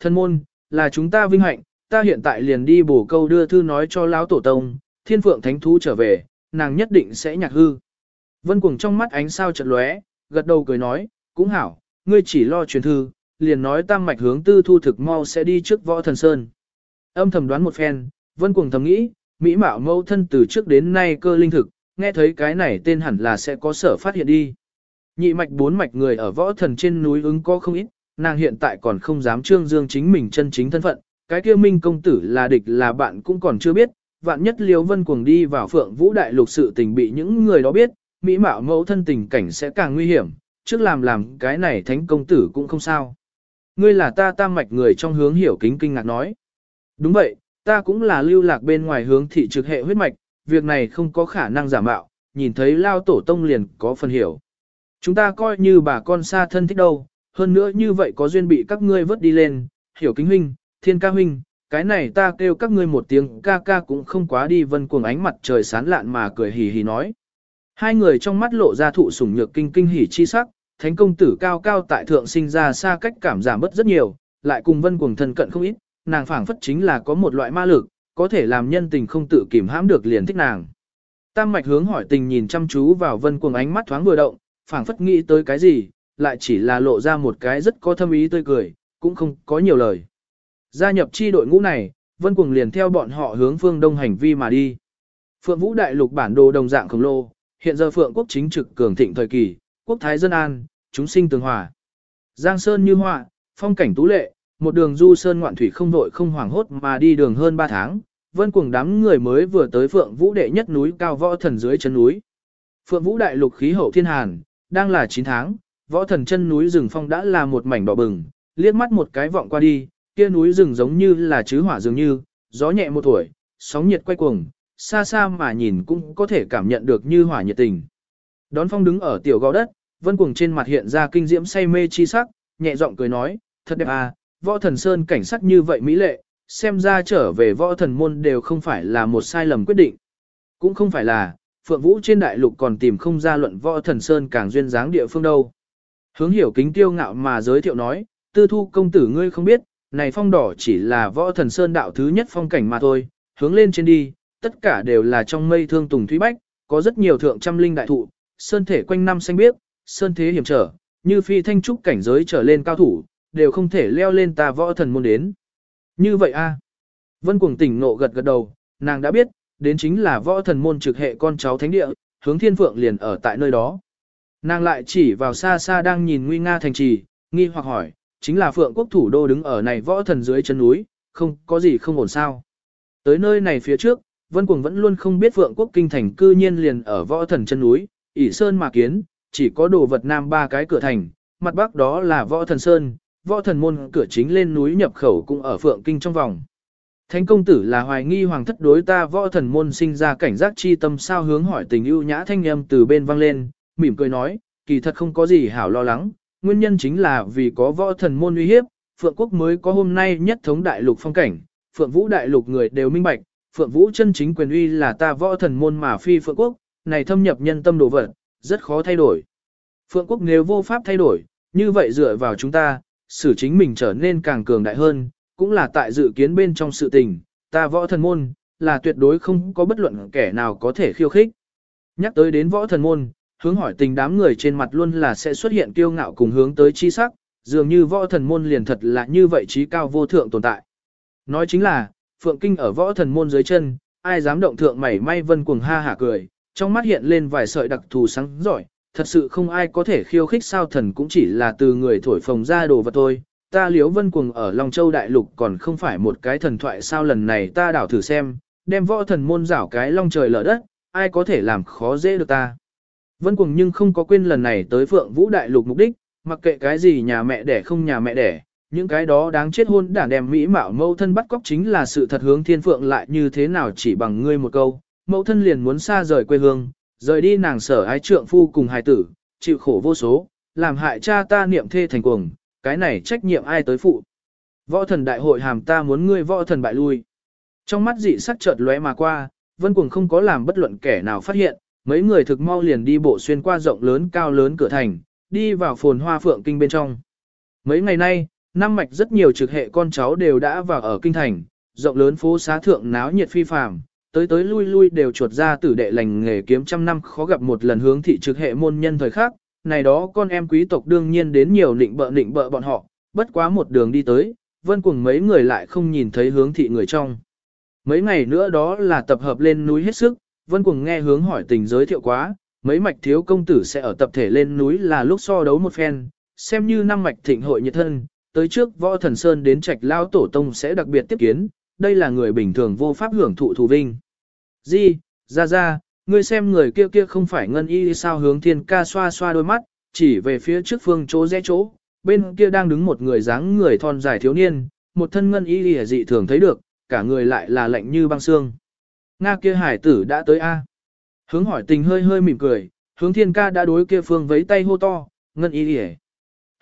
Thân môn, là chúng ta vinh hạnh, ta hiện tại liền đi bổ câu đưa thư nói cho lão tổ tông, thiên phượng thánh thú trở về, nàng nhất định sẽ nhạc hư. Vân cuồng trong mắt ánh sao chật lóe, gật đầu cười nói, cũng hảo, ngươi chỉ lo truyền thư, liền nói tam mạch hướng tư thu thực mau sẽ đi trước võ thần sơn. Âm thầm đoán một phen, vân cuồng thầm nghĩ, mỹ mạo mâu thân từ trước đến nay cơ linh thực, nghe thấy cái này tên hẳn là sẽ có sở phát hiện đi. Nhị mạch bốn mạch người ở võ thần trên núi ứng có không ít, nàng hiện tại còn không dám trương dương chính mình chân chính thân phận, cái kia minh công tử là địch là bạn cũng còn chưa biết, vạn nhất liêu vân cuồng đi vào phượng vũ đại lục sự tình bị những người đó biết, mỹ mạo mẫu thân tình cảnh sẽ càng nguy hiểm, trước làm làm cái này thánh công tử cũng không sao. Ngươi là ta tam mạch người trong hướng hiểu kính kinh ngạc nói. Đúng vậy, ta cũng là lưu lạc bên ngoài hướng thị trực hệ huyết mạch, việc này không có khả năng giả mạo, nhìn thấy lao tổ tông liền có phần hiểu. Chúng ta coi như bà con xa thân thích đâu, hơn nữa như vậy có duyên bị các ngươi vớt đi lên, hiểu kính huynh, thiên ca huynh, cái này ta kêu các ngươi một tiếng ca ca cũng không quá đi vân cuồng ánh mặt trời sán lạn mà cười hì hì nói. Hai người trong mắt lộ ra thụ sủng nhược kinh kinh hỉ chi sắc, thánh công tử cao cao tại thượng sinh ra xa cách cảm giảm bớt rất nhiều, lại cùng vân cuồng thân cận không ít, nàng phảng phất chính là có một loại ma lực, có thể làm nhân tình không tự kìm hãm được liền thích nàng. Tam mạch hướng hỏi tình nhìn chăm chú vào vân cuồng ánh mắt thoáng vừa động, phảng phất nghĩ tới cái gì, lại chỉ là lộ ra một cái rất có thâm ý tươi cười, cũng không có nhiều lời. Gia nhập chi đội ngũ này, vân cuồng liền theo bọn họ hướng phương đông hành vi mà đi. Phượng Vũ Đại Lục bản đồ đồng dạng khổng lồ, hiện giờ Phượng quốc chính trực cường thịnh thời kỳ, quốc thái dân an, chúng sinh tường hòa. Giang sơn như họa, phong cảnh tú lệ, một đường du sơn ngoạn thủy không vội không hoảng hốt mà đi đường hơn 3 tháng, vân cuồng đám người mới vừa tới Phượng Vũ đệ nhất núi cao võ thần dưới chân núi. Phượng Vũ đại lục khí hậu thiên hàn, đang là 9 tháng, võ thần chân núi rừng phong đã là một mảnh đỏ bừng, liếc mắt một cái vọng qua đi, kia núi rừng giống như là chứ hỏa dường như, gió nhẹ một tuổi, sóng nhiệt quay cuồng, xa xa mà nhìn cũng có thể cảm nhận được như hỏa nhiệt tình. Đón phong đứng ở tiểu gò đất, vân cuồng trên mặt hiện ra kinh diễm say mê chi sắc, nhẹ giọng cười nói, thật đẹp à, võ thần sơn cảnh sắc như vậy mỹ lệ, xem ra trở về võ thần môn đều không phải là một sai lầm quyết định. Cũng không phải là, Phượng Vũ trên đại lục còn tìm không ra luận võ thần sơn càng duyên dáng địa phương đâu. Hướng hiểu kính tiêu ngạo mà giới thiệu nói, tư thu công tử ngươi không biết, này phong đỏ chỉ là võ thần sơn đạo thứ nhất phong cảnh mà thôi, hướng lên trên đi, tất cả đều là trong mây thương tùng thúy bách, có rất nhiều thượng trăm linh đại thụ, sơn thể quanh năm xanh biếc, sơn thế hiểm trở, như phi thanh trúc cảnh giới trở lên cao thủ, đều không thể leo lên ta võ thần môn đến. Như vậy a Vân cuồng tỉnh nộ gật gật đầu, nàng đã biết, đến chính là võ thần môn trực hệ con cháu thánh địa, hướng thiên phượng liền ở tại nơi đó. Nàng lại chỉ vào xa xa đang nhìn nguy nga thành trì, nghi hoặc hỏi, chính là phượng quốc thủ đô đứng ở này võ thần dưới chân núi, không có gì không ổn sao. Tới nơi này phía trước, Vân Cuồng vẫn luôn không biết Phượng quốc kinh thành cư nhiên liền ở võ thần chân núi, ỷ sơn mà kiến, chỉ có đồ vật nam ba cái cửa thành, mặt bắc đó là võ thần sơn, võ thần môn cửa chính lên núi nhập khẩu cũng ở Phượng kinh trong vòng. Thánh công tử là hoài nghi hoàng thất đối ta võ thần môn sinh ra cảnh giác chi tâm sao hướng hỏi tình ưu nhã thanh âm từ bên vang lên, mỉm cười nói, kỳ thật không có gì hảo lo lắng, nguyên nhân chính là vì có võ thần môn uy hiếp, Phượng quốc mới có hôm nay nhất thống đại lục phong cảnh, Phượng vũ đại lục người đều minh bạch, Phượng vũ chân chính quyền uy là ta võ thần môn mà phi Phượng quốc, này thâm nhập nhân tâm đồ vật, rất khó thay đổi. Phượng quốc nếu vô pháp thay đổi, như vậy dựa vào chúng ta, xử chính mình trở nên càng cường đại hơn, cũng là tại dự kiến bên trong sự tình, ta võ thần môn, là tuyệt đối không có bất luận kẻ nào có thể khiêu khích. Nhắc tới đến võ thần môn, hướng hỏi tình đám người trên mặt luôn là sẽ xuất hiện kiêu ngạo cùng hướng tới chi sắc, dường như võ thần môn liền thật là như vậy trí cao vô thượng tồn tại. Nói chính là, phượng kinh ở võ thần môn dưới chân, ai dám động thượng mảy may vân cuồng ha hả cười, trong mắt hiện lên vài sợi đặc thù sáng giỏi, thật sự không ai có thể khiêu khích sao thần cũng chỉ là từ người thổi phồng ra đồ vật thôi. Ta liếu vân cuồng ở Long Châu Đại Lục còn không phải một cái thần thoại sao lần này ta đảo thử xem, đem võ thần môn rảo cái long trời lở đất, ai có thể làm khó dễ được ta. Vân cuồng nhưng không có quên lần này tới Phượng Vũ Đại Lục mục đích, mặc kệ cái gì nhà mẹ đẻ không nhà mẹ đẻ, những cái đó đáng chết hôn đản đem mỹ mạo mâu thân bắt cóc chính là sự thật hướng thiên phượng lại như thế nào chỉ bằng ngươi một câu, mẫu thân liền muốn xa rời quê hương, rời đi nàng sở ái trượng phu cùng hài tử, chịu khổ vô số, làm hại cha ta niệm thê thành cuồng, cái này trách nhiệm ai tới phụ. Võ thần đại hội hàm ta muốn ngươi võ thần bại lui. Trong mắt dị sắc chợt lóe mà qua, vân cuồng không có làm bất luận kẻ nào phát hiện, mấy người thực mau liền đi bộ xuyên qua rộng lớn cao lớn cửa thành, đi vào phồn hoa phượng kinh bên trong. Mấy ngày nay, Năm mạch rất nhiều trực hệ con cháu đều đã vào ở kinh thành, rộng lớn phố xá thượng náo nhiệt phi phàm, tới tới lui lui đều chuột ra tử đệ lành nghề kiếm trăm năm khó gặp một lần hướng thị trực hệ môn nhân thời khác, này đó con em quý tộc đương nhiên đến nhiều nịnh bợ nịnh bợ bọn họ, bất quá một đường đi tới, vân cùng mấy người lại không nhìn thấy hướng thị người trong. Mấy ngày nữa đó là tập hợp lên núi hết sức, vân cùng nghe hướng hỏi tình giới thiệu quá, mấy mạch thiếu công tử sẽ ở tập thể lên núi là lúc so đấu một phen, xem như năm mạch thịnh hội nhiệt thân, tới trước võ thần sơn đến trạch lao tổ tông sẽ đặc biệt tiếp kiến, đây là người bình thường vô pháp hưởng thụ thù vinh. Di, ra ra, ngươi xem người kia kia không phải ngân y sao hướng thiên ca xoa xoa đôi mắt, chỉ về phía trước phương chỗ rẽ chỗ, bên kia đang đứng một người dáng người thon dài thiếu niên, một thân ngân y dị thường thấy được, cả người lại là lạnh như băng xương. Nga kia hải tử đã tới A. Hướng hỏi tình hơi hơi mỉm cười, hướng thiên ca đã đối kia phương vấy tay hô to, ngân y rỉa.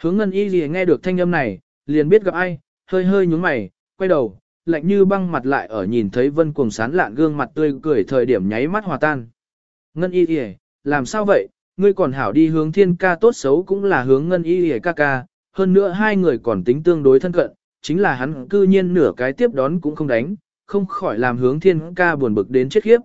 Hướng ngân y rỉa nghe được thanh âm này, liền biết gặp ai, hơi hơi nhúng mày, quay đầu, lạnh như băng mặt lại ở nhìn thấy vân cuồng sán lạn gương mặt tươi cười thời điểm nháy mắt hòa tan. Ngân y rỉa, làm sao vậy, ngươi còn hảo đi hướng thiên ca tốt xấu cũng là hướng ngân y rỉa ca ca, hơn nữa hai người còn tính tương đối thân cận, chính là hắn cư nhiên nửa cái tiếp đón cũng không đánh, không khỏi làm hướng thiên ca buồn bực đến chết khiếp.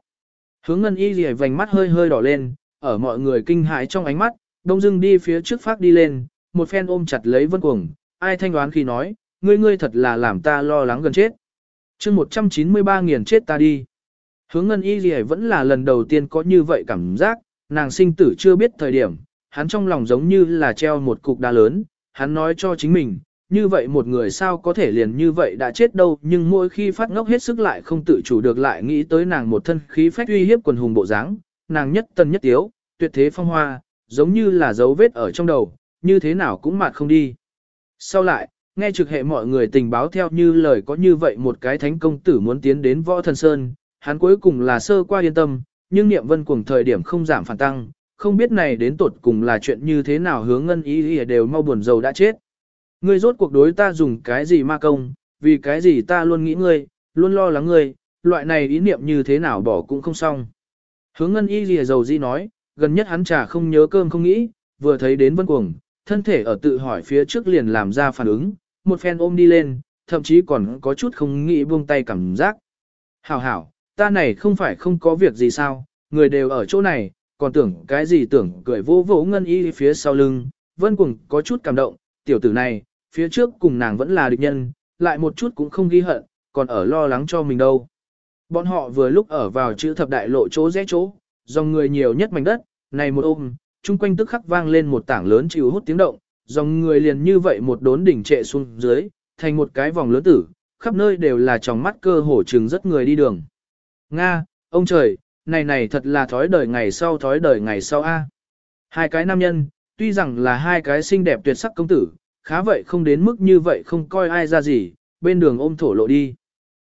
Hướng ngân y gì vành mắt hơi hơi đỏ lên, ở mọi người kinh hãi trong ánh mắt, đông dưng đi phía trước phát đi lên, một phen ôm chặt lấy vân cuồng, ai thanh đoán khi nói, ngươi ngươi thật là làm ta lo lắng gần chết. chương 193 nghiền chết ta đi. Hướng ngân y gì vẫn là lần đầu tiên có như vậy cảm giác, nàng sinh tử chưa biết thời điểm, hắn trong lòng giống như là treo một cục đá lớn, hắn nói cho chính mình, như vậy một người sao có thể liền như vậy đã chết đâu, nhưng mỗi khi phát ngốc hết sức lại không tự chủ được lại nghĩ tới nàng một thân khí phách uy hiếp quần hùng bộ dáng, nàng nhất tân nhất tiếu, tuyệt thế phong hoa, giống như là dấu vết ở trong đầu, như thế nào cũng mạt không đi. Sau lại, nghe trực hệ mọi người tình báo theo như lời có như vậy một cái thánh công tử muốn tiến đến võ thần sơn, hắn cuối cùng là sơ qua yên tâm, nhưng niệm vân cuồng thời điểm không giảm phản tăng, không biết này đến tột cùng là chuyện như thế nào hướng ngân ý ý đều mau buồn giàu đã chết. Ngươi rốt cuộc đối ta dùng cái gì ma công, vì cái gì ta luôn nghĩ ngươi, luôn lo lắng ngươi, loại này ý niệm như thế nào bỏ cũng không xong. Hướng ngân y lìa dầu di nói, gần nhất hắn chả không nhớ cơm không nghĩ, vừa thấy đến vân cuồng, thân thể ở tự hỏi phía trước liền làm ra phản ứng, một phen ôm đi lên, thậm chí còn có chút không nghĩ buông tay cảm giác. Hảo hảo, ta này không phải không có việc gì sao, người đều ở chỗ này, còn tưởng cái gì tưởng cười vô vỗ ngân y phía sau lưng, vân cuồng có chút cảm động, tiểu tử này, phía trước cùng nàng vẫn là địch nhân, lại một chút cũng không ghi hận, còn ở lo lắng cho mình đâu. Bọn họ vừa lúc ở vào chữ thập đại lộ chỗ rẽ chỗ, dòng người nhiều nhất mảnh đất, này một ôm, chung quanh tức khắc vang lên một tảng lớn chịu hút tiếng động, dòng người liền như vậy một đốn đỉnh trệ xuống dưới, thành một cái vòng lớn tử, khắp nơi đều là tròng mắt cơ hổ trừng rất người đi đường. Nga, ông trời, này này thật là thói đời ngày sau thói đời ngày sau a. Hai cái nam nhân, tuy rằng là hai cái xinh đẹp tuyệt sắc công tử, khá vậy không đến mức như vậy không coi ai ra gì, bên đường ôm thổ lộ đi.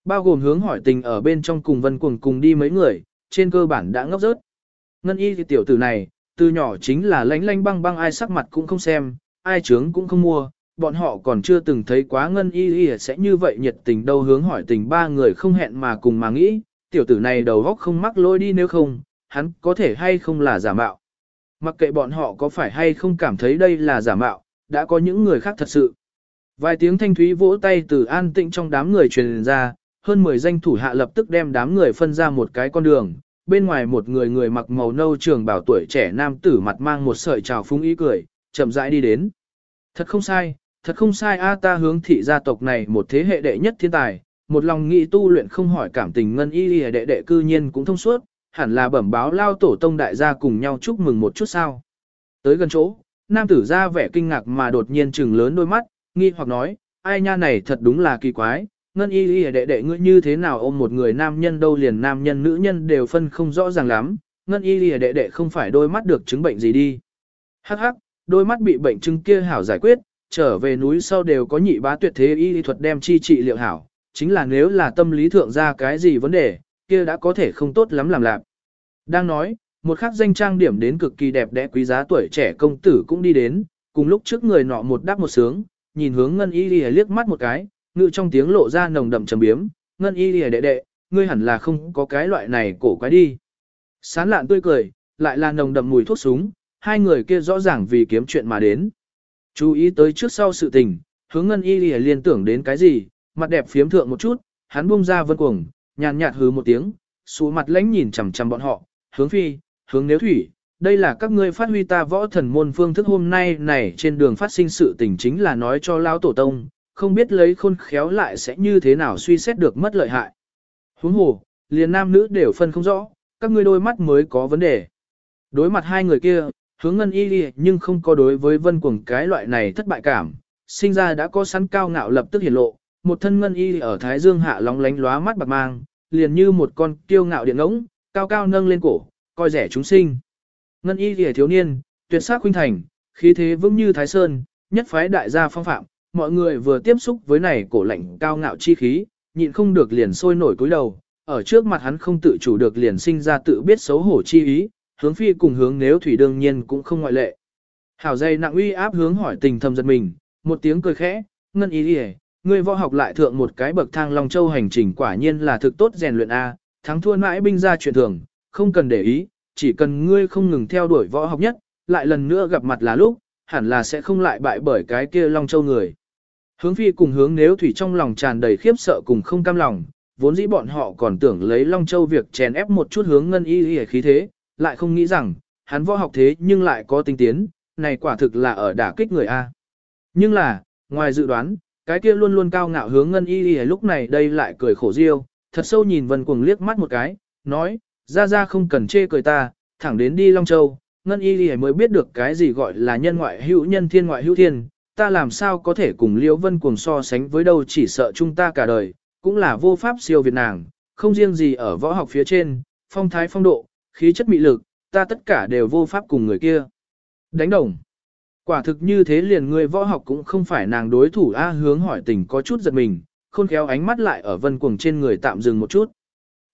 Bao gồm hướng hỏi tình ở bên trong cùng vân cuồng cùng đi mấy người, trên cơ bản đã ngốc rớt. Ngân y thì tiểu tử này, từ nhỏ chính là lánh lánh băng băng ai sắc mặt cũng không xem, ai trướng cũng không mua, bọn họ còn chưa từng thấy quá ngân y y sẽ như vậy nhiệt tình đâu hướng hỏi tình ba người không hẹn mà cùng mà nghĩ, tiểu tử này đầu góc không mắc lôi đi nếu không, hắn có thể hay không là giả mạo. Mặc kệ bọn họ có phải hay không cảm thấy đây là giả mạo, đã có những người khác thật sự. Vài tiếng thanh thúy vỗ tay từ an tĩnh trong đám người truyền ra, hơn 10 danh thủ hạ lập tức đem đám người phân ra một cái con đường, bên ngoài một người người mặc màu nâu trường bảo tuổi trẻ nam tử mặt mang một sợi trào phúng ý cười, chậm rãi đi đến. Thật không sai, thật không sai a ta hướng thị gia tộc này một thế hệ đệ nhất thiên tài, một lòng nghị tu luyện không hỏi cảm tình ngân y y đệ đệ cư nhiên cũng thông suốt, hẳn là bẩm báo lao tổ tông đại gia cùng nhau chúc mừng một chút sao. Tới gần chỗ, nam tử ra vẻ kinh ngạc mà đột nhiên trừng lớn đôi mắt, nghi hoặc nói, ai nha này thật đúng là kỳ quái, ngân y y đệ đệ ngươi như thế nào ôm một người nam nhân đâu liền nam nhân nữ nhân đều phân không rõ ràng lắm, ngân y y đệ đệ không phải đôi mắt được chứng bệnh gì đi. Hắc hắc, đôi mắt bị bệnh chứng kia hảo giải quyết, trở về núi sau đều có nhị bá tuyệt thế y lý thuật đem chi trị liệu hảo, chính là nếu là tâm lý thượng ra cái gì vấn đề, kia đã có thể không tốt lắm làm lạc. Đang nói, một khắc danh trang điểm đến cực kỳ đẹp đẽ quý giá tuổi trẻ công tử cũng đi đến, cùng lúc trước người nọ một đáp một sướng, nhìn hướng ngân y lìa liếc mắt một cái, ngự trong tiếng lộ ra nồng đậm trầm biếm, ngân y lìa đệ đệ, ngươi hẳn là không có cái loại này cổ quái đi. Sán lạn tươi cười, lại là nồng đậm mùi thuốc súng, hai người kia rõ ràng vì kiếm chuyện mà đến. Chú ý tới trước sau sự tình, hướng ngân y lìa liên tưởng đến cái gì, mặt đẹp phiếm thượng một chút, hắn buông ra vân cuồng, nhàn nhạt hứ một tiếng, xuống mặt lãnh nhìn chằm chằm bọn họ, hướng phi, hướng nếu thủy, đây là các ngươi phát huy ta võ thần môn phương thức hôm nay này trên đường phát sinh sự tình chính là nói cho lão tổ tông, không biết lấy khôn khéo lại sẽ như thế nào suy xét được mất lợi hại. Huống hồ, liền nam nữ đều phân không rõ, các ngươi đôi mắt mới có vấn đề. Đối mặt hai người kia, hướng ngân y đi nhưng không có đối với vân cuồng cái loại này thất bại cảm, sinh ra đã có sẵn cao ngạo lập tức hiển lộ, một thân ngân y ở thái dương hạ lóng lánh lóa mắt bạc mang, liền như một con kiêu ngạo điện ngỗng, cao cao nâng lên cổ, coi rẻ chúng sinh. Ngân y lìa thiếu niên, tuyệt sắc khuynh thành, khí thế vững như thái sơn, nhất phái đại gia phong phạm, mọi người vừa tiếp xúc với này cổ lạnh cao ngạo chi khí, nhịn không được liền sôi nổi cúi đầu, ở trước mặt hắn không tự chủ được liền sinh ra tự biết xấu hổ chi ý, hướng phi cùng hướng nếu thủy đương nhiên cũng không ngoại lệ. Hảo dây nặng uy áp hướng hỏi tình thầm giật mình, một tiếng cười khẽ, ngân ý đi ngươi võ học lại thượng một cái bậc thang Long Châu hành trình quả nhiên là thực tốt rèn luyện A, thắng thua mãi binh ra chuyện thường, không cần để ý, chỉ cần ngươi không ngừng theo đuổi võ học nhất, lại lần nữa gặp mặt là lúc, hẳn là sẽ không lại bại bởi cái kia Long Châu người. Hướng phi cùng hướng nếu thủy trong lòng tràn đầy khiếp sợ cùng không cam lòng, vốn dĩ bọn họ còn tưởng lấy Long Châu việc chèn ép một chút hướng ngân y y khí thế, lại không nghĩ rằng, hắn võ học thế nhưng lại có tinh tiến, này quả thực là ở đả kích người A. Nhưng là, ngoài dự đoán, cái kia luôn luôn cao ngạo hướng ngân y y lúc này đây lại cười khổ riêu, thật sâu nhìn vân cuồng liếc mắt một cái, nói, ra ra không cần chê cười ta, thẳng đến đi Long Châu, ngân y y mới biết được cái gì gọi là nhân ngoại hữu nhân thiên ngoại hữu thiên, ta làm sao có thể cùng liễu vân cuồng so sánh với đâu chỉ sợ chúng ta cả đời, cũng là vô pháp siêu việt nàng, không riêng gì ở võ học phía trên, phong thái phong độ, khí chất mị lực, ta tất cả đều vô pháp cùng người kia. Đánh đồng. Quả thực như thế liền người võ học cũng không phải nàng đối thủ A hướng hỏi tình có chút giật mình, khôn khéo ánh mắt lại ở vân cuồng trên người tạm dừng một chút.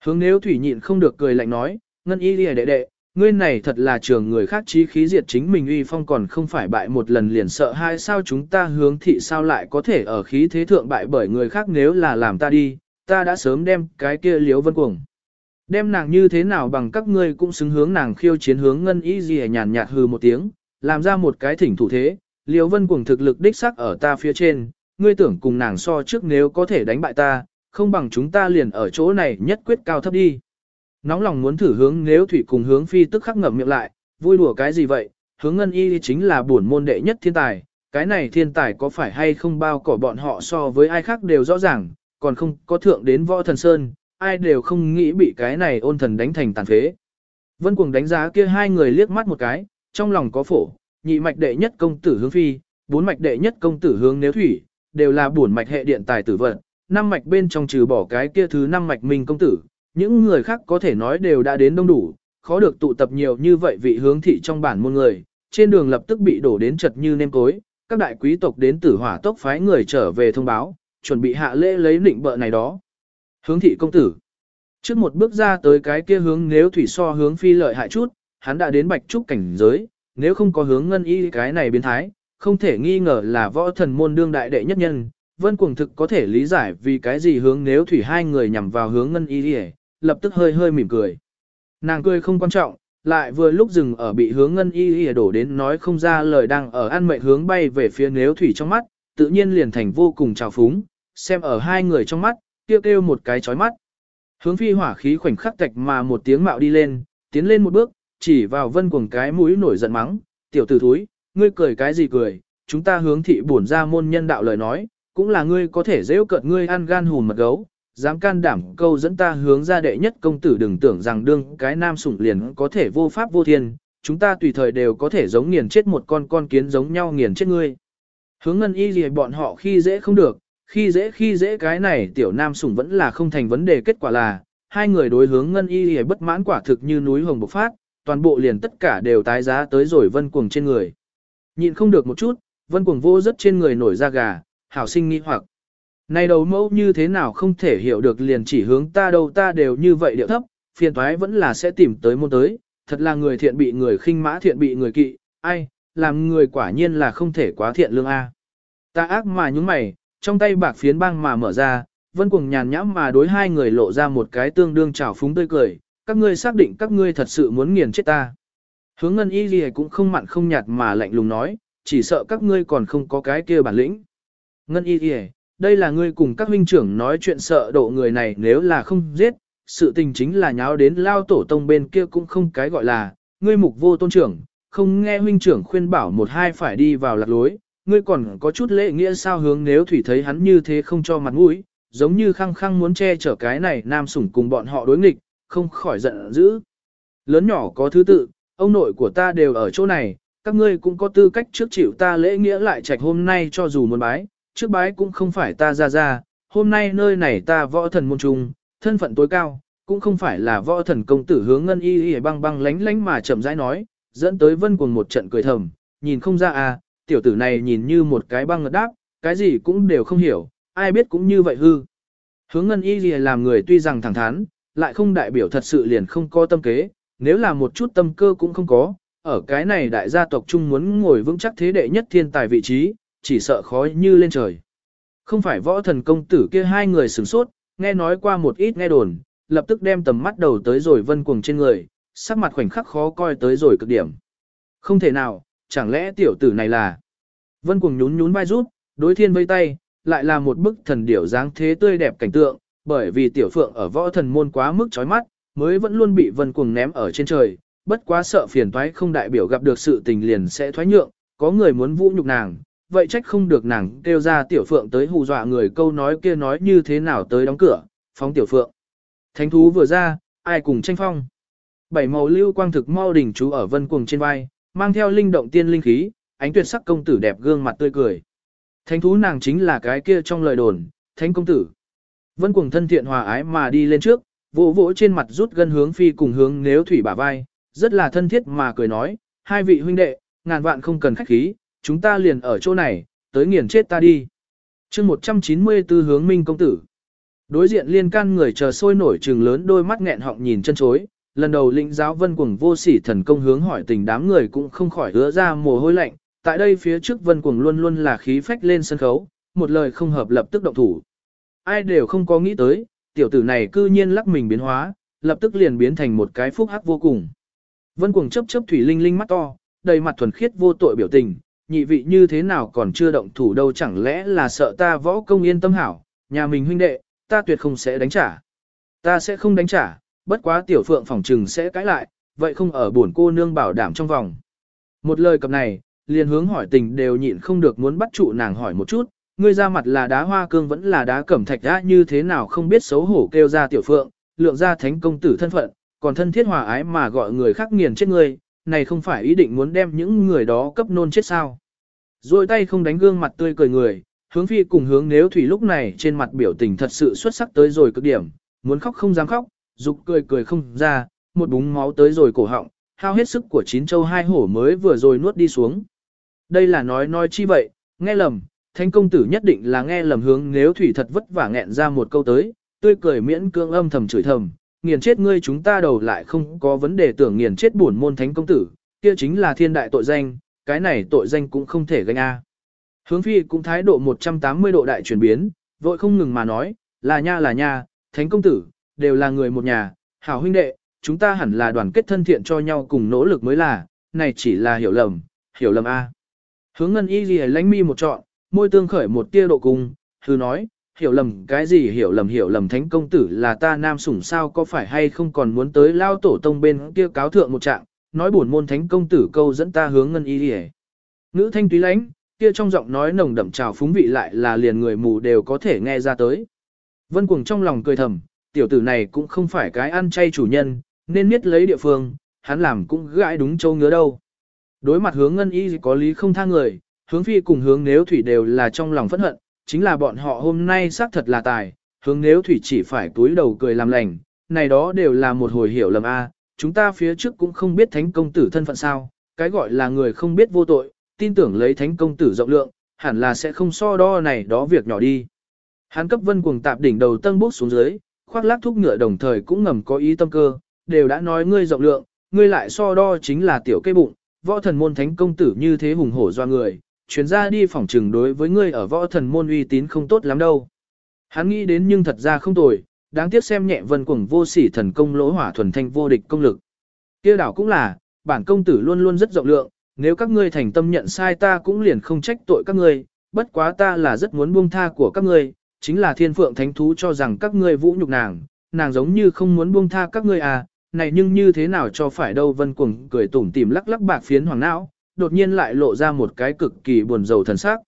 Hướng nếu thủy nhịn không được cười lạnh nói, ngân y lìa đệ đệ, ngươi này thật là trường người khác chí khí diệt chính mình uy phong còn không phải bại một lần liền sợ hai sao chúng ta hướng thị sao lại có thể ở khí thế thượng bại bởi người khác nếu là làm ta đi, ta đã sớm đem cái kia liếu vân cuồng. Đem nàng như thế nào bằng các ngươi cũng xứng hướng nàng khiêu chiến hướng ngân y gì nhàn nhạt hừ một tiếng, làm ra một cái thỉnh thủ thế, liếu vân cuồng thực lực đích sắc ở ta phía trên, ngươi tưởng cùng nàng so trước nếu có thể đánh bại ta, không bằng chúng ta liền ở chỗ này nhất quyết cao thấp đi. Nóng lòng muốn thử hướng nếu thủy cùng hướng phi tức khắc ngậm miệng lại, vui đùa cái gì vậy, hướng ngân y chính là bổn môn đệ nhất thiên tài, cái này thiên tài có phải hay không bao cỏ bọn họ so với ai khác đều rõ ràng, còn không có thượng đến võ thần sơn, ai đều không nghĩ bị cái này ôn thần đánh thành tàn phế. Vân cuồng đánh giá kia hai người liếc mắt một cái, trong lòng có phổ, nhị mạch đệ nhất công tử hướng phi, bốn mạch đệ nhất công tử hướng nếu thủy, đều là bổn mạch hệ điện tài tử vận, năm mạch bên trong trừ bỏ cái kia thứ năm mạch minh công tử, những người khác có thể nói đều đã đến đông đủ, khó được tụ tập nhiều như vậy vị hướng thị trong bản môn người, trên đường lập tức bị đổ đến chật như nêm cối, các đại quý tộc đến tử hỏa tốc phái người trở về thông báo, chuẩn bị hạ lễ lấy lệnh bợ này đó. Hướng thị công tử. Trước một bước ra tới cái kia hướng nếu thủy so hướng phi lợi hại chút, hắn đã đến bạch trúc cảnh giới, nếu không có hướng ngân y cái này biến thái, không thể nghi ngờ là võ thần môn đương đại đệ nhất nhân. Vân cuồng thực có thể lý giải vì cái gì hướng nếu thủy hai người nhằm vào hướng ngân y đi lập tức hơi hơi mỉm cười. Nàng cười không quan trọng, lại vừa lúc dừng ở bị hướng ngân y y đổ đến nói không ra lời đang ở ăn mệnh hướng bay về phía nếu thủy trong mắt, tự nhiên liền thành vô cùng trào phúng, xem ở hai người trong mắt, kêu kêu một cái chói mắt. Hướng phi hỏa khí khoảnh khắc tạch mà một tiếng mạo đi lên, tiến lên một bước, chỉ vào vân cuồng cái mũi nổi giận mắng, tiểu tử thúi, ngươi cười cái gì cười, chúng ta hướng thị bổn ra môn nhân đạo lời nói, cũng là ngươi có thể dễ cợt ngươi ăn gan hùn mật gấu, dám can đảm câu dẫn ta hướng ra đệ nhất công tử đừng tưởng rằng đương cái nam sủng liền có thể vô pháp vô thiên, chúng ta tùy thời đều có thể giống nghiền chết một con con kiến giống nhau nghiền chết ngươi. Hướng ngân y gì bọn họ khi dễ không được, khi dễ khi dễ cái này tiểu nam sủng vẫn là không thành vấn đề kết quả là, hai người đối hướng ngân y gì bất mãn quả thực như núi hồng bộc phát, toàn bộ liền tất cả đều tái giá tới rồi vân cuồng trên người. Nhịn không được một chút, vân cuồng vô rất trên người nổi da gà, hảo sinh nghĩ hoặc. Này đầu mẫu như thế nào không thể hiểu được liền chỉ hướng ta đâu ta đều như vậy điệu thấp, phiền toái vẫn là sẽ tìm tới môn tới, thật là người thiện bị người khinh mã thiện bị người kỵ, ai, làm người quả nhiên là không thể quá thiện lương a. Ta ác mà nhúng mày, trong tay bạc phiến băng mà mở ra, vân cuồng nhàn nhãm mà đối hai người lộ ra một cái tương đương trào phúng tươi cười, các ngươi xác định các ngươi thật sự muốn nghiền chết ta. Hướng ngân y gì cũng không mặn không nhạt mà lạnh lùng nói, chỉ sợ các ngươi còn không có cái kia bản lĩnh. Ngân y kìa, đây là ngươi cùng các huynh trưởng nói chuyện sợ độ người này nếu là không giết, sự tình chính là nháo đến lao tổ tông bên kia cũng không cái gọi là, ngươi mục vô tôn trưởng, không nghe huynh trưởng khuyên bảo một hai phải đi vào lạc lối, ngươi còn có chút lễ nghĩa sao hướng nếu thủy thấy hắn như thế không cho mặt mũi, giống như khăng khăng muốn che chở cái này nam sủng cùng bọn họ đối nghịch, không khỏi giận dữ. Lớn nhỏ có thứ tự, ông nội của ta đều ở chỗ này, các ngươi cũng có tư cách trước chịu ta lễ nghĩa lại trạch hôm nay cho dù muốn bái, trước bái cũng không phải ta ra ra, hôm nay nơi này ta võ thần môn trung, thân phận tối cao, cũng không phải là võ thần công tử hướng ngân y y băng băng lánh lánh mà chậm rãi nói, dẫn tới vân cuồng một trận cười thầm, nhìn không ra à, tiểu tử này nhìn như một cái băng ngật đáp, cái gì cũng đều không hiểu, ai biết cũng như vậy hư. Hướng ngân y y làm người tuy rằng thẳng thắn, lại không đại biểu thật sự liền không có tâm kế, nếu là một chút tâm cơ cũng không có, ở cái này đại gia tộc chung muốn ngồi vững chắc thế đệ nhất thiên tài vị trí, chỉ sợ khó như lên trời. Không phải võ thần công tử kia hai người sửng sốt, nghe nói qua một ít nghe đồn, lập tức đem tầm mắt đầu tới rồi vân cuồng trên người, sắc mặt khoảnh khắc khó coi tới rồi cực điểm. Không thể nào, chẳng lẽ tiểu tử này là... Vân cuồng nhún nhún vai rút, đối thiên vây tay, lại là một bức thần điểu dáng thế tươi đẹp cảnh tượng, bởi vì tiểu phượng ở võ thần môn quá mức chói mắt, mới vẫn luôn bị vân cuồng ném ở trên trời, bất quá sợ phiền toái không đại biểu gặp được sự tình liền sẽ thoái nhượng, có người muốn vũ nhục nàng, vậy trách không được nàng kêu ra tiểu phượng tới hù dọa người câu nói kia nói như thế nào tới đóng cửa, phóng tiểu phượng. Thánh thú vừa ra, ai cùng tranh phong. Bảy màu lưu quang thực mau đỉnh chú ở vân cuồng trên vai, mang theo linh động tiên linh khí, ánh tuyệt sắc công tử đẹp gương mặt tươi cười. Thánh thú nàng chính là cái kia trong lời đồn, thánh công tử. Vân cuồng thân thiện hòa ái mà đi lên trước, vỗ vỗ trên mặt rút gân hướng phi cùng hướng nếu thủy bả vai, rất là thân thiết mà cười nói, hai vị huynh đệ, ngàn vạn không cần khách khí, chúng ta liền ở chỗ này, tới nghiền chết ta đi. chương 194 hướng minh công tử. Đối diện liên can người chờ sôi nổi trừng lớn đôi mắt nghẹn họng nhìn chân chối, lần đầu lĩnh giáo vân cuồng vô sỉ thần công hướng hỏi tình đám người cũng không khỏi hứa ra mồ hôi lạnh, tại đây phía trước vân cuồng luôn luôn là khí phách lên sân khấu, một lời không hợp lập tức động thủ. Ai đều không có nghĩ tới, tiểu tử này cư nhiên lắc mình biến hóa, lập tức liền biến thành một cái phúc hắc vô cùng. Vân cuồng chấp chấp thủy linh linh mắt to, đầy mặt thuần khiết vô tội biểu tình, nhị vị như thế nào còn chưa động thủ đâu chẳng lẽ là sợ ta võ công yên tâm hảo, nhà mình huynh đệ, ta tuyệt không sẽ đánh trả. Ta sẽ không đánh trả, bất quá tiểu phượng phỏng trừng sẽ cãi lại, vậy không ở buồn cô nương bảo đảm trong vòng. Một lời cập này, liền hướng hỏi tình đều nhịn không được muốn bắt trụ nàng hỏi một chút, ngươi ra mặt là đá hoa cương vẫn là đá cẩm thạch đã như thế nào không biết xấu hổ kêu ra tiểu phượng, lượng ra thánh công tử thân phận, còn thân thiết hòa ái mà gọi người khác nghiền chết ngươi, này không phải ý định muốn đem những người đó cấp nôn chết sao. Rồi tay không đánh gương mặt tươi cười người, hướng phi cùng hướng nếu thủy lúc này trên mặt biểu tình thật sự xuất sắc tới rồi cực điểm, muốn khóc không dám khóc, dục cười cười không ra, một búng máu tới rồi cổ họng, hao hết sức của chín châu hai hổ mới vừa rồi nuốt đi xuống. Đây là nói nói chi vậy, nghe lầm, thanh công tử nhất định là nghe lầm hướng nếu thủy thật vất vả nghẹn ra một câu tới, tươi cười miễn cương âm thầm chửi thầm, nghiền chết ngươi chúng ta đầu lại không có vấn đề tưởng nghiền chết bổn môn thánh công tử, kia chính là thiên đại tội danh, cái này tội danh cũng không thể gánh a. Hướng phi cũng thái độ 180 độ đại chuyển biến, vội không ngừng mà nói, là nha là nha, thánh công tử, đều là người một nhà, hảo huynh đệ, chúng ta hẳn là đoàn kết thân thiện cho nhau cùng nỗ lực mới là, này chỉ là hiểu lầm, hiểu lầm a. Hướng ngân y gì lánh mi một trọn, môi tương khởi một tia độ cung, hư nói, hiểu lầm cái gì hiểu lầm hiểu lầm thánh công tử là ta nam sủng sao có phải hay không còn muốn tới lao tổ tông bên kia cáo thượng một trạng, nói buồn môn thánh công tử câu dẫn ta hướng ngân y đi Ngữ thanh túy lãnh, kia trong giọng nói nồng đậm trào phúng vị lại là liền người mù đều có thể nghe ra tới. Vân cuồng trong lòng cười thầm, tiểu tử này cũng không phải cái ăn chay chủ nhân, nên biết lấy địa phương, hắn làm cũng gãi đúng châu ngứa đâu. Đối mặt hướng ngân y có lý không tha người, hướng phi cùng hướng nếu thủy đều là trong lòng phẫn hận, chính là bọn họ hôm nay xác thật là tài, hướng nếu thủy chỉ phải túi đầu cười làm lành, này đó đều là một hồi hiểu lầm a. chúng ta phía trước cũng không biết thánh công tử thân phận sao, cái gọi là người không biết vô tội, tin tưởng lấy thánh công tử rộng lượng, hẳn là sẽ không so đo này đó việc nhỏ đi. Hán cấp vân cuồng tạp đỉnh đầu tân bút xuống dưới, khoác lác thúc ngựa đồng thời cũng ngầm có ý tâm cơ, đều đã nói ngươi rộng lượng, ngươi lại so đo chính là tiểu cây bụng, võ thần môn thánh công tử như thế hùng hổ doa người, chuyến ra đi phỏng trừng đối với ngươi ở võ thần môn uy tín không tốt lắm đâu. Hắn nghĩ đến nhưng thật ra không tồi, đáng tiếc xem nhẹ vân cuồng vô sỉ thần công lỗ hỏa thuần thanh vô địch công lực. Kia đảo cũng là, bản công tử luôn luôn rất rộng lượng, nếu các ngươi thành tâm nhận sai ta cũng liền không trách tội các ngươi, bất quá ta là rất muốn buông tha của các ngươi, chính là thiên phượng thánh thú cho rằng các ngươi vũ nhục nàng, nàng giống như không muốn buông tha các ngươi à, này nhưng như thế nào cho phải đâu vân cuồng cười tủm tỉm lắc lắc bạc phiến hoàng não, đột nhiên lại lộ ra một cái cực kỳ buồn rầu thần sắc.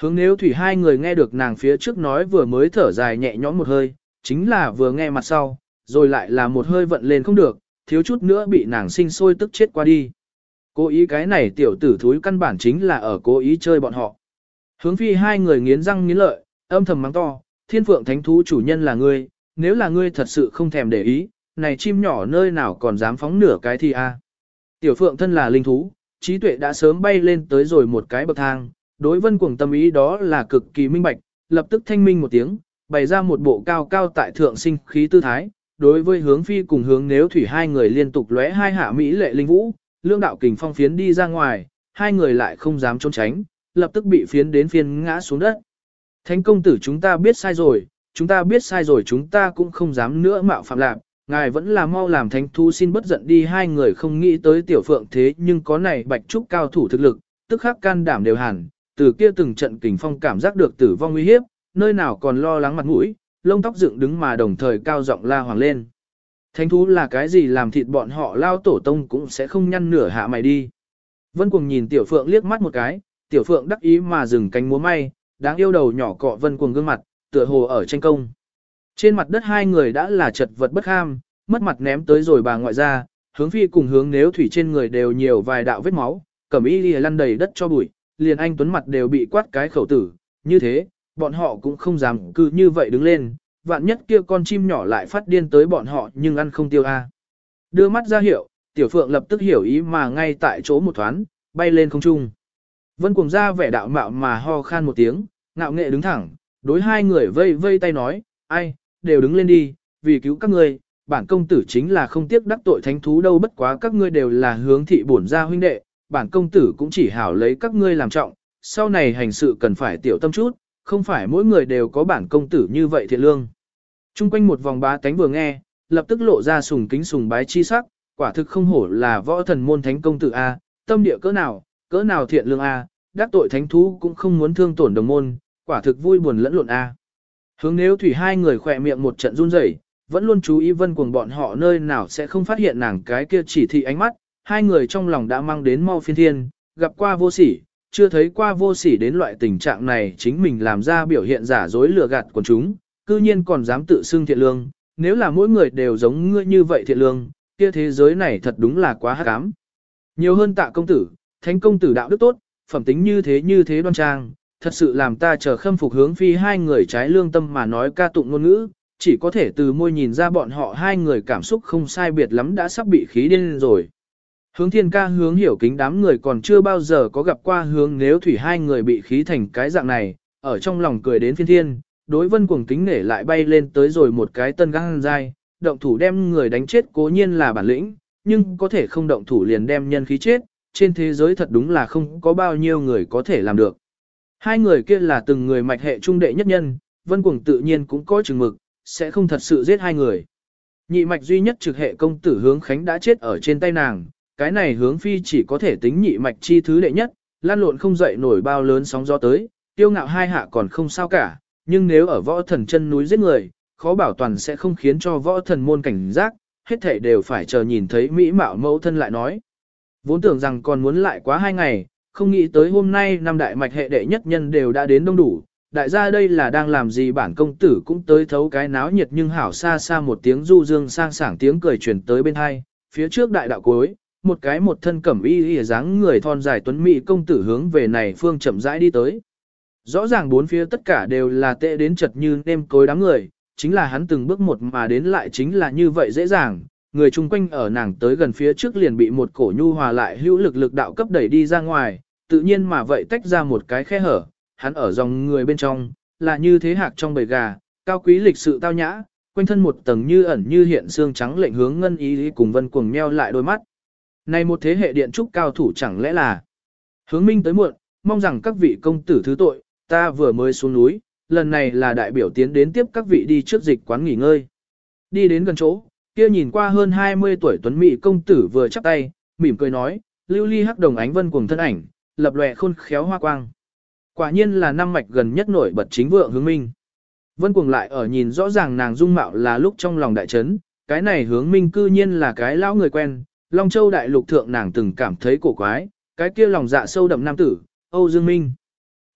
Hướng nếu thủy hai người nghe được nàng phía trước nói vừa mới thở dài nhẹ nhõm một hơi, chính là vừa nghe mặt sau, rồi lại là một hơi vận lên không được, thiếu chút nữa bị nàng sinh sôi tức chết qua đi. Cố ý cái này tiểu tử thúi căn bản chính là ở cố ý chơi bọn họ. Hướng phi hai người nghiến răng nghiến lợi, âm thầm mắng to, thiên phượng thánh thú chủ nhân là ngươi, nếu là ngươi thật sự không thèm để ý, này chim nhỏ nơi nào còn dám phóng nửa cái thì a. Tiểu phượng thân là linh thú, trí tuệ đã sớm bay lên tới rồi một cái bậc thang, đối vân cuồng tâm ý đó là cực kỳ minh bạch, lập tức thanh minh một tiếng, bày ra một bộ cao cao tại thượng sinh khí tư thái, đối với hướng phi cùng hướng nếu thủy hai người liên tục lóe hai hạ mỹ lệ linh vũ, lương đạo kình phong phiến đi ra ngoài, hai người lại không dám trốn tránh, lập tức bị phiến đến phiên ngã xuống đất. Thánh công tử chúng ta biết sai rồi, chúng ta biết sai rồi chúng ta cũng không dám nữa mạo phạm lạc, ngài vẫn là mau làm thánh thú xin bất giận đi hai người không nghĩ tới tiểu phượng thế nhưng có này bạch trúc cao thủ thực lực, tức khắc can đảm đều hẳn, từ kia từng trận kình phong cảm giác được tử vong nguy hiếp, nơi nào còn lo lắng mặt mũi, lông tóc dựng đứng mà đồng thời cao giọng la hoàng lên. Thánh thú là cái gì làm thịt bọn họ lao tổ tông cũng sẽ không nhăn nửa hạ mày đi. Vân Cuồng nhìn Tiểu Phượng liếc mắt một cái, Tiểu Phượng đắc ý mà dừng cánh múa may, đáng yêu đầu nhỏ cọ Vân Cuồng gương mặt, tựa hồ ở tranh công. Trên mặt đất hai người đã là chật vật bất ham, mất mặt ném tới rồi bà ngoại ra, hướng phi cùng hướng nếu thủy trên người đều nhiều vài đạo vết máu, cẩm y lìa lăn đầy đất cho bụi, liền anh tuấn mặt đều bị quát cái khẩu tử, như thế, bọn họ cũng không dám cứ như vậy đứng lên, vạn nhất kia con chim nhỏ lại phát điên tới bọn họ nhưng ăn không tiêu a. Đưa mắt ra hiệu, tiểu phượng lập tức hiểu ý mà ngay tại chỗ một thoáng, bay lên không trung. Vân cuồng ra vẻ đạo mạo mà ho khan một tiếng, ngạo nghệ đứng thẳng, đối hai người vây vây tay nói, ai, đều đứng lên đi, vì cứu các ngươi, bản công tử chính là không tiếc đắc tội thánh thú đâu bất quá các ngươi đều là hướng thị bổn gia huynh đệ, bản công tử cũng chỉ hảo lấy các ngươi làm trọng, sau này hành sự cần phải tiểu tâm chút, không phải mỗi người đều có bản công tử như vậy thiện lương. Trung quanh một vòng bá tánh vừa nghe, lập tức lộ ra sùng kính sùng bái chi sắc, quả thực không hổ là võ thần môn thánh công tử A, tâm địa cỡ nào, cỡ nào thiện lương A, đắc tội thánh thú cũng không muốn thương tổn đồng môn, quả thực vui buồn lẫn lộn A. Hướng nếu thủy hai người khỏe miệng một trận run rẩy, vẫn luôn chú ý vân cuồng bọn họ nơi nào sẽ không phát hiện nàng cái kia chỉ thị ánh mắt, hai người trong lòng đã mang đến mau phiên thiên, gặp qua vô sỉ, chưa thấy qua vô sỉ đến loại tình trạng này chính mình làm ra biểu hiện giả dối lừa gạt của chúng, cư nhiên còn dám tự xưng thiện lương, nếu là mỗi người đều giống ngươi như vậy thiện lương, kia thế giới này thật đúng là quá hắc ám. Nhiều hơn tạ công tử, thánh công tử đạo đức tốt, phẩm tính như thế như thế đoan trang, thật sự làm ta chờ khâm phục hướng phi hai người trái lương tâm mà nói ca tụng ngôn ngữ, chỉ có thể từ môi nhìn ra bọn họ hai người cảm xúc không sai biệt lắm đã sắp bị khí điên rồi. Hướng thiên ca hướng hiểu kính đám người còn chưa bao giờ có gặp qua hướng nếu thủy hai người bị khí thành cái dạng này, ở trong lòng cười đến phiên thiên, đối vân cuồng kính nể lại bay lên tới rồi một cái tân găng dai, động thủ đem người đánh chết cố nhiên là bản lĩnh, nhưng có thể không động thủ liền đem nhân khí chết, trên thế giới thật đúng là không có bao nhiêu người có thể làm được. Hai người kia là từng người mạch hệ trung đệ nhất nhân, vân cuồng tự nhiên cũng có chừng mực, sẽ không thật sự giết hai người. Nhị mạch duy nhất trực hệ công tử hướng khánh đã chết ở trên tay nàng, cái này hướng phi chỉ có thể tính nhị mạch chi thứ đệ nhất, lan lộn không dậy nổi bao lớn sóng gió tới, tiêu ngạo hai hạ còn không sao cả, nhưng nếu ở võ thần chân núi giết người, khó bảo toàn sẽ không khiến cho võ thần môn cảnh giác, hết thể đều phải chờ nhìn thấy mỹ mạo mẫu thân lại nói. Vốn tưởng rằng còn muốn lại quá hai ngày, không nghĩ tới hôm nay năm đại mạch hệ đệ nhất nhân đều đã đến đông đủ, đại gia đây là đang làm gì bản công tử cũng tới thấu cái náo nhiệt nhưng hảo xa xa một tiếng du dương sang sảng tiếng cười truyền tới bên hai, phía trước đại đạo cuối, một cái một thân cẩm y y dáng người thon dài tuấn mỹ công tử hướng về này phương chậm rãi đi tới. Rõ ràng bốn phía tất cả đều là tệ đến chật như nêm cối đám người, chính là hắn từng bước một mà đến lại chính là như vậy dễ dàng, người chung quanh ở nàng tới gần phía trước liền bị một cổ nhu hòa lại hữu lực lực đạo cấp đẩy đi ra ngoài, tự nhiên mà vậy tách ra một cái khe hở, hắn ở dòng người bên trong, là như thế hạc trong bầy gà, cao quý lịch sự tao nhã, quanh thân một tầng như ẩn như hiện xương trắng lệnh hướng ngân ý cùng vân cuồng meo lại đôi mắt. Này một thế hệ điện trúc cao thủ chẳng lẽ là hướng minh tới muộn, mong rằng các vị công tử thứ tội, ta vừa mới xuống núi, lần này là đại biểu tiến đến tiếp các vị đi trước dịch quán nghỉ ngơi. Đi đến gần chỗ, kia nhìn qua hơn 20 tuổi tuấn mỹ công tử vừa chắp tay, mỉm cười nói, lưu ly hắc đồng ánh vân cuồng thân ảnh, lập lòe khôn khéo hoa quang. Quả nhiên là năm mạch gần nhất nổi bật chính vượng hướng minh. Vân cuồng lại ở nhìn rõ ràng nàng dung mạo là lúc trong lòng đại chấn, cái này hướng minh cư nhiên là cái lão người quen, Long Châu đại lục thượng nàng từng cảm thấy cổ quái, cái kia lòng dạ sâu đậm nam tử, Âu Dương Minh.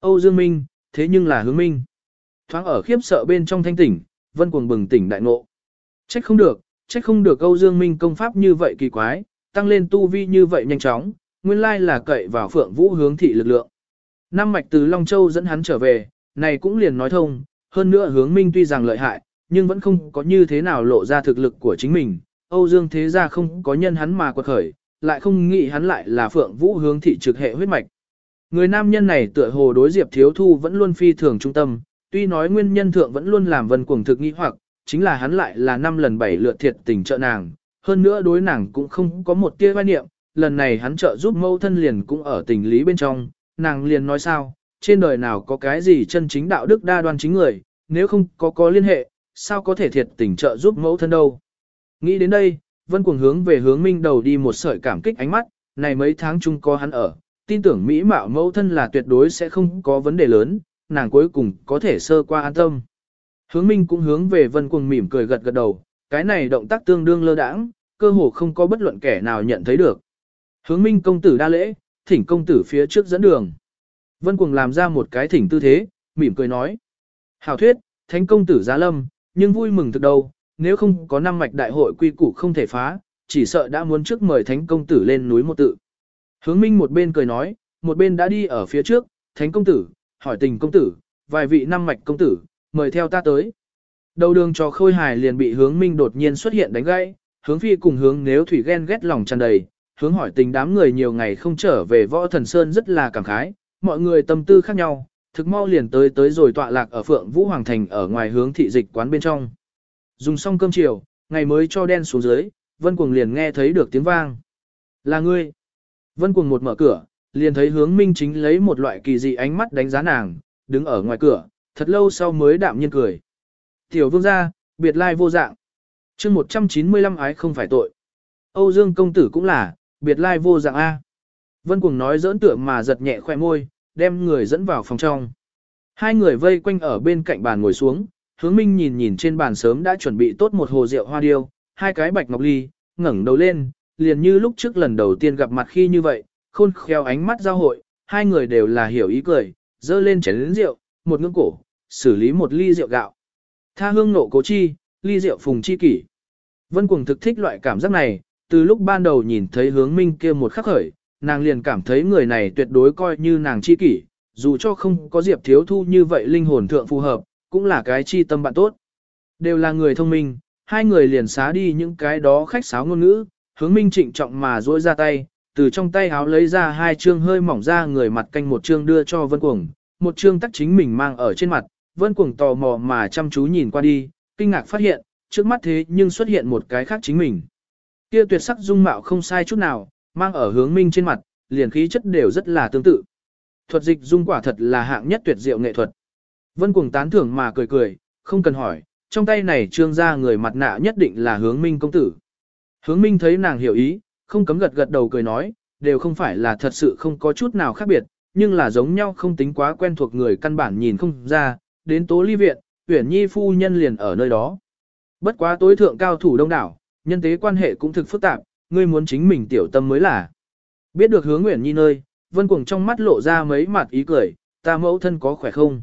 Âu Dương Minh, thế nhưng là hướng minh. Thoáng ở khiếp sợ bên trong thanh tỉnh, vân cuồng bừng tỉnh đại ngộ. Trách không được, trách không được Âu Dương Minh công pháp như vậy kỳ quái, tăng lên tu vi như vậy nhanh chóng, nguyên lai là cậy vào phượng vũ hướng thị lực lượng. Năm mạch từ Long Châu dẫn hắn trở về, này cũng liền nói thông, hơn nữa hướng minh tuy rằng lợi hại, nhưng vẫn không có như thế nào lộ ra thực lực của chính mình. Âu Dương thế gia không có nhân hắn mà quật khởi, lại không nghĩ hắn lại là phượng vũ hướng thị trực hệ huyết mạch. Người nam nhân này tựa hồ đối Diệp Thiếu Thu vẫn luôn phi thường trung tâm, tuy nói nguyên nhân thượng vẫn luôn làm vân cuồng thực nghi hoặc, chính là hắn lại là năm lần bảy lượt thiệt tình trợ nàng, hơn nữa đối nàng cũng không có một tia vai niệm, lần này hắn trợ giúp mâu thân liền cũng ở tình lý bên trong, nàng liền nói sao, trên đời nào có cái gì chân chính đạo đức đa đoan chính người, nếu không có có liên hệ, sao có thể thiệt tình trợ giúp mẫu thân đâu. Nghĩ đến đây, vân cuồng hướng về hướng minh đầu đi một sợi cảm kích ánh mắt, này mấy tháng chung có hắn ở, tin tưởng mỹ mạo mẫu thân là tuyệt đối sẽ không có vấn đề lớn, nàng cuối cùng có thể sơ qua an tâm. Hướng Minh cũng hướng về Vân Cuồng mỉm cười gật gật đầu, cái này động tác tương đương lơ đãng, cơ hồ không có bất luận kẻ nào nhận thấy được. Hướng Minh công tử đa lễ, thỉnh công tử phía trước dẫn đường. Vân Cuồng làm ra một cái thỉnh tư thế, mỉm cười nói. Hảo thuyết, thánh công tử giá lâm, nhưng vui mừng thực đâu, nếu không có năm mạch đại hội quy củ không thể phá, chỉ sợ đã muốn trước mời thánh công tử lên núi một tự. Hướng Minh một bên cười nói, một bên đã đi ở phía trước, thánh công tử, hỏi tình công tử, vài vị năm mạch công tử, mời theo ta tới. Đầu đường cho khôi hài liền bị hướng minh đột nhiên xuất hiện đánh gãy, hướng phi cùng hướng nếu thủy ghen ghét lòng tràn đầy, hướng hỏi tình đám người nhiều ngày không trở về võ thần sơn rất là cảm khái, mọi người tâm tư khác nhau, thực mau liền tới tới rồi tọa lạc ở phượng vũ hoàng thành ở ngoài hướng thị dịch quán bên trong. Dùng xong cơm chiều, ngày mới cho đen xuống dưới, vân cuồng liền nghe thấy được tiếng vang. Là ngươi. Vân cuồng một mở cửa, liền thấy hướng minh chính lấy một loại kỳ dị ánh mắt đánh giá nàng, đứng ở ngoài cửa, thật lâu sau mới đạm nhiên cười. Tiểu vương gia, biệt lai vô dạng. chương 195 ái không phải tội. Âu Dương công tử cũng là, biệt lai vô dạng A. Vân Cuồng nói giỡn tựa mà giật nhẹ khoe môi, đem người dẫn vào phòng trong. Hai người vây quanh ở bên cạnh bàn ngồi xuống, hướng minh nhìn nhìn trên bàn sớm đã chuẩn bị tốt một hồ rượu hoa điêu, hai cái bạch ngọc ly, ngẩng đầu lên, liền như lúc trước lần đầu tiên gặp mặt khi như vậy, khôn khéo ánh mắt giao hội, hai người đều là hiểu ý cười, dơ lên chén lĩnh rượu, một ngưỡng cổ, xử lý một ly rượu gạo. Tha hương nộ cố chi, ly rượu phùng chi kỷ. Vân Cuồng thực thích loại cảm giác này, từ lúc ban đầu nhìn thấy hướng minh kia một khắc khởi, nàng liền cảm thấy người này tuyệt đối coi như nàng chi kỷ, dù cho không có Diệp Thiếu Thu như vậy linh hồn thượng phù hợp, cũng là cái chi tâm bạn tốt. Đều là người thông minh, hai người liền xá đi những cái đó khách sáo ngôn ngữ, hướng minh trịnh trọng mà duỗi ra tay, từ trong tay áo lấy ra hai chương hơi mỏng ra người mặt canh một chương đưa cho Vân Cuồng, một chương tắc chính mình mang ở trên mặt, Vân Cuồng tò mò mà chăm chú nhìn qua đi, kinh ngạc phát hiện, trước mắt thế nhưng xuất hiện một cái khác chính mình. Kia tuyệt sắc dung mạo không sai chút nào, mang ở hướng minh trên mặt, liền khí chất đều rất là tương tự. Thuật dịch dung quả thật là hạng nhất tuyệt diệu nghệ thuật. Vân Cuồng tán thưởng mà cười cười, không cần hỏi, trong tay này trương ra người mặt nạ nhất định là hướng minh công tử. Hướng minh thấy nàng hiểu ý, không cấm gật gật đầu cười nói, đều không phải là thật sự không có chút nào khác biệt, nhưng là giống nhau không tính quá quen thuộc người căn bản nhìn không ra, đến tố ly viện, tuyển Nhi phu nhân liền ở nơi đó. Bất quá tối thượng cao thủ đông đảo, nhân tế quan hệ cũng thực phức tạp, ngươi muốn chính mình tiểu tâm mới là. Biết được hướng nguyện Nhi nơi, Vân Cuồng trong mắt lộ ra mấy mặt ý cười, ta mẫu thân có khỏe không?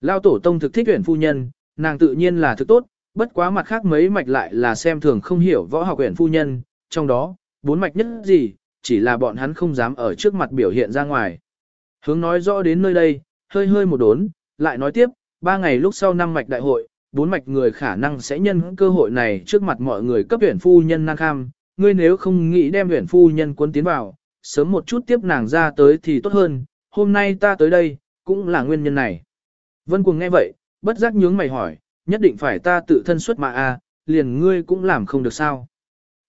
Lao tổ tông thực thích Uyển phu nhân, nàng tự nhiên là thực tốt, bất quá mặt khác mấy mạch lại là xem thường không hiểu võ học Uyển phu nhân, trong đó, bốn mạch nhất gì, chỉ là bọn hắn không dám ở trước mặt biểu hiện ra ngoài. Hướng nói rõ đến nơi đây, hơi hơi một đốn, lại nói tiếp, ba ngày lúc sau năm mạch đại hội, bốn mạch người khả năng sẽ nhân cơ hội này trước mặt mọi người cấp huyện phu nhân năng kham, ngươi nếu không nghĩ đem huyện phu nhân cuốn tiến vào, sớm một chút tiếp nàng ra tới thì tốt hơn, hôm nay ta tới đây, cũng là nguyên nhân này. Vân Cuồng nghe vậy, bất giác nhướng mày hỏi, nhất định phải ta tự thân xuất mà a, à, liền ngươi cũng làm không được sao.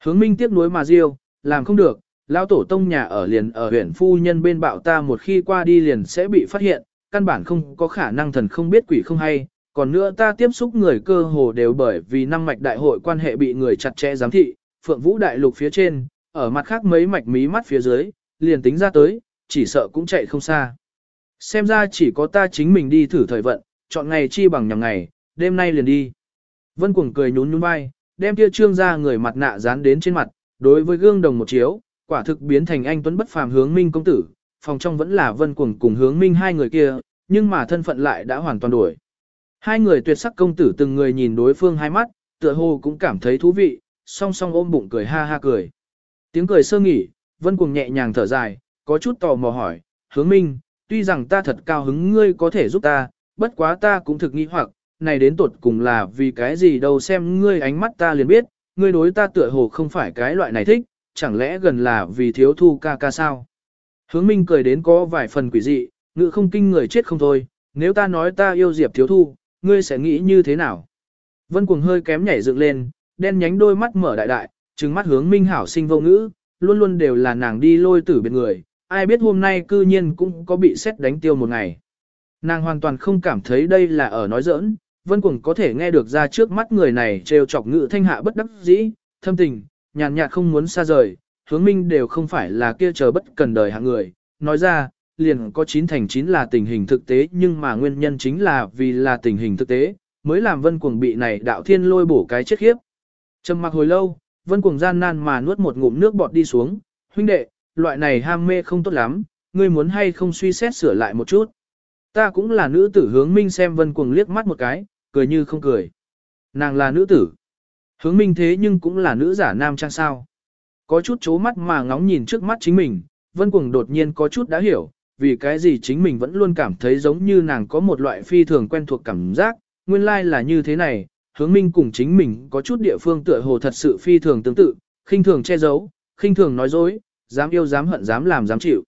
Hướng minh tiếc nuối mà diêu, làm không được, lão tổ tông nhà ở liền ở huyện phu nhân bên bạo ta một khi qua đi liền sẽ bị phát hiện, căn bản không có khả năng thần không biết quỷ không hay, còn nữa ta tiếp xúc người cơ hồ đều bởi vì năm mạch đại hội quan hệ bị người chặt chẽ giám thị, phượng vũ đại lục phía trên, ở mặt khác mấy mạch mí mắt phía dưới, liền tính ra tới, chỉ sợ cũng chạy không xa. Xem ra chỉ có ta chính mình đi thử thời vận, chọn ngày chi bằng nhằm ngày, đêm nay liền đi. Vân Cuồng cười nhún nhún vai, đem kia trương ra người mặt nạ dán đến trên mặt, đối với gương đồng một chiếu, quả thực biến thành anh tuấn bất phàm hướng minh công tử, phòng trong vẫn là Vân Cuồng cùng hướng minh hai người kia, nhưng mà thân phận lại đã hoàn toàn đổi. Hai người tuyệt sắc công tử từng người nhìn đối phương hai mắt, tựa hồ cũng cảm thấy thú vị, song song ôm bụng cười ha ha cười. Tiếng cười sơ nghỉ, Vân Cuồng nhẹ nhàng thở dài, có chút tò mò hỏi, hướng minh, tuy rằng ta thật cao hứng ngươi có thể giúp ta, bất quá ta cũng thực nghi hoặc, này đến tột cùng là vì cái gì đâu xem ngươi ánh mắt ta liền biết, ngươi đối ta tựa hồ không phải cái loại này thích, chẳng lẽ gần là vì thiếu thu ca ca sao. Hướng minh cười đến có vài phần quỷ dị, ngự không kinh người chết không thôi, nếu ta nói ta yêu Diệp thiếu thu, ngươi sẽ nghĩ như thế nào? Vân cuồng hơi kém nhảy dựng lên, đen nhánh đôi mắt mở đại đại, trừng mắt hướng minh hảo sinh vô ngữ, luôn luôn đều là nàng đi lôi tử biệt người, ai biết hôm nay cư nhiên cũng có bị xét đánh tiêu một ngày. Nàng hoàn toàn không cảm thấy đây là ở nói giỡn, Vân Cuồng có thể nghe được ra trước mắt người này trêu chọc ngự thanh hạ bất đắc dĩ, thâm tình, nhàn nhạt không muốn xa rời, hướng minh đều không phải là kia chờ bất cần đời hạng người. Nói ra, liền có chín thành chín là tình hình thực tế nhưng mà nguyên nhân chính là vì là tình hình thực tế, mới làm Vân Cuồng bị này đạo thiên lôi bổ cái chết khiếp. Trầm mặc hồi lâu, Vân Cuồng gian nan mà nuốt một ngụm nước bọt đi xuống, huynh đệ, loại này ham mê không tốt lắm, ngươi muốn hay không suy xét sửa lại một chút. Ta cũng là nữ tử hướng minh xem Vân Cuồng liếc mắt một cái, cười như không cười. Nàng là nữ tử. Hướng minh thế nhưng cũng là nữ giả nam trang sao. Có chút chố mắt mà ngóng nhìn trước mắt chính mình, Vân Cuồng đột nhiên có chút đã hiểu, vì cái gì chính mình vẫn luôn cảm thấy giống như nàng có một loại phi thường quen thuộc cảm giác, nguyên lai like là như thế này, hướng minh cùng chính mình có chút địa phương tựa hồ thật sự phi thường tương tự, khinh thường che giấu, khinh thường nói dối, dám yêu dám hận dám làm dám chịu.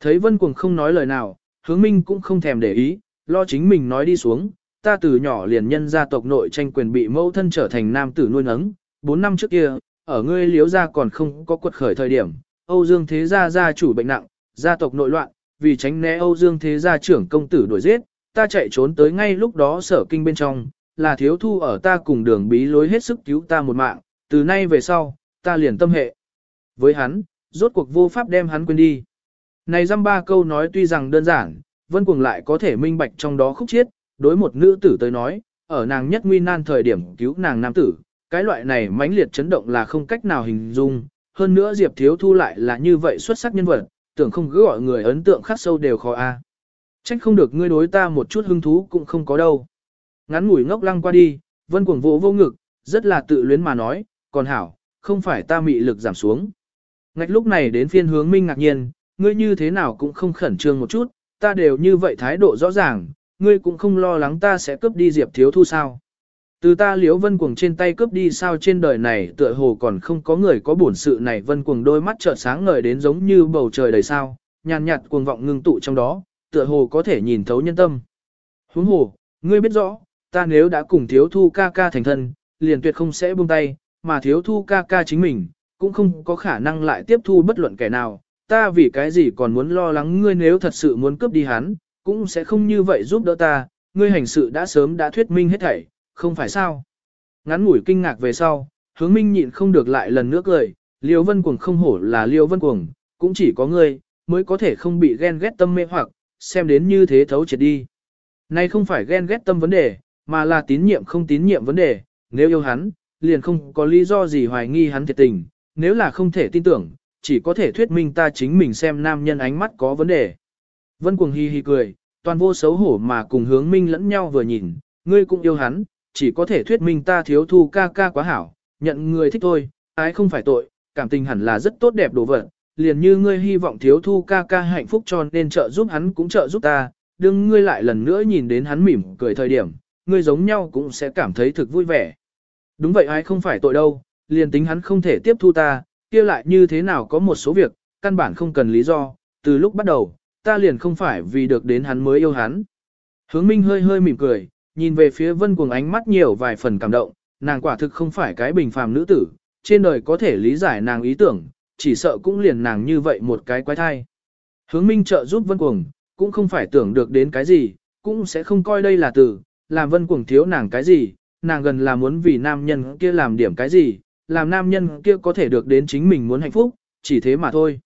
Thấy Vân Cuồng không nói lời nào, hướng minh cũng không thèm để ý, lo chính mình nói đi xuống, ta từ nhỏ liền nhân gia tộc nội tranh quyền bị mẫu thân trở thành nam tử nuôi nấng, 4 năm trước kia, ở ngươi liếu gia còn không có quật khởi thời điểm, Âu Dương Thế Gia gia chủ bệnh nặng, gia tộc nội loạn, vì tránh né Âu Dương Thế Gia trưởng công tử đuổi giết, ta chạy trốn tới ngay lúc đó sở kinh bên trong, là thiếu thu ở ta cùng đường bí lối hết sức cứu ta một mạng, từ nay về sau, ta liền tâm hệ. Với hắn, rốt cuộc vô pháp đem hắn quên đi. Này dăm ba câu nói tuy rằng đơn giản, vân cuồng lại có thể minh bạch trong đó khúc chiết, đối một nữ tử tới nói, ở nàng nhất nguy nan thời điểm cứu nàng nam tử, cái loại này mãnh liệt chấn động là không cách nào hình dung, hơn nữa Diệp Thiếu Thu lại là như vậy xuất sắc nhân vật, tưởng không cứ gọi người ấn tượng khắc sâu đều khó a. À. Trách không được ngươi đối ta một chút hứng thú cũng không có đâu. Ngắn ngủi ngốc lăng qua đi, vân cuồng vỗ vô ngực, rất là tự luyến mà nói, còn hảo, không phải ta mị lực giảm xuống. Ngạch lúc này đến phiên hướng minh ngạc nhiên, ngươi như thế nào cũng không khẩn trương một chút, ta đều như vậy thái độ rõ ràng, ngươi cũng không lo lắng ta sẽ cướp đi Diệp Thiếu Thu sao. Từ ta liếu vân cuồng trên tay cướp đi sao trên đời này tựa hồ còn không có người có bổn sự này. Vân cuồng đôi mắt trợn sáng ngời đến giống như bầu trời đầy sao, nhàn nhạt cuồng vọng ngưng tụ trong đó, tựa hồ có thể nhìn thấu nhân tâm. Huống hồ, ngươi biết rõ, ta nếu đã cùng thiếu thu ca ca thành thân, liền tuyệt không sẽ buông tay, mà thiếu thu ca ca chính mình, cũng không có khả năng lại tiếp thu bất luận kẻ nào, ta vì cái gì còn muốn lo lắng ngươi nếu thật sự muốn cướp đi hắn, cũng sẽ không như vậy giúp đỡ ta, ngươi hành sự đã sớm đã thuyết minh hết thảy, không phải sao. Ngắn ngủi kinh ngạc về sau, hướng minh nhịn không được lại lần nữa cười, liêu vân cuồng không hổ là liêu vân cuồng, cũng chỉ có ngươi, mới có thể không bị ghen ghét tâm mê hoặc, xem đến như thế thấu triệt đi. Này không phải ghen ghét tâm vấn đề, mà là tín nhiệm không tín nhiệm vấn đề, nếu yêu hắn, liền không có lý do gì hoài nghi hắn thiệt tình, nếu là không thể tin tưởng, chỉ có thể thuyết minh ta chính mình xem nam nhân ánh mắt có vấn đề. Vân cuồng hi hi cười, toàn vô xấu hổ mà cùng hướng minh lẫn nhau vừa nhìn, ngươi cũng yêu hắn, chỉ có thể thuyết minh ta thiếu thu ca ca quá hảo, nhận người thích thôi, ái không phải tội, cảm tình hẳn là rất tốt đẹp đồ vật, liền như ngươi hy vọng thiếu thu ca ca hạnh phúc cho nên trợ giúp hắn cũng trợ giúp ta, đừng ngươi lại lần nữa nhìn đến hắn mỉm cười thời điểm, ngươi giống nhau cũng sẽ cảm thấy thực vui vẻ. Đúng vậy ai không phải tội đâu, liền tính hắn không thể tiếp thu ta, kia lại như thế nào có một số việc, căn bản không cần lý do, từ lúc bắt đầu, ta liền không phải vì được đến hắn mới yêu hắn. Hướng Minh hơi hơi mỉm cười, nhìn về phía vân cuồng ánh mắt nhiều vài phần cảm động, nàng quả thực không phải cái bình phàm nữ tử, trên đời có thể lý giải nàng ý tưởng, chỉ sợ cũng liền nàng như vậy một cái quái thai. Hướng Minh trợ giúp vân cuồng, cũng không phải tưởng được đến cái gì, cũng sẽ không coi đây là từ, làm vân cuồng thiếu nàng cái gì, nàng gần là muốn vì nam nhân kia làm điểm cái gì, làm nam nhân kia có thể được đến chính mình muốn hạnh phúc, chỉ thế mà thôi.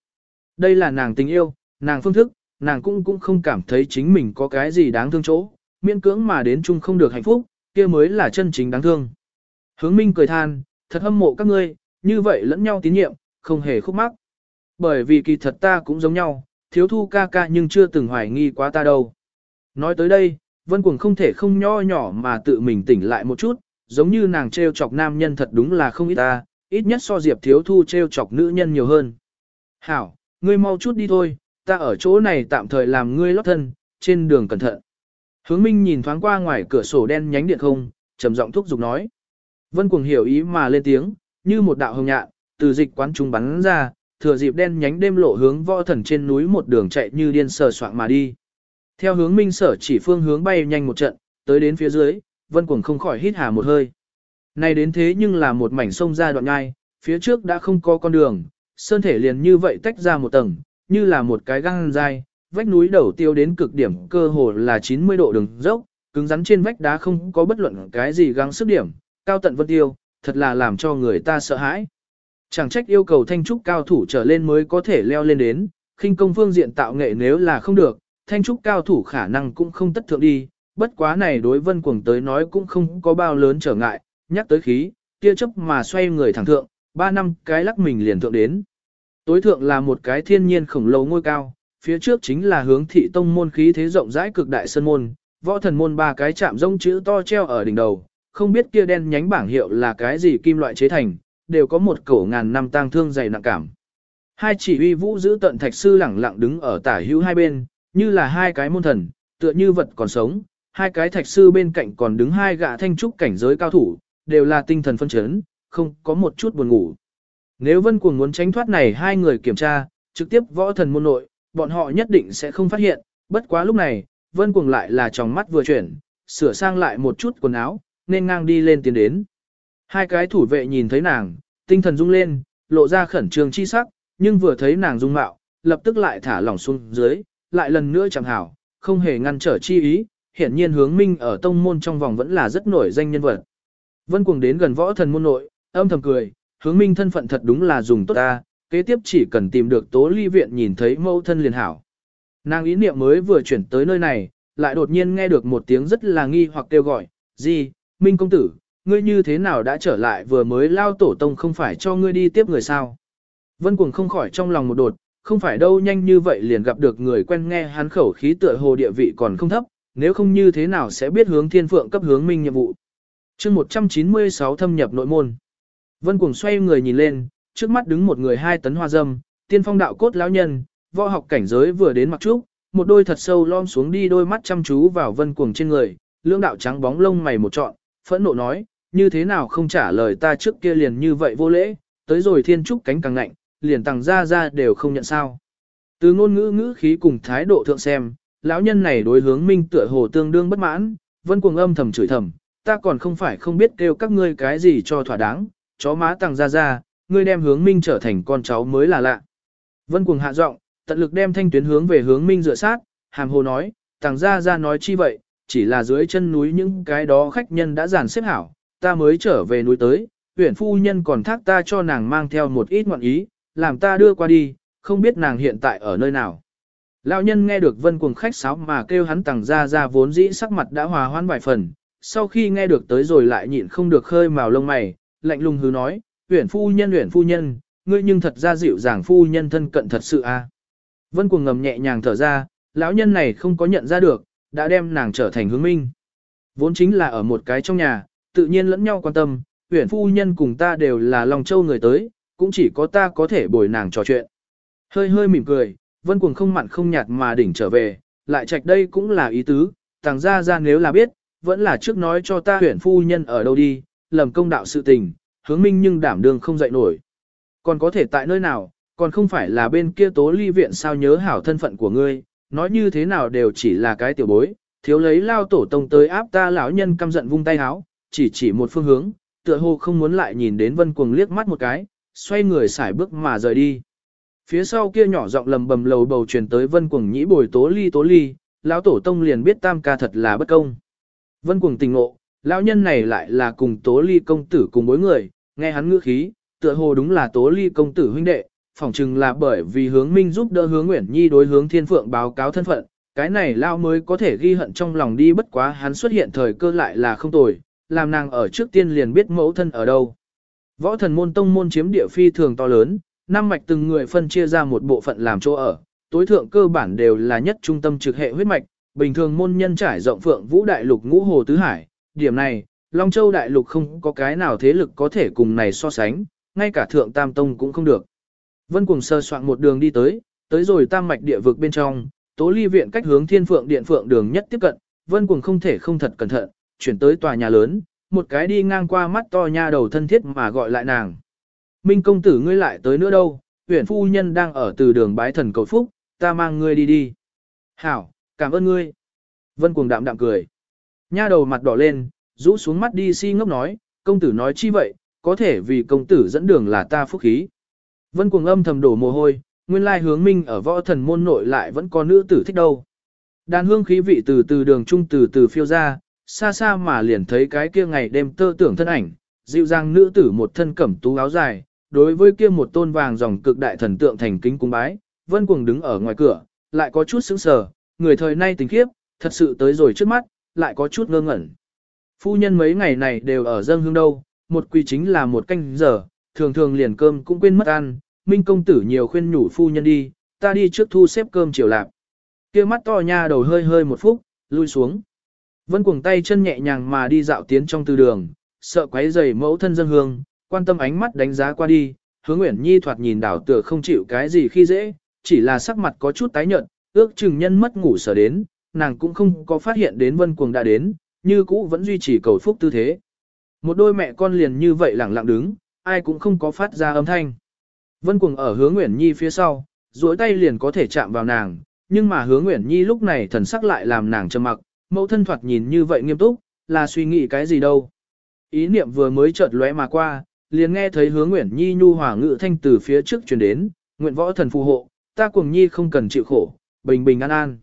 Đây là nàng tình yêu, nàng phương thức, nàng cũng cũng không cảm thấy chính mình có cái gì đáng thương chỗ, miễn cưỡng mà đến chung không được hạnh phúc, kia mới là chân chính đáng thương. Hướng Minh cười than, thật hâm mộ các ngươi, như vậy lẫn nhau tín nhiệm, không hề khúc mắc. Bởi vì kỳ thật ta cũng giống nhau, thiếu thu ca ca nhưng chưa từng hoài nghi quá ta đâu. Nói tới đây, Vân Cuồng không thể không nho nhỏ mà tự mình tỉnh lại một chút, giống như nàng treo chọc nam nhân thật đúng là không ít ta, ít nhất so Diệp thiếu thu treo chọc nữ nhân nhiều hơn. Hảo, ngươi mau chút đi thôi, ta ở chỗ này tạm thời làm ngươi lót thân, trên đường cẩn thận. Hướng Minh nhìn thoáng qua ngoài cửa sổ đen nhánh điện không, trầm giọng thúc giục nói. Vân Cuồng hiểu ý mà lên tiếng, như một đạo hồng nhạn, từ dịch quán trung bắn ra, thừa dịp đen nhánh đêm lộ hướng võ thần trên núi một đường chạy như điên sờ soạng mà đi. Theo hướng Minh sở chỉ phương hướng bay nhanh một trận, tới đến phía dưới, Vân Cuồng không khỏi hít hà một hơi. Này đến thế nhưng là một mảnh sông ra đoạn ngai, phía trước đã không có con đường, sơn thể liền như vậy tách ra một tầng, như là một cái găng dai, vách núi đầu tiêu đến cực điểm cơ hồ là 90 độ đường dốc, cứng rắn trên vách đá không có bất luận cái gì gắng sức điểm, cao tận vân tiêu, thật là làm cho người ta sợ hãi. Chẳng trách yêu cầu thanh trúc cao thủ trở lên mới có thể leo lên đến, khinh công phương diện tạo nghệ nếu là không được, thanh trúc cao thủ khả năng cũng không tất thượng đi, bất quá này đối vân cuồng tới nói cũng không có bao lớn trở ngại, nhắc tới khí, kia chấp mà xoay người thẳng thượng, ba năm cái lắc mình liền thượng đến. Tối thượng là một cái thiên nhiên khổng lồ ngôi cao, phía trước chính là hướng thị tông môn khí thế rộng rãi cực đại sân môn, võ thần môn ba cái chạm rông chữ to treo ở đỉnh đầu, không biết kia đen nhánh bảng hiệu là cái gì kim loại chế thành, đều có một cổ ngàn năm tang thương dày nặng cảm. Hai chỉ uy vũ giữ tận thạch sư lẳng lặng đứng ở tả hữu hai bên, như là hai cái môn thần, tựa như vật còn sống, hai cái thạch sư bên cạnh còn đứng hai gã thanh trúc cảnh giới cao thủ, đều là tinh thần phân chấn, không có một chút buồn ngủ. Nếu Vân Cuồng muốn tránh thoát này hai người kiểm tra, trực tiếp võ thần môn nội, bọn họ nhất định sẽ không phát hiện, bất quá lúc này, Vân Cuồng lại là tròng mắt vừa chuyển, sửa sang lại một chút quần áo, nên ngang đi lên tiến đến. Hai cái thủ vệ nhìn thấy nàng, tinh thần rung lên, lộ ra khẩn trương chi sắc, nhưng vừa thấy nàng dung mạo, lập tức lại thả lỏng xuống dưới, lại lần nữa chẳng hảo, không hề ngăn trở chi ý, hiển nhiên hướng minh ở tông môn trong vòng vẫn là rất nổi danh nhân vật. Vân cuồng đến gần võ thần môn nội, âm thầm cười, hướng minh thân phận thật đúng là dùng tốt ta, kế tiếp chỉ cần tìm được tố ly viện nhìn thấy mẫu thân liền hảo. Nàng ý niệm mới vừa chuyển tới nơi này, lại đột nhiên nghe được một tiếng rất là nghi hoặc kêu gọi, gì, minh công tử, ngươi như thế nào đã trở lại vừa mới lao tổ tông không phải cho ngươi đi tiếp người sao. Vân cuồng không khỏi trong lòng một đột, không phải đâu nhanh như vậy liền gặp được người quen nghe hắn khẩu khí tựa hồ địa vị còn không thấp, nếu không như thế nào sẽ biết hướng thiên phượng cấp hướng minh nhiệm vụ. chương 196 thâm nhập nội môn. Vân cuồng xoay người nhìn lên, trước mắt đứng một người hai tấn hoa dâm, tiên phong đạo cốt lão nhân, võ học cảnh giới vừa đến mặc trúc, một đôi thật sâu lom xuống đi đôi mắt chăm chú vào vân cuồng trên người, lưỡng đạo trắng bóng lông mày một trọn, phẫn nộ nói, như thế nào không trả lời ta trước kia liền như vậy vô lễ, tới rồi thiên trúc cánh càng lạnh, liền tàng ra ra đều không nhận sao. Từ ngôn ngữ ngữ khí cùng thái độ thượng xem, lão nhân này đối hướng minh tựa hồ tương đương bất mãn, vân cuồng âm thầm chửi thầm, ta còn không phải không biết kêu các ngươi cái gì cho thỏa đáng, chó má tàng ra ra, ngươi đem hướng minh trở thành con cháu mới là lạ. Vân cuồng hạ giọng, tận lực đem thanh tuyến hướng về hướng minh dựa sát, hàm hồ nói, tàng ra ra nói chi vậy, chỉ là dưới chân núi những cái đó khách nhân đã dàn xếp hảo, ta mới trở về núi tới, huyện phu nhân còn thác ta cho nàng mang theo một ít ngoạn ý, làm ta đưa qua đi, không biết nàng hiện tại ở nơi nào. Lão nhân nghe được vân cuồng khách sáo mà kêu hắn tàng ra ra vốn dĩ sắc mặt đã hòa hoãn vài phần, sau khi nghe được tới rồi lại nhịn không được khơi màu lông mày, lạnh lùng hứ nói, huyện phu nhân huyện phu nhân, ngươi nhưng thật ra dịu dàng phu nhân thân cận thật sự a. À? Vân cuồng ngầm nhẹ nhàng thở ra, lão nhân này không có nhận ra được, đã đem nàng trở thành hướng minh. Vốn chính là ở một cái trong nhà, tự nhiên lẫn nhau quan tâm, huyện phu nhân cùng ta đều là lòng châu người tới, cũng chỉ có ta có thể bồi nàng trò chuyện. Hơi hơi mỉm cười, vân cuồng không mặn không nhạt mà đỉnh trở về, lại trạch đây cũng là ý tứ, tàng ra ra nếu là biết, vẫn là trước nói cho ta huyện phu nhân ở đâu đi, lầm công đạo sự tình, hướng minh nhưng đảm đương không dậy nổi. Còn có thể tại nơi nào, còn không phải là bên kia tố ly viện sao nhớ hảo thân phận của ngươi, nói như thế nào đều chỉ là cái tiểu bối, thiếu lấy lao tổ tông tới áp ta lão nhân căm giận vung tay háo, chỉ chỉ một phương hướng, tựa hồ không muốn lại nhìn đến vân cuồng liếc mắt một cái, xoay người xài bước mà rời đi. Phía sau kia nhỏ giọng lầm bầm lầu bầu truyền tới vân cuồng nhĩ bồi tố ly tố ly, lão tổ tông liền biết tam ca thật là bất công. Vân cuồng tình ngộ, lão nhân này lại là cùng tố ly công tử cùng bối người, nghe hắn ngữ khí, tựa hồ đúng là tố ly công tử huynh đệ, phỏng chừng là bởi vì hướng minh giúp đỡ hướng Nguyễn Nhi đối hướng thiên phượng báo cáo thân phận, cái này lao mới có thể ghi hận trong lòng đi bất quá hắn xuất hiện thời cơ lại là không tồi, làm nàng ở trước tiên liền biết mẫu thân ở đâu. Võ thần môn tông môn chiếm địa phi thường to lớn, năm mạch từng người phân chia ra một bộ phận làm chỗ ở, tối thượng cơ bản đều là nhất trung tâm trực hệ huyết mạch, bình thường môn nhân trải rộng phượng vũ đại lục ngũ hồ tứ hải, điểm này, Long Châu đại lục không có cái nào thế lực có thể cùng này so sánh, ngay cả thượng tam tông cũng không được. Vân cùng sơ soạn một đường đi tới, tới rồi tam mạch địa vực bên trong, tố ly viện cách hướng thiên phượng điện phượng đường nhất tiếp cận, vân cùng không thể không thật cẩn thận, chuyển tới tòa nhà lớn, một cái đi ngang qua mắt to nha đầu thân thiết mà gọi lại nàng. Minh công tử ngươi lại tới nữa đâu, huyện phu nhân đang ở từ đường bái thần cầu phúc, ta mang ngươi đi đi. Hảo, cảm ơn ngươi. Vân cuồng đạm đạm cười. Nha đầu mặt đỏ lên, rũ xuống mắt đi si ngốc nói, công tử nói chi vậy, có thể vì công tử dẫn đường là ta phúc khí. Vân cuồng âm thầm đổ mồ hôi, nguyên lai hướng minh ở võ thần môn nội lại vẫn có nữ tử thích đâu. Đàn hương khí vị từ từ đường trung từ từ phiêu ra, xa xa mà liền thấy cái kia ngày đêm tơ tưởng thân ảnh, dịu dàng nữ tử một thân cẩm tú áo dài, đối với kia một tôn vàng dòng cực đại thần tượng thành kính cung bái, vân cuồng đứng ở ngoài cửa, lại có chút sững sờ, người thời nay tình khiếp, thật sự tới rồi trước mắt, lại có chút ngơ ngẩn. Phu nhân mấy ngày này đều ở dâng hương đâu, một quy chính là một canh giờ, thường thường liền cơm cũng quên mất ăn, minh công tử nhiều khuyên nhủ phu nhân đi, ta đi trước thu xếp cơm chiều lạp. kia mắt to nha đầu hơi hơi một phút, lui xuống. Vân cuồng tay chân nhẹ nhàng mà đi dạo tiến trong tư đường, sợ quấy rầy mẫu thân dân hương, quan tâm ánh mắt đánh giá qua đi, hướng Nguyễn Nhi thoạt nhìn đảo tựa không chịu cái gì khi dễ, chỉ là sắc mặt có chút tái nhợt, ước chừng nhân mất ngủ sở đến, nàng cũng không có phát hiện đến vân cuồng đã đến, như cũ vẫn duy trì cầu phúc tư thế. Một đôi mẹ con liền như vậy lặng lặng đứng, ai cũng không có phát ra âm thanh. Vân cuồng ở hướng Nguyễn Nhi phía sau, duỗi tay liền có thể chạm vào nàng, nhưng mà hướng Nguyễn Nhi lúc này thần sắc lại làm nàng trầm mặc, mẫu thân thoạt nhìn như vậy nghiêm túc, là suy nghĩ cái gì đâu. Ý niệm vừa mới chợt lóe mà qua, liền nghe thấy hướng Nguyễn Nhi nhu hòa ngự thanh từ phía trước truyền đến, nguyện võ thần phù hộ, ta cuồng nhi không cần chịu khổ, bình bình an an.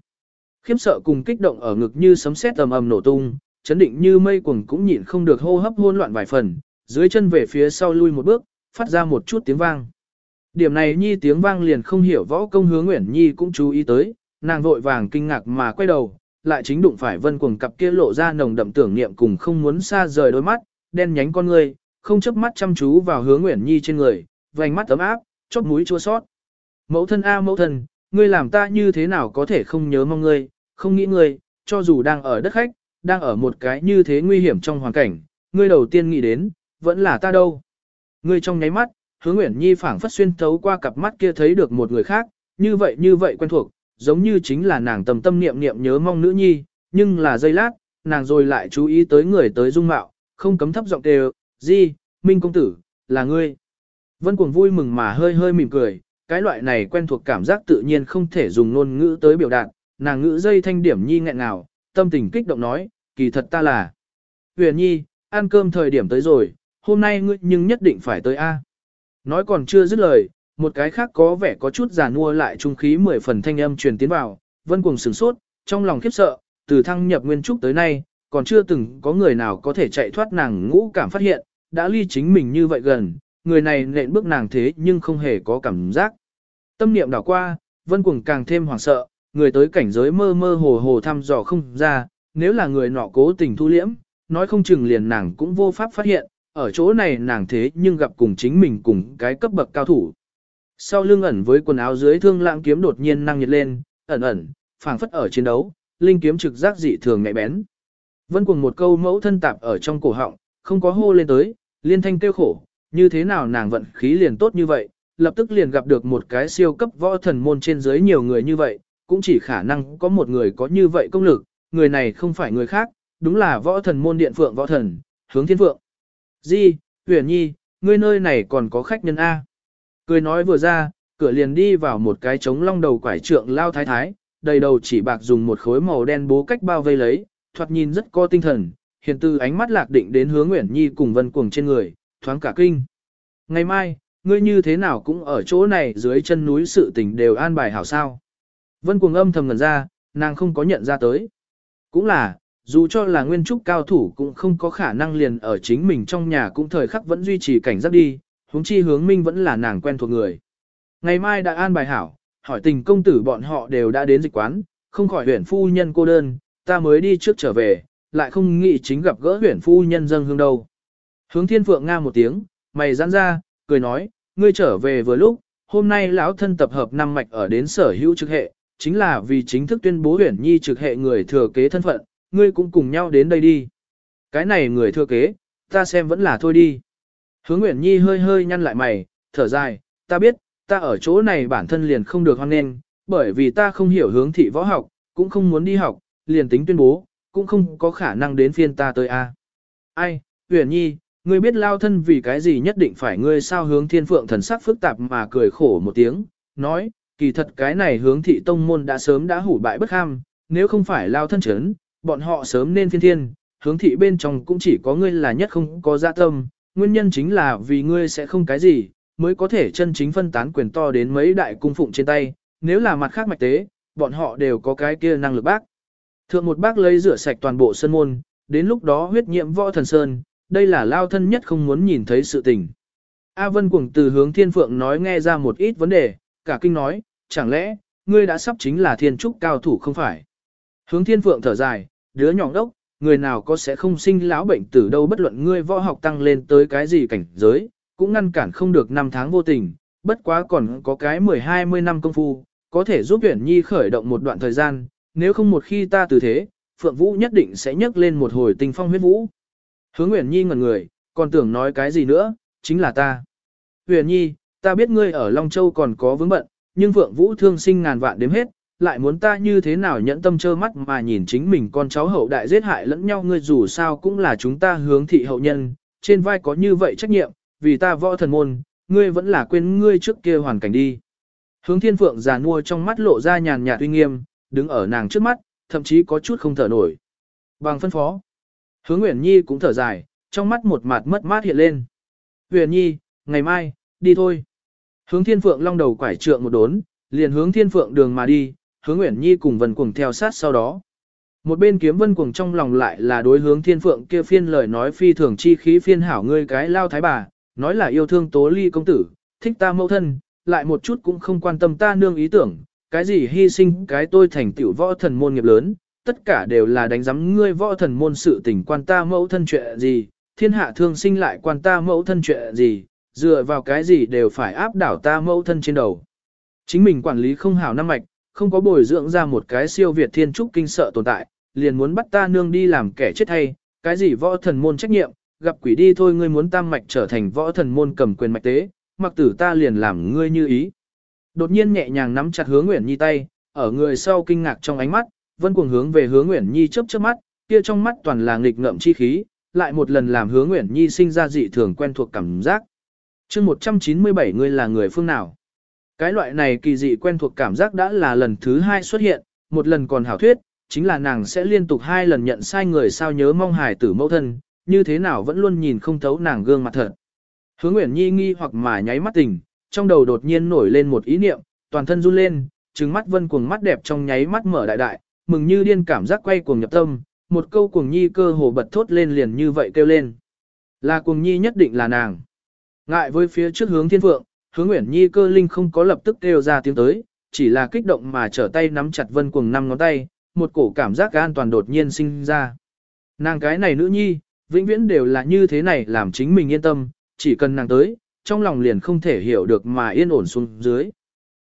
Khiếm sợ cùng kích động ở ngực như sấm sét ầm ầm nổ tung, chấn định như mây cuồng cũng nhịn không được hô hấp hỗn loạn vài phần, dưới chân về phía sau lui một bước, phát ra một chút tiếng vang. Điểm này nhi tiếng vang liền không hiểu võ công hướng Nguyễn Nhi cũng chú ý tới, nàng vội vàng kinh ngạc mà quay đầu, lại chính đụng phải vân cuồng cặp kia lộ ra nồng đậm tưởng niệm cùng không muốn xa rời đôi mắt, đen nhánh con người, không chớp mắt chăm chú vào hướng Nguyễn Nhi trên người, vành mắt ấm áp, chóp mũi chua sót. Mẫu thân a mẫu thân, ngươi làm ta như thế nào có thể không nhớ mong ngươi, không nghĩ ngươi, cho dù đang ở đất khách, đang ở một cái như thế nguy hiểm trong hoàn cảnh, ngươi đầu tiên nghĩ đến, vẫn là ta đâu. Ngươi trong nháy mắt, hướng Nguyễn Nhi phảng phất xuyên thấu qua cặp mắt kia thấy được một người khác, như vậy như vậy quen thuộc, giống như chính là nàng tầm tâm niệm niệm nhớ mong nữ nhi, nhưng là giây lát, nàng rồi lại chú ý tới người tới dung mạo, không cấm thấp giọng đều, Di, Minh công tử, là ngươi. Vân cuồng vui mừng mà hơi hơi mỉm cười, cái loại này quen thuộc cảm giác tự nhiên không thể dùng ngôn ngữ tới biểu đạt, nàng ngữ dây thanh điểm nhi nghẹn ngào, tâm tình kích động nói, kỳ thật ta là. Huyền nhi, ăn cơm thời điểm tới rồi, hôm nay ngươi nhưng nhất định phải tới A. Nói còn chưa dứt lời, một cái khác có vẻ có chút giả nua lại trung khí mười phần thanh âm truyền tiến vào, vân cuồng sửng sốt, trong lòng khiếp sợ, từ thăng nhập nguyên trúc tới nay, còn chưa từng có người nào có thể chạy thoát nàng ngũ cảm phát hiện, đã ly chính mình như vậy gần, người này nện bước nàng thế nhưng không hề có cảm giác. Tâm niệm đảo qua, vân cuồng càng thêm hoảng sợ, người tới cảnh giới mơ mơ hồ hồ thăm dò không ra, nếu là người nọ cố tình thu liễm, nói không chừng liền nàng cũng vô pháp phát hiện, ở chỗ này nàng thế nhưng gặp cùng chính mình cùng cái cấp bậc cao thủ. Sau lưng ẩn với quần áo dưới thương lãng kiếm đột nhiên năng nhiệt lên, ẩn ẩn, phảng phất ở chiến đấu, linh kiếm trực giác dị thường nhạy bén. Vân cùng một câu mẫu thân tạp ở trong cổ họng, không có hô lên tới, liên thanh kêu khổ, như thế nào nàng vận khí liền tốt như vậy, lập tức liền gặp được một cái siêu cấp võ thần môn trên dưới nhiều người như vậy, cũng chỉ khả năng có một người có như vậy công lực, người này không phải người khác, đúng là võ thần môn điện phượng võ thần, hướng thiên phượng. Di, huyền nhi, ngươi nơi này còn có khách nhân A. Cười nói vừa ra, cửa liền đi vào một cái trống long đầu quải trượng lao thái thái, đầy đầu chỉ bạc dùng một khối màu đen bố cách bao vây lấy, thoạt nhìn rất có tinh thần, hiền từ ánh mắt lạc định đến hướng Nguyễn Nhi cùng vân cuồng trên người, thoáng cả kinh. Ngày mai, ngươi như thế nào cũng ở chỗ này dưới chân núi sự tình đều an bài hảo sao. Vân cuồng âm thầm ngẩn ra, nàng không có nhận ra tới. Cũng là, dù cho là nguyên trúc cao thủ cũng không có khả năng liền ở chính mình trong nhà cũng thời khắc vẫn duy trì cảnh giác đi, huống chi hướng minh vẫn là nàng quen thuộc người. Ngày mai đã an bài hảo, hỏi tình công tử bọn họ đều đã đến dịch quán, không khỏi huyện phu nhân cô đơn, ta mới đi trước trở về, lại không nghĩ chính gặp gỡ huyện phu nhân dâng hương đâu. Hướng thiên phượng nga một tiếng, mày giãn ra, cười nói, ngươi trở về vừa lúc, hôm nay lão thân tập hợp năm mạch ở đến sở hữu trực hệ, chính là vì chính thức tuyên bố huyền nhi trực hệ người thừa kế thân phận, ngươi cũng cùng nhau đến đây đi. Cái này người thừa kế, ta xem vẫn là thôi đi. Hướng Nguyễn Nhi hơi hơi nhăn lại mày, thở dài, ta biết, ta ở chỗ này bản thân liền không được hoan nghênh, bởi vì ta không hiểu hướng thị võ học, cũng không muốn đi học, liền tính tuyên bố, cũng không có khả năng đến phiên ta tới a. Ai, Huyền Nhi, ngươi biết lao thân vì cái gì nhất định phải ngươi sao hướng thiên phượng thần sắc phức tạp mà cười khổ một tiếng, nói, kỳ thật cái này hướng thị tông môn đã sớm đã hủ bại bất ham, nếu không phải lao thân chấn, bọn họ sớm nên phiên thiên, hướng thị bên trong cũng chỉ có ngươi là nhất không có dạ tâm, nguyên nhân chính là vì ngươi sẽ không cái gì, mới có thể chân chính phân tán quyền to đến mấy đại cung phụng trên tay, nếu là mặt khác mạch tế, bọn họ đều có cái kia năng lực bác. Thượng một bác lấy rửa sạch toàn bộ sân môn, đến lúc đó huyết nhiễm võ thần sơn, đây là lao thân nhất không muốn nhìn thấy sự tình. A Vân cuồng từ hướng thiên phượng nói nghe ra một ít vấn đề, cả kinh nói, chẳng lẽ, ngươi đã sắp chính là thiên trúc cao thủ không phải. Hướng thiên phượng thở dài, đứa nhỏ đốc, người nào có sẽ không sinh lão bệnh tử đâu bất luận ngươi võ học tăng lên tới cái gì cảnh giới, cũng ngăn cản không được năm tháng vô tình, bất quá còn có cái 10-20 năm công phu, có thể giúp Uyển Nhi khởi động một đoạn thời gian, nếu không một khi ta từ thế, Phượng Vũ nhất định sẽ nhấc lên một hồi tình phong huyết vũ. Hướng Uyển Nhi ngẩn người, còn tưởng nói cái gì nữa, chính là ta. Uyển Nhi, ta biết ngươi ở Long Châu còn có vướng bận, nhưng Phượng Vũ thương sinh ngàn vạn đếm hết, lại muốn ta như thế nào nhẫn tâm trơ mắt mà nhìn chính mình con cháu hậu đại giết hại lẫn nhau ngươi dù sao cũng là chúng ta hướng thị hậu nhân, trên vai có như vậy trách nhiệm, vì ta võ thần môn, ngươi vẫn là quên ngươi trước kia hoàn cảnh đi. Hướng thiên phượng già nua trong mắt lộ ra nhàn nhạt uy nghiêm, đứng ở nàng trước mắt, thậm chí có chút không thở nổi. Bằng phân phó. Hướng Nguyễn Nhi cũng thở dài, trong mắt một mặt mất mát hiện lên. Nguyễn Nhi, ngày mai, đi thôi. Hướng thiên phượng long đầu quải trượng một đốn, liền hướng thiên phượng đường mà đi, hướng Uyển Nhi cùng Vân Cuồng theo sát sau đó. Một bên kiếm Vân Cuồng trong lòng lại là đối hướng thiên phượng kia phiên lời nói phi thường chi khí phiên hảo ngươi cái lao thái bà, nói là yêu thương tố ly công tử, thích ta mẫu thân, lại một chút cũng không quan tâm ta nương ý tưởng, cái gì hy sinh cái tôi thành tiểu võ thần môn nghiệp lớn, tất cả đều là đánh giám ngươi võ thần môn sự tình quan ta mẫu thân chuyện gì, thiên hạ thương sinh lại quan ta mẫu thân chuyện gì, dựa vào cái gì đều phải áp đảo ta mẫu thân trên đầu. Chính mình quản lý không hảo năm mạch, không có bồi dưỡng ra một cái siêu việt thiên trúc kinh sợ tồn tại, liền muốn bắt ta nương đi làm kẻ chết hay, cái gì võ thần môn trách nhiệm, gặp quỷ đi thôi ngươi muốn tam mạch trở thành võ thần môn cầm quyền mạch tế, mặc tử ta liền làm ngươi như ý. Đột nhiên nhẹ nhàng nắm chặt hướng Nguyễn Nhi tay, ở người sau kinh ngạc trong ánh mắt, vân cuồng hướng về hướng Nguyễn Nhi chớp chớp mắt, kia trong mắt toàn là nghịch ngợm chi khí, lại một lần làm hướng Nguyễn Nhi sinh ra dị thường quen thuộc cảm giác chương 197 ngươi là người phương nào? Cái loại này kỳ dị quen thuộc cảm giác đã là lần thứ hai xuất hiện, một lần còn hảo thuyết, chính là nàng sẽ liên tục hai lần nhận sai người sao nhớ mong hài tử mẫu thân, như thế nào vẫn luôn nhìn không thấu nàng gương mặt thật. Hướng Nguyễn Nhi nghi hoặc mà nháy mắt tình, trong đầu đột nhiên nổi lên một ý niệm, toàn thân run lên, trừng mắt vân cuồng mắt đẹp trong nháy mắt mở đại đại, mừng như điên cảm giác quay cuồng nhập tâm, một câu cuồng nhi cơ hồ bật thốt lên liền như vậy kêu lên. Là cuồng nhi nhất định là nàng. Ngại với phía trước hướng thiên phượng, hướng Nguyễn Nhi cơ linh không có lập tức kêu ra tiếng tới, chỉ là kích động mà trở tay nắm chặt vân cuồng năm ngón tay, một cổ cảm giác an toàn đột nhiên sinh ra. Nàng cái này nữ nhi, vĩnh viễn đều là như thế này làm chính mình yên tâm, chỉ cần nàng tới, trong lòng liền không thể hiểu được mà yên ổn xuống dưới.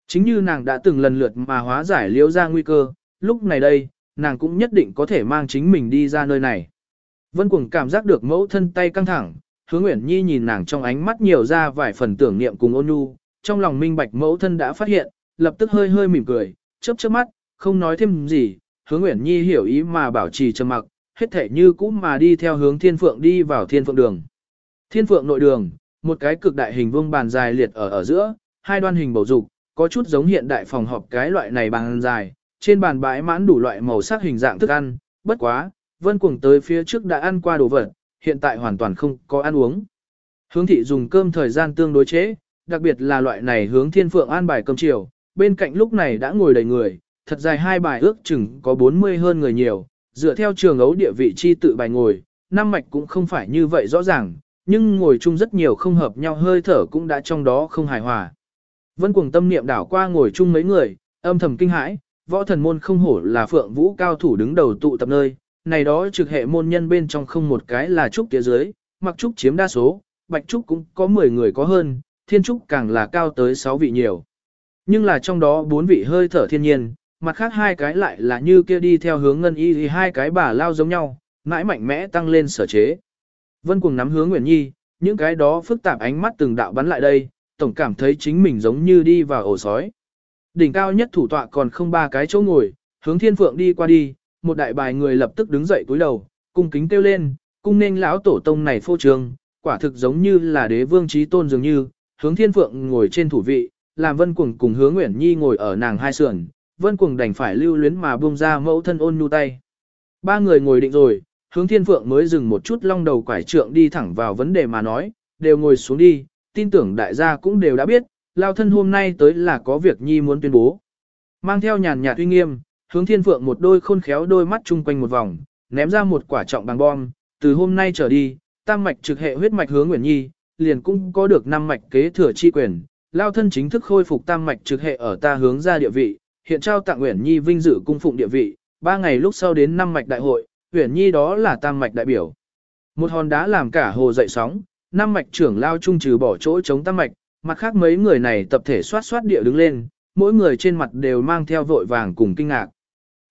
Chính như nàng đã từng lần lượt mà hóa giải liễu ra nguy cơ, lúc này đây, nàng cũng nhất định có thể mang chính mình đi ra nơi này. Vân Cuồng cảm giác được mẫu thân tay căng thẳng, Hướng Nguyễn Nhi nhìn nàng trong ánh mắt nhiều ra vài phần tưởng niệm cùng ôn nhu, trong lòng minh bạch mẫu thân đã phát hiện, lập tức hơi hơi mỉm cười, chớp chớp mắt, không nói thêm gì, Hướng Nguyễn Nhi hiểu ý mà bảo trì trầm mặc, hết thể như cũ mà đi theo hướng Thiên Phượng đi vào Thiên Phượng đường. Thiên Phượng nội đường, một cái cực đại hình vuông bàn dài liệt ở ở giữa, hai đoan hình bầu dục, có chút giống hiện đại phòng họp cái loại này bàn dài, trên bàn bãi mãn đủ loại màu sắc hình dạng thức ăn, bất quá, Vân Cuồng tới phía trước đã ăn qua đồ vật, hiện tại hoàn toàn không có ăn uống. Hướng thị dùng cơm thời gian tương đối chế, đặc biệt là loại này hướng thiên phượng an bài cơm chiều, bên cạnh lúc này đã ngồi đầy người, thật dài hai bài ước chừng có 40 hơn người nhiều, dựa theo trường ấu địa vị chi tự bài ngồi, năm mạch cũng không phải như vậy rõ ràng, nhưng ngồi chung rất nhiều không hợp nhau hơi thở cũng đã trong đó không hài hòa. Vân cuồng tâm niệm đảo qua ngồi chung mấy người, âm thầm kinh hãi, võ thần môn không hổ là phượng vũ cao thủ đứng đầu tụ tập nơi, này đó trực hệ môn nhân bên trong không một cái là trúc tía dưới, mặc trúc chiếm đa số, bạch trúc cũng có 10 người có hơn, thiên trúc càng là cao tới 6 vị nhiều. Nhưng là trong đó bốn vị hơi thở thiên nhiên, mặt khác hai cái lại là như kia đi theo hướng ngân y thì hai cái bà lao giống nhau, mãi mạnh mẽ tăng lên sở chế. Vân cùng nắm hướng Nguyễn Nhi, những cái đó phức tạp ánh mắt từng đạo bắn lại đây, tổng cảm thấy chính mình giống như đi vào ổ sói. Đỉnh cao nhất thủ tọa còn không ba cái chỗ ngồi, hướng thiên phượng đi qua đi, một đại bài người lập tức đứng dậy cúi đầu, cung kính kêu lên, cung nên lão tổ tông này phô trương, quả thực giống như là đế vương trí tôn dường như, hướng thiên phượng ngồi trên thủ vị, làm vân cuồng cùng hướng Nguyễn Nhi ngồi ở nàng hai sườn, vân cuồng đành phải lưu luyến mà buông ra mẫu thân ôn nhu tay. Ba người ngồi định rồi, hướng thiên phượng mới dừng một chút long đầu quải trượng đi thẳng vào vấn đề mà nói, đều ngồi xuống đi, tin tưởng đại gia cũng đều đã biết, lao thân hôm nay tới là có việc nhi muốn tuyên bố. Mang theo nhàn nhạt uy nghiêm, hướng thiên phượng một đôi khôn khéo đôi mắt chung quanh một vòng, ném ra một quả trọng bằng bom, từ hôm nay trở đi, tam mạch trực hệ huyết mạch hướng Nguyễn Nhi, liền cũng có được năm mạch kế thừa chi quyền, lao thân chính thức khôi phục tam mạch trực hệ ở ta hướng ra địa vị, hiện trao tặng Nguyễn Nhi vinh dự cung phụng địa vị, ba ngày lúc sau đến năm mạch đại hội, Nguyễn Nhi đó là tam mạch đại biểu. Một hòn đá làm cả hồ dậy sóng, năm mạch trưởng lao trung trừ bỏ chỗ chống tam mạch, mặt khác mấy người này tập thể xoát xoát địa đứng lên, mỗi người trên mặt đều mang theo vội vàng cùng kinh ngạc.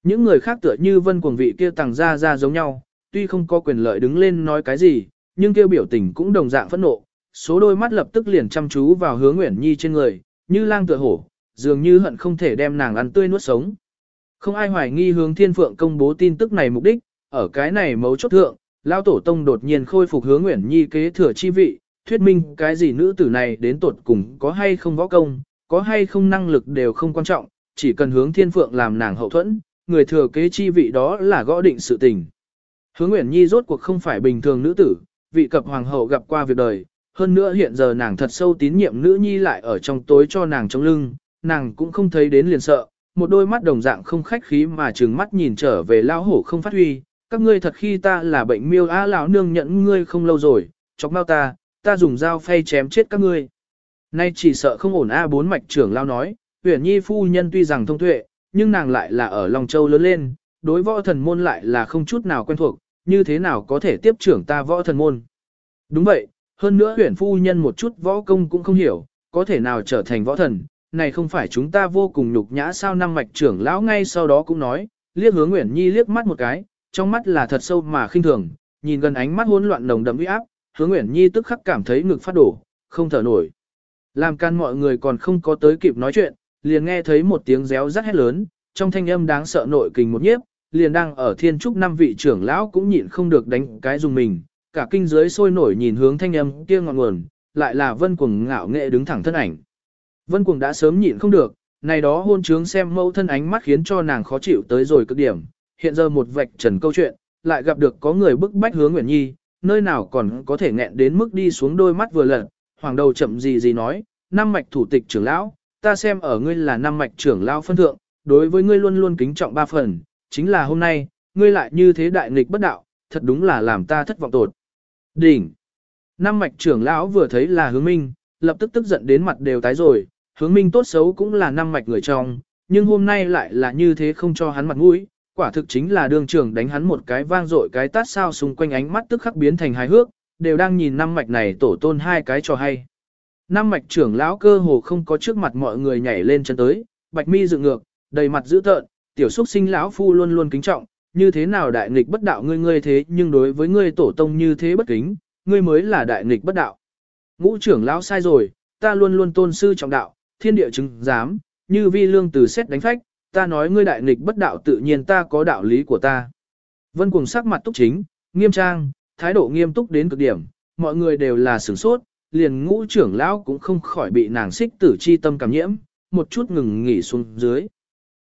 Những người khác tựa như vân cuồng vị kia tàng ra ra giống nhau, tuy không có quyền lợi đứng lên nói cái gì, nhưng kêu biểu tình cũng đồng dạng phẫn nộ, số đôi mắt lập tức liền chăm chú vào hướng Nguyễn Nhi trên người, như lang tựa hổ, dường như hận không thể đem nàng ăn tươi nuốt sống. Không ai hoài nghi hướng thiên phượng công bố tin tức này mục đích, ở cái này mấu chốt thượng, Lao Tổ Tông đột nhiên khôi phục hướng Nguyễn Nhi kế thừa chi vị, thuyết minh cái gì nữ tử này đến tột cùng có hay không võ công, có hay không năng lực đều không quan trọng, chỉ cần hướng thiên phượng làm nàng hậu thuẫn, người thừa kế chi vị đó là gõ định sự tình. Hướng Nguyễn Nhi rốt cuộc không phải bình thường nữ tử, vị cập hoàng hậu gặp qua việc đời, hơn nữa hiện giờ nàng thật sâu tín nhiệm nữ nhi lại ở trong tối cho nàng trong lưng, nàng cũng không thấy đến liền sợ, một đôi mắt đồng dạng không khách khí mà trừng mắt nhìn trở về lao hổ không phát huy, các ngươi thật khi ta là bệnh miêu á lão nương nhận ngươi không lâu rồi, chọc mau ta, ta dùng dao phay chém chết các ngươi. Nay chỉ sợ không ổn a bốn mạch trưởng lao nói, huyền nhi phu nhân tuy rằng thông tuệ, nhưng nàng lại là ở Long Châu lớn lên, đối võ thần môn lại là không chút nào quen thuộc, như thế nào có thể tiếp trưởng ta võ thần môn. Đúng vậy, hơn nữa huyển phu nhân một chút võ công cũng không hiểu, có thể nào trở thành võ thần, này không phải chúng ta vô cùng nhục nhã sao năm mạch trưởng lão ngay sau đó cũng nói, liếc hướng Nguyễn Nhi liếc mắt một cái, trong mắt là thật sâu mà khinh thường, nhìn gần ánh mắt hỗn loạn nồng đậm uy áp, Hướng Nguyễn Nhi tức khắc cảm thấy ngực phát đổ, không thở nổi. Làm can mọi người còn không có tới kịp nói chuyện, liền nghe thấy một tiếng réo rắt hét lớn, trong thanh âm đáng sợ nội kình một nhiếp, liền đang ở thiên trúc năm vị trưởng lão cũng nhịn không được đánh cái dùng mình, cả kinh giới sôi nổi nhìn hướng thanh âm kia ngọn nguồn, lại là Vân Cuồng ngạo nghệ đứng thẳng thân ảnh. Vân Cuồng đã sớm nhịn không được, này đó hôn trướng xem mâu thân ánh mắt khiến cho nàng khó chịu tới rồi cực điểm, hiện giờ một vạch trần câu chuyện, lại gặp được có người bức bách hướng Nguyễn Nhi, nơi nào còn có thể nghẹn đến mức đi xuống đôi mắt vừa lật, hoàng đầu chậm gì gì nói, năm mạch thủ tịch trưởng lão, ta xem ở ngươi là năm mạch trưởng lão phân thượng, đối với ngươi luôn luôn kính trọng ba phần, chính là hôm nay, ngươi lại như thế đại nghịch bất đạo, thật đúng là làm ta thất vọng tột. Đỉnh. Năm mạch trưởng lão vừa thấy là hướng minh, lập tức tức giận đến mặt đều tái rồi, hướng minh tốt xấu cũng là năm mạch người trong, nhưng hôm nay lại là như thế không cho hắn mặt mũi, quả thực chính là Đường trưởng đánh hắn một cái vang dội cái tát sao xung quanh ánh mắt tức khắc biến thành hài hước, đều đang nhìn năm mạch này tổ tôn hai cái cho hay. Nam mạch trưởng lão cơ hồ không có trước mặt mọi người nhảy lên chân tới, bạch mi dựng ngược, đầy mặt dữ tợn, tiểu xúc sinh lão phu luôn luôn kính trọng, như thế nào đại nghịch bất đạo ngươi ngươi thế nhưng đối với ngươi tổ tông như thế bất kính, ngươi mới là đại nghịch bất đạo. Ngũ trưởng lão sai rồi, ta luôn luôn tôn sư trọng đạo, thiên địa chứng giám, như vi lương từ xét đánh phách, ta nói ngươi đại nghịch bất đạo tự nhiên ta có đạo lý của ta. Vân cùng sắc mặt túc chính, nghiêm trang, thái độ nghiêm túc đến cực điểm, mọi người đều là sửng sốt, liền ngũ trưởng lão cũng không khỏi bị nàng xích tử chi tâm cảm nhiễm, một chút ngừng nghỉ xuống dưới.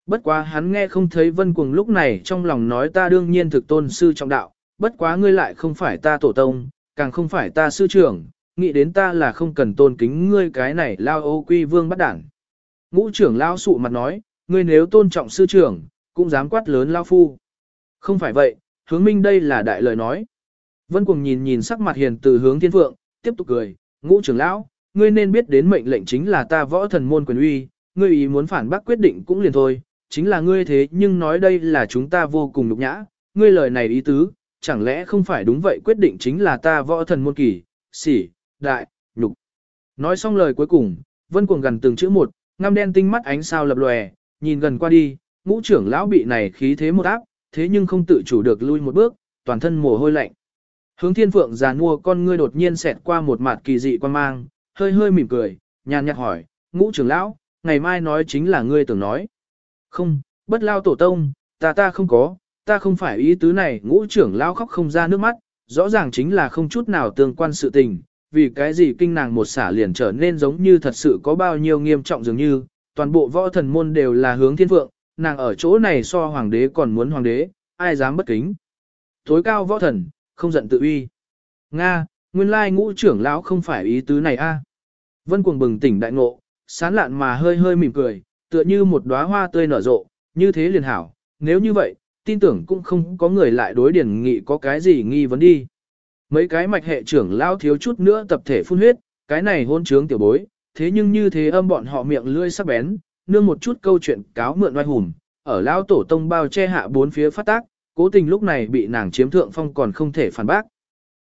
Bất quá hắn nghe không thấy vân cuồng lúc này trong lòng nói ta đương nhiên thực tôn sư trọng đạo, bất quá ngươi lại không phải ta tổ tông, càng không phải ta sư trưởng, nghĩ đến ta là không cần tôn kính ngươi cái này lao ô quy vương bắt đảng. Ngũ trưởng lao sụ mặt nói, ngươi nếu tôn trọng sư trưởng, cũng dám quát lớn lao phu. Không phải vậy, hướng minh đây là đại lời nói. Vân Cuồng nhìn nhìn sắc mặt hiền từ hướng thiên phượng, tiếp tục cười, ngũ trưởng lão, ngươi nên biết đến mệnh lệnh chính là ta võ thần môn quyền uy, ngươi ý muốn phản bác quyết định cũng liền thôi, chính là ngươi thế nhưng nói đây là chúng ta vô cùng nhục nhã, ngươi lời này ý tứ, chẳng lẽ không phải đúng vậy quyết định chính là ta võ thần môn kỳ, sỉ, đại, nhục. Nói xong lời cuối cùng, vân cuồng gần từng chữ một, ngăm đen tinh mắt ánh sao lập lòe, nhìn gần qua đi, ngũ trưởng lão bị này khí thế một áp, thế nhưng không tự chủ được lui một bước, toàn thân mồ hôi lạnh. Hướng thiên phượng già nua con ngươi đột nhiên xẹt qua một mặt kỳ dị quan mang, hơi hơi mỉm cười, nhàn nhạt hỏi, ngũ trưởng lão, ngày mai nói chính là ngươi tưởng nói. Không, bất lao tổ tông, ta ta không có, ta không phải ý tứ này, ngũ trưởng lão khóc không ra nước mắt, rõ ràng chính là không chút nào tương quan sự tình, vì cái gì kinh nàng một xả liền trở nên giống như thật sự có bao nhiêu nghiêm trọng dường như, toàn bộ võ thần môn đều là hướng thiên phượng, nàng ở chỗ này so hoàng đế còn muốn hoàng đế, ai dám bất kính. Tối cao võ thần, không giận tự uy. Nga, nguyên lai ngũ trưởng lão không phải ý tứ này a. Vân cuồng bừng tỉnh đại ngộ, sán lạn mà hơi hơi mỉm cười, tựa như một đóa hoa tươi nở rộ, như thế liền hảo, nếu như vậy, tin tưởng cũng không có người lại đối điển nghị có cái gì nghi vấn đi. Mấy cái mạch hệ trưởng lão thiếu chút nữa tập thể phun huyết, cái này hôn trướng tiểu bối, thế nhưng như thế âm bọn họ miệng lươi sắc bén, nương một chút câu chuyện cáo mượn oai hùng, ở lão tổ tông bao che hạ bốn phía phát tác, cố tình lúc này bị nàng chiếm thượng phong còn không thể phản bác.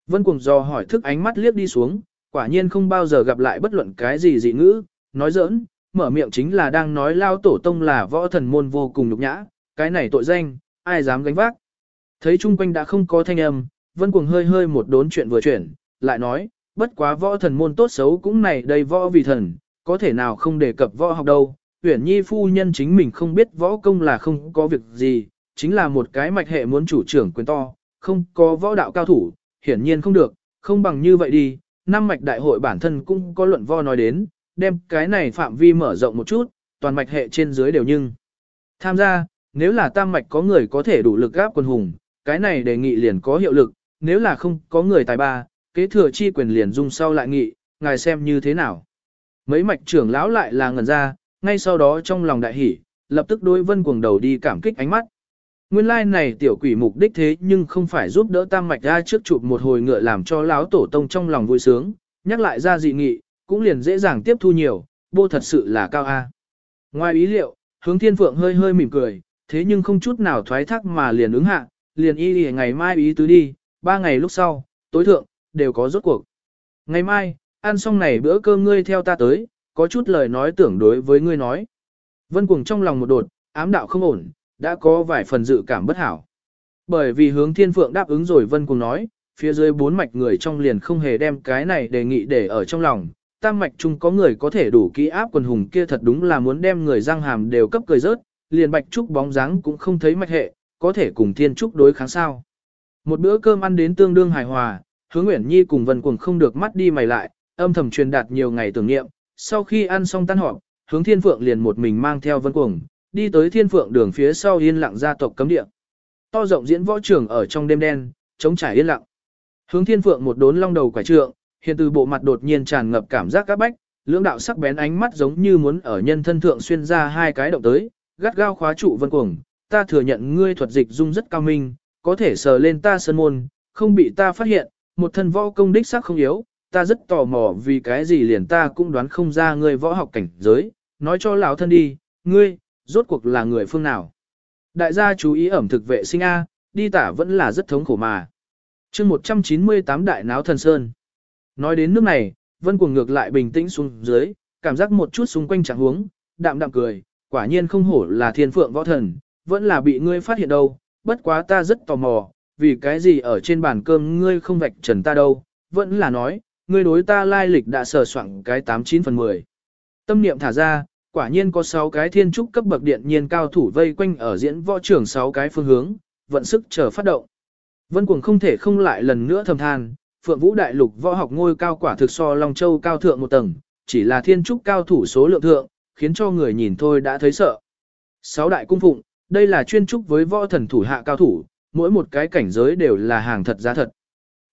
Vân cùng do hỏi thức ánh mắt liếc đi xuống, quả nhiên không bao giờ gặp lại bất luận cái gì dị ngữ, nói giỡn, mở miệng chính là đang nói lao tổ tông là võ thần môn vô cùng nhục nhã, cái này tội danh, ai dám gánh vác. Thấy chung quanh đã không có thanh âm, vân cuồng hơi hơi một đốn chuyện vừa chuyển, lại nói, bất quá võ thần môn tốt xấu cũng này đây võ vì thần, có thể nào không đề cập võ học đâu. Huyển nhi phu nhân chính mình không biết võ công là không có việc gì, chính là một cái mạch hệ muốn chủ trưởng quyền to, không có võ đạo cao thủ, hiển nhiên không được, không bằng như vậy đi, năm mạch đại hội bản thân cũng có luận vo nói đến, đem cái này phạm vi mở rộng một chút, toàn mạch hệ trên dưới đều nhưng. Tham gia, nếu là tam mạch có người có thể đủ lực gáp quân hùng, cái này đề nghị liền có hiệu lực, nếu là không có người tài ba, kế thừa chi quyền liền dung sau lại nghị, ngài xem như thế nào. Mấy mạch trưởng lão lại là ngẩn ra, ngay sau đó trong lòng đại hỉ, lập tức đối vân cuồng đầu đi cảm kích ánh mắt. Nguyên lai like này tiểu quỷ mục đích thế nhưng không phải giúp đỡ tam mạch ra trước chụp một hồi ngựa làm cho lão tổ tông trong lòng vui sướng, nhắc lại ra dị nghị, cũng liền dễ dàng tiếp thu nhiều, bô thật sự là cao A. Ngoài ý liệu, hướng thiên phượng hơi hơi mỉm cười, thế nhưng không chút nào thoái thác mà liền ứng hạ, liền y lìa ngày mai ý tứ đi, ba ngày lúc sau, tối thượng, đều có rốt cuộc. Ngày mai, ăn xong này bữa cơm ngươi theo ta tới, có chút lời nói tưởng đối với ngươi nói. Vân cuồng trong lòng một đột, ám đạo không ổn, đã có vài phần dự cảm bất hảo. Bởi vì hướng thiên phượng đáp ứng rồi vân cùng nói, phía dưới bốn mạch người trong liền không hề đem cái này đề nghị để ở trong lòng. Tam mạch chung có người có thể đủ kỹ áp quần hùng kia thật đúng là muốn đem người răng hàm đều cấp cười rớt, liền bạch trúc bóng dáng cũng không thấy mạch hệ, có thể cùng thiên trúc đối kháng sao. Một bữa cơm ăn đến tương đương hài hòa, hướng Nguyễn Nhi cùng Vân Cuồng không được mắt đi mày lại, âm thầm truyền đạt nhiều ngày tưởng niệm. Sau khi ăn xong tan họp, hướng Thiên Phượng liền một mình mang theo Vân Cuồng, đi tới Thiên Phượng đường phía sau yên lặng gia tộc cấm địa. To rộng diễn võ trường ở trong đêm đen, chống trải yên lặng. Hướng Thiên Phượng một đốn long đầu quải trượng, hiện từ bộ mặt đột nhiên tràn ngập cảm giác các bách, lưỡng đạo sắc bén ánh mắt giống như muốn ở nhân thân thượng xuyên ra hai cái động tới, gắt gao khóa trụ Vân Cuồng, ta thừa nhận ngươi thuật dịch dung rất cao minh, có thể sờ lên ta sơn môn, không bị ta phát hiện, một thân võ công đích sắc không yếu, ta rất tò mò vì cái gì liền ta cũng đoán không ra ngươi võ học cảnh giới, nói cho lão thân đi, ngươi, rốt cuộc là người phương nào. Đại gia chú ý ẩm thực vệ sinh A, đi tả vẫn là rất thống khổ mà. chương 198 đại náo thần sơn. Nói đến nước này, vân cuồng ngược lại bình tĩnh xuống dưới, cảm giác một chút xung quanh chẳng huống, đạm đạm cười, quả nhiên không hổ là thiên phượng võ thần, vẫn là bị ngươi phát hiện đâu, bất quá ta rất tò mò, vì cái gì ở trên bàn cơm ngươi không vạch trần ta đâu, vẫn là nói, ngươi đối ta lai lịch đã sờ soạn cái 89 phần 10. Tâm niệm thả ra, quả nhiên có 6 cái thiên trúc cấp bậc điện nhiên cao thủ vây quanh ở diễn võ trưởng 6 cái phương hướng, vận sức chờ phát động. Vân cuồng không thể không lại lần nữa thầm than, Phượng Vũ Đại Lục võ học ngôi cao quả thực so Long Châu cao thượng một tầng, chỉ là thiên trúc cao thủ số lượng thượng, khiến cho người nhìn thôi đã thấy sợ. Sáu đại cung phụng, đây là chuyên trúc với võ thần thủ hạ cao thủ, mỗi một cái cảnh giới đều là hàng thật giá thật.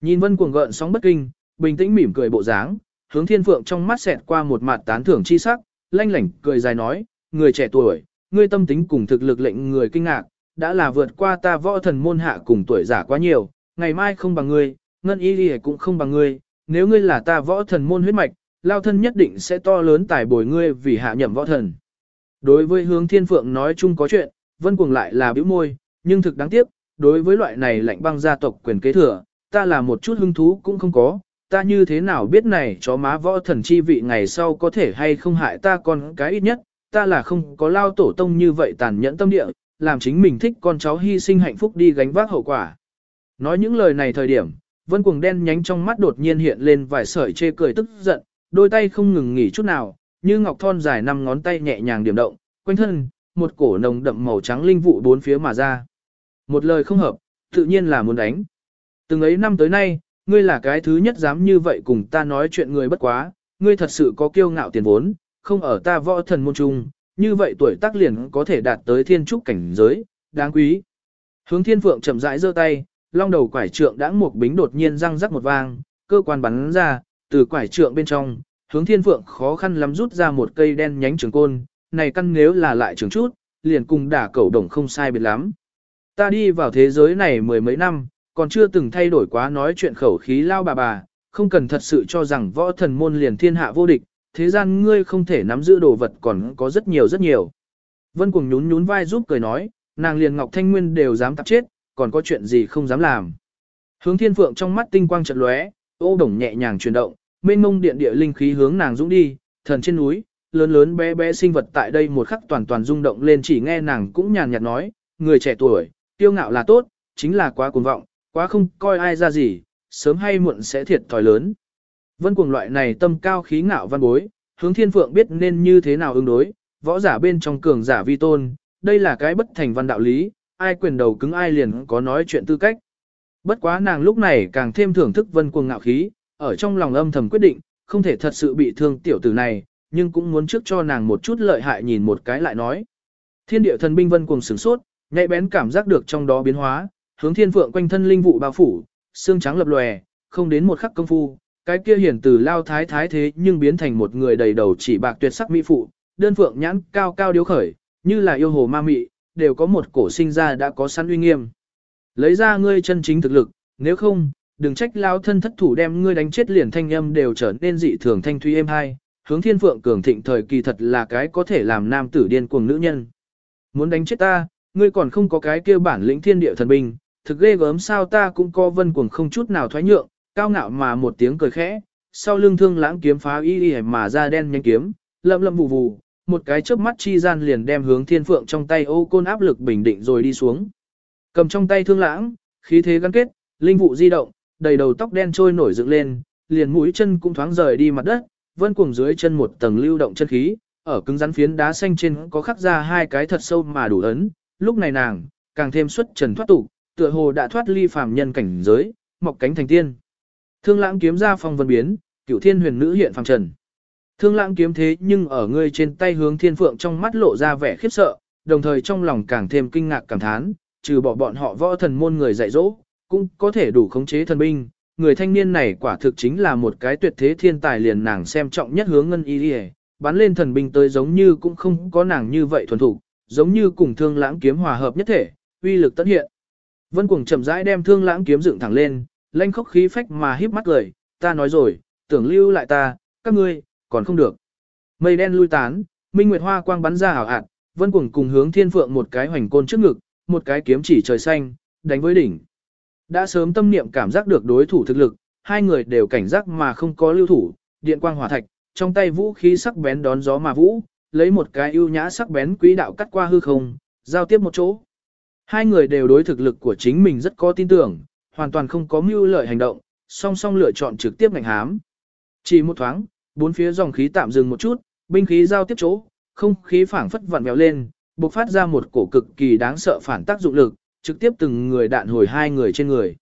Nhìn vân cuồng gợn sóng bất kinh, bình tĩnh mỉm cười bộ dáng, hướng thiên phượng trong mắt xẹt qua một mặt tán thưởng chi sắc, lanh lảnh cười dài nói, người trẻ tuổi, ngươi tâm tính cùng thực lực lệnh người kinh ngạc, đã là vượt qua ta võ thần môn hạ cùng tuổi giả quá nhiều, ngày mai không bằng ngươi, ngân y đi cũng không bằng ngươi, nếu ngươi là ta võ thần môn huyết mạch, lao thân nhất định sẽ to lớn tài bồi ngươi vì hạ nhậm võ thần. Đối với hướng thiên phượng nói chung có chuyện, vân cuồng lại là bĩu môi, nhưng thực đáng tiếc, đối với loại này lạnh băng gia tộc quyền kế thừa, ta là một chút hứng thú cũng không có, ta như thế nào biết này chó má võ thần chi vị ngày sau có thể hay không hại ta còn cái ít nhất, ta là không có lao tổ tông như vậy tàn nhẫn tâm địa, làm chính mình thích con cháu hy sinh hạnh phúc đi gánh vác hậu quả. Nói những lời này thời điểm, vân cuồng đen nhánh trong mắt đột nhiên hiện lên vài sợi chê cười tức giận, đôi tay không ngừng nghỉ chút nào, như ngọc thon dài năm ngón tay nhẹ nhàng điểm động, quanh thân, một cổ nồng đậm màu trắng linh vụ bốn phía mà ra. Một lời không hợp, tự nhiên là muốn đánh. Từng ấy năm tới nay, ngươi là cái thứ nhất dám như vậy cùng ta nói chuyện người bất quá, ngươi thật sự có kiêu ngạo tiền vốn, không ở ta võ thần môn trung, như vậy tuổi tác liền có thể đạt tới thiên trúc cảnh giới, đáng quý. Hướng thiên phượng chậm rãi giơ tay, long đầu quải trượng đãng một bính đột nhiên răng rắc một vang, cơ quan bắn ra, từ quải trượng bên trong, hướng thiên phượng khó khăn lắm rút ra một cây đen nhánh trường côn, này căn nếu là lại trường chút, liền cùng đả cẩu đồng không sai biệt lắm. Ta đi vào thế giới này mười mấy năm, còn chưa từng thay đổi quá nói chuyện khẩu khí lao bà bà, không cần thật sự cho rằng võ thần môn liền thiên hạ vô địch, thế gian ngươi không thể nắm giữ đồ vật còn có rất nhiều rất nhiều. Vân cuồng nhún nhún vai giúp cười nói, nàng liền Ngọc Thanh Nguyên đều dám tạp chết, còn có chuyện gì không dám làm. Hướng thiên phượng trong mắt tinh quang chợt lóe, ô đồng nhẹ nhàng chuyển động, mênh mông điện địa linh khí hướng nàng dũng đi, thần trên núi, lớn lớn bé bé sinh vật tại đây một khắc toàn toàn rung động lên chỉ nghe nàng cũng nhàn nhạt nói, người trẻ tuổi, tiêu ngạo là tốt, chính là quá cuồng vọng, quá không coi ai ra gì, sớm hay muộn sẽ thiệt thòi lớn. Vân cuồng loại này tâm cao khí ngạo văn bối, hướng thiên phượng biết nên như thế nào ứng đối, võ giả bên trong cường giả vi tôn, đây là cái bất thành văn đạo lý, ai quyền đầu cứng ai liền có nói chuyện tư cách. Bất quá nàng lúc này càng thêm thưởng thức vân cuồng ngạo khí, ở trong lòng âm thầm quyết định, không thể thật sự bị thương tiểu tử này, nhưng cũng muốn trước cho nàng một chút lợi hại nhìn một cái lại nói. Thiên địa thần binh vân cuồng sửng sốt, nhạy bén cảm giác được trong đó biến hóa, hướng thiên phượng quanh thân linh vụ bao phủ, xương trắng lập lòe, không đến một khắc công phu, cái kia hiển từ lao thái thái thế nhưng biến thành một người đầy đầu chỉ bạc tuyệt sắc mỹ phụ, đơn phượng nhãn cao cao điếu khởi, như là yêu hồ ma mị, đều có một cổ sinh ra đã có sẵn uy nghiêm. Lấy ra ngươi chân chính thực lực, nếu không, đừng trách lao thân thất thủ đem ngươi đánh chết liền thanh âm đều trở nên dị thường thanh thuy êm hai, hướng thiên phượng cường thịnh thời kỳ thật là cái có thể làm nam tử điên cuồng nữ nhân. Muốn đánh chết ta, ngươi còn không có cái kia bản lĩnh thiên địa thần binh, thực ghê gớm sao ta cũng có vân cuồng không chút nào thoái nhượng, cao ngạo mà một tiếng cười khẽ, sau lưng thương lãng kiếm phá y y mà ra đen nhanh kiếm, lậm lậm vù vù, một cái chớp mắt chi gian liền đem hướng thiên phượng trong tay ô côn áp lực bình định rồi đi xuống. Cầm trong tay thương lãng, khí thế gắn kết, linh vụ di động, đầy đầu tóc đen trôi nổi dựng lên, liền mũi chân cũng thoáng rời đi mặt đất, vân cuồng dưới chân một tầng lưu động chân khí, ở cứng rắn phiến đá xanh trên có khắc ra hai cái thật sâu mà đủ ấn, lúc này nàng, càng thêm xuất trần thoát tục, tựa hồ đã thoát ly phàm nhân cảnh giới, mọc cánh thành tiên. Thương lãng kiếm ra phong vân biến, cửu thiên huyền nữ hiện phàm trần. Thương lãng kiếm thế nhưng ở ngươi trên tay hướng thiên phượng trong mắt lộ ra vẻ khiếp sợ, đồng thời trong lòng càng thêm kinh ngạc cảm thán, trừ bỏ bọn họ võ thần môn người dạy dỗ, cũng có thể đủ khống chế thần binh. Người thanh niên này quả thực chính là một cái tuyệt thế thiên tài liền nàng xem trọng nhất hướng ngân y đi bắn lên thần binh tới giống như cũng không có nàng như vậy thuần thủ, giống như cùng thương lãng kiếm hòa hợp nhất thể, uy lực tất hiện. Vân cuồng chậm rãi đem thương lãng kiếm dựng thẳng lên, lanh khốc khí phách mà híp mắt cười, ta nói rồi, tưởng lưu lại ta, các ngươi, còn không được. Mây đen lui tán, minh nguyệt hoa quang bắn ra ảo ạt, vân cuồng cùng hướng thiên phượng một cái hoành côn trước ngực, một cái kiếm chỉ trời xanh, đánh với đỉnh. Đã sớm tâm niệm cảm giác được đối thủ thực lực, hai người đều cảnh giác mà không có lưu thủ, điện quang hỏa thạch, trong tay vũ khí sắc bén đón gió mà vũ, lấy một cái ưu nhã sắc bén quý đạo cắt qua hư không, giao tiếp một chỗ. Hai người đều đối thực lực của chính mình rất có tin tưởng, hoàn toàn không có mưu lợi hành động, song song lựa chọn trực tiếp ngành hám. Chỉ một thoáng, bốn phía dòng khí tạm dừng một chút, binh khí giao tiếp chỗ, không khí phảng phất vặn vẹo lên, bộc phát ra một cổ cực kỳ đáng sợ phản tác dụng lực, trực tiếp từng người đạn hồi hai người trên người.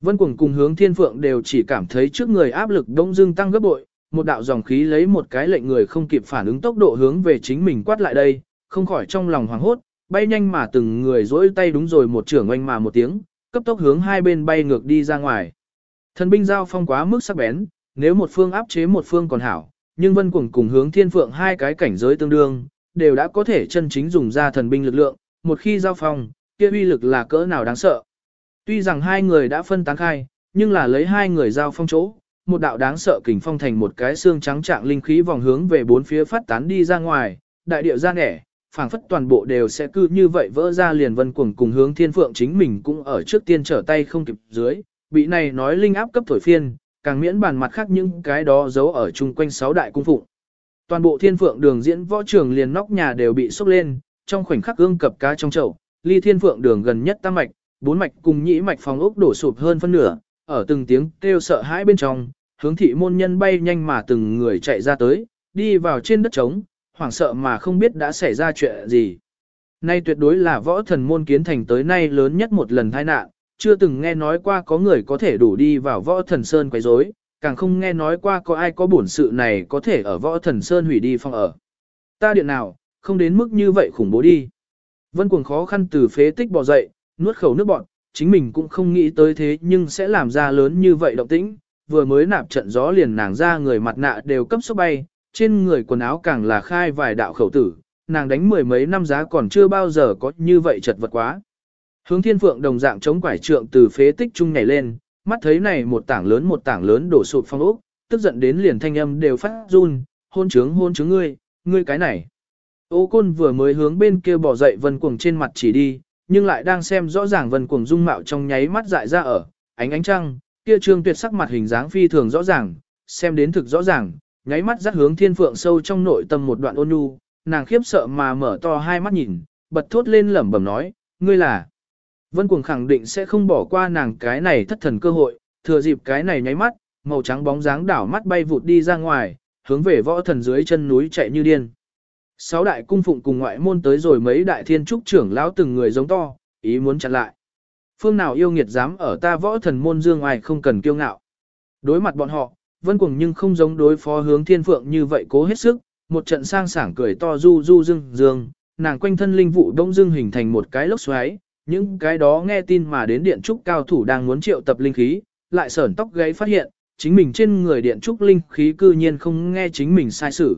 Vân Cuồng cùng hướng Thiên Phượng đều chỉ cảm thấy trước người áp lực đông dưng tăng gấp bội, một đạo dòng khí lấy một cái lệnh người không kịp phản ứng tốc độ hướng về chính mình quát lại đây, không khỏi trong lòng hoảng hốt, bay nhanh mà từng người dỗi tay đúng rồi một trưởng oanh mà một tiếng, cấp tốc hướng hai bên bay ngược đi ra ngoài. Thần binh giao phong quá mức sắc bén, nếu một phương áp chế một phương còn hảo, nhưng vân cuồng cùng hướng thiên phượng hai cái cảnh giới tương đương, đều đã có thể chân chính dùng ra thần binh lực lượng, một khi giao phong, kia uy lực là cỡ nào đáng sợ. Tuy rằng hai người đã phân tán khai, nhưng là lấy hai người giao phong chỗ, một đạo đáng sợ kình phong thành một cái xương trắng trạng linh khí vòng hướng về bốn phía phát tán đi ra ngoài, đại điệu ra nẻ, phảng phất toàn bộ đều sẽ cứ như vậy vỡ ra liền vân cuồng cùng hướng thiên phượng chính mình cũng ở trước tiên trở tay không kịp dưới, bị này nói linh áp cấp thổi phiên, càng miễn bàn mặt khác những cái đó giấu ở chung quanh sáu đại cung phụng. Toàn bộ thiên phượng đường diễn võ trường liền nóc nhà đều bị sốc lên, trong khoảnh khắc gương cập cá trong chậu, ly thiên phượng đường gần nhất tam mạch, bốn mạch cùng nhĩ mạch phòng ốc đổ sụp hơn phân nửa, ở từng tiếng kêu sợ hãi bên trong, hướng thị môn nhân bay nhanh mà từng người chạy ra tới, đi vào trên đất trống, hoảng sợ mà không biết đã xảy ra chuyện gì. Nay tuyệt đối là võ thần môn kiến thành tới nay lớn nhất một lần tai nạn, chưa từng nghe nói qua có người có thể đủ đi vào võ thần sơn quấy rối, càng không nghe nói qua có ai có bổn sự này có thể ở võ thần sơn hủy đi phong ở. Ta điện nào, không đến mức như vậy khủng bố đi. Vân cuồng khó khăn từ phế tích bò dậy, nuốt khẩu nước bọt, chính mình cũng không nghĩ tới thế nhưng sẽ làm ra lớn như vậy động tĩnh, vừa mới nạp trận gió liền nàng ra người mặt nạ đều cấp số bay, trên người quần áo càng là khai vài đạo khẩu tử, nàng đánh mười mấy năm giá còn chưa bao giờ có như vậy chật vật quá. Hướng thiên phượng đồng dạng chống quải trượng từ phế tích trung nhảy lên, mắt thấy này một tảng lớn một tảng lớn đổ sụp phong ốc, tức giận đến liền thanh âm đều phát run, hôn trướng hôn trướng ngươi, ngươi cái này. Ô côn vừa mới hướng bên kia bỏ dậy vân cuồng trên mặt chỉ đi, nhưng lại đang xem rõ ràng vân cuồng dung mạo trong nháy mắt dại ra ở, ánh ánh trăng, kia trương tuyệt sắc mặt hình dáng phi thường rõ ràng, xem đến thực rõ ràng, nháy mắt dắt hướng thiên phượng sâu trong nội tâm một đoạn ôn nhu, nàng khiếp sợ mà mở to hai mắt nhìn, bật thốt lên lẩm bẩm nói, ngươi là. Vân cuồng khẳng định sẽ không bỏ qua nàng cái này thất thần cơ hội, thừa dịp cái này nháy mắt, màu trắng bóng dáng đảo mắt bay vụt đi ra ngoài, hướng về võ thần dưới chân núi chạy như điên. Sáu đại cung phụng cùng ngoại môn tới rồi mấy đại thiên trúc trưởng lão từng người giống to, ý muốn chặn lại. Phương nào yêu nghiệt dám ở ta võ thần môn dương ai không cần kiêu ngạo. Đối mặt bọn họ, vân cuồng nhưng không giống đối phó hướng thiên phượng như vậy cố hết sức, một trận sang sảng cười to du du dương dương, nàng quanh thân linh vụ đông dương hình thành một cái lốc xoáy, những cái đó nghe tin mà đến điện trúc cao thủ đang muốn triệu tập linh khí, lại sởn tóc gáy phát hiện, chính mình trên người điện trúc linh khí cư nhiên không nghe chính mình sai sử.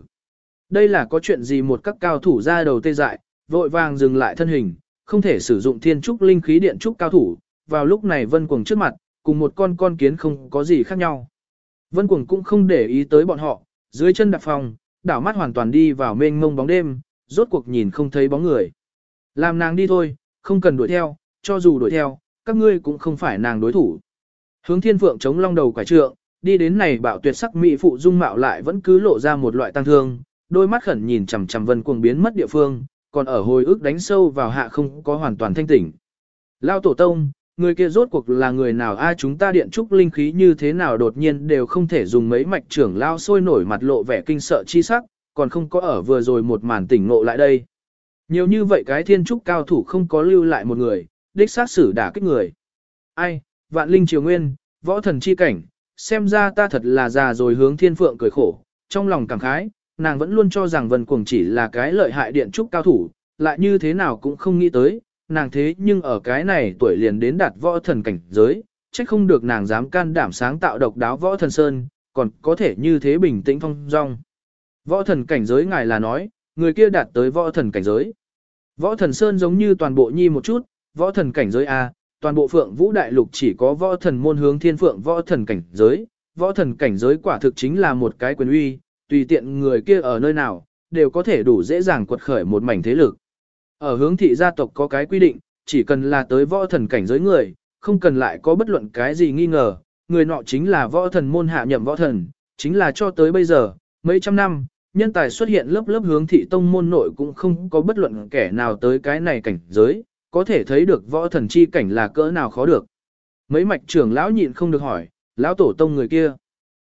Đây là có chuyện gì một các cao thủ ra đầu tê dại, vội vàng dừng lại thân hình, không thể sử dụng thiên trúc linh khí điện trúc cao thủ, vào lúc này vân cuồng trước mặt, cùng một con con kiến không có gì khác nhau. Vân cuồng cũng không để ý tới bọn họ, dưới chân đạp phòng, đảo mắt hoàn toàn đi vào mênh mông bóng đêm, rốt cuộc nhìn không thấy bóng người. Làm nàng đi thôi, không cần đuổi theo, cho dù đuổi theo, các ngươi cũng không phải nàng đối thủ. Hướng thiên phượng chống long đầu quả trượng, đi đến này bảo tuyệt sắc mỹ phụ dung mạo lại vẫn cứ lộ ra một loại tăng thương, đôi mắt khẩn nhìn chằm chằm vân cuồng biến mất địa phương, còn ở hồi ức đánh sâu vào hạ không có hoàn toàn thanh tỉnh. Lao tổ tông, người kia rốt cuộc là người nào a chúng ta điện trúc linh khí như thế nào đột nhiên đều không thể dùng mấy mạch trưởng lao sôi nổi mặt lộ vẻ kinh sợ chi sắc, còn không có ở vừa rồi một màn tỉnh ngộ lại đây. Nhiều như vậy cái thiên trúc cao thủ không có lưu lại một người, đích sát xử đả kích người. Ai, vạn linh triều nguyên, võ thần chi cảnh, xem ra ta thật là già rồi hướng thiên phượng cười khổ, trong lòng cảm khái, nàng vẫn luôn cho rằng vân cuồng chỉ là cái lợi hại điện trúc cao thủ, lại như thế nào cũng không nghĩ tới, nàng thế nhưng ở cái này tuổi liền đến đạt võ thần cảnh giới, trách không được nàng dám can đảm sáng tạo độc đáo võ thần sơn, còn có thể như thế bình tĩnh phong dong. Võ thần cảnh giới ngài là nói, người kia đạt tới võ thần cảnh giới. Võ thần sơn giống như toàn bộ nhi một chút, võ thần cảnh giới A, toàn bộ phượng vũ đại lục chỉ có võ thần môn hướng thiên phượng võ thần cảnh giới, võ thần cảnh giới quả thực chính là một cái quyền uy, tùy tiện người kia ở nơi nào, đều có thể đủ dễ dàng quật khởi một mảnh thế lực. Ở hướng thị gia tộc có cái quy định, chỉ cần là tới võ thần cảnh giới người, không cần lại có bất luận cái gì nghi ngờ, người nọ chính là võ thần môn hạ nhậm võ thần, chính là cho tới bây giờ, mấy trăm năm, nhân tài xuất hiện lớp lớp hướng thị tông môn nội cũng không có bất luận kẻ nào tới cái này cảnh giới, có thể thấy được võ thần chi cảnh là cỡ nào khó được. Mấy mạch trưởng lão nhịn không được hỏi, lão tổ tông người kia.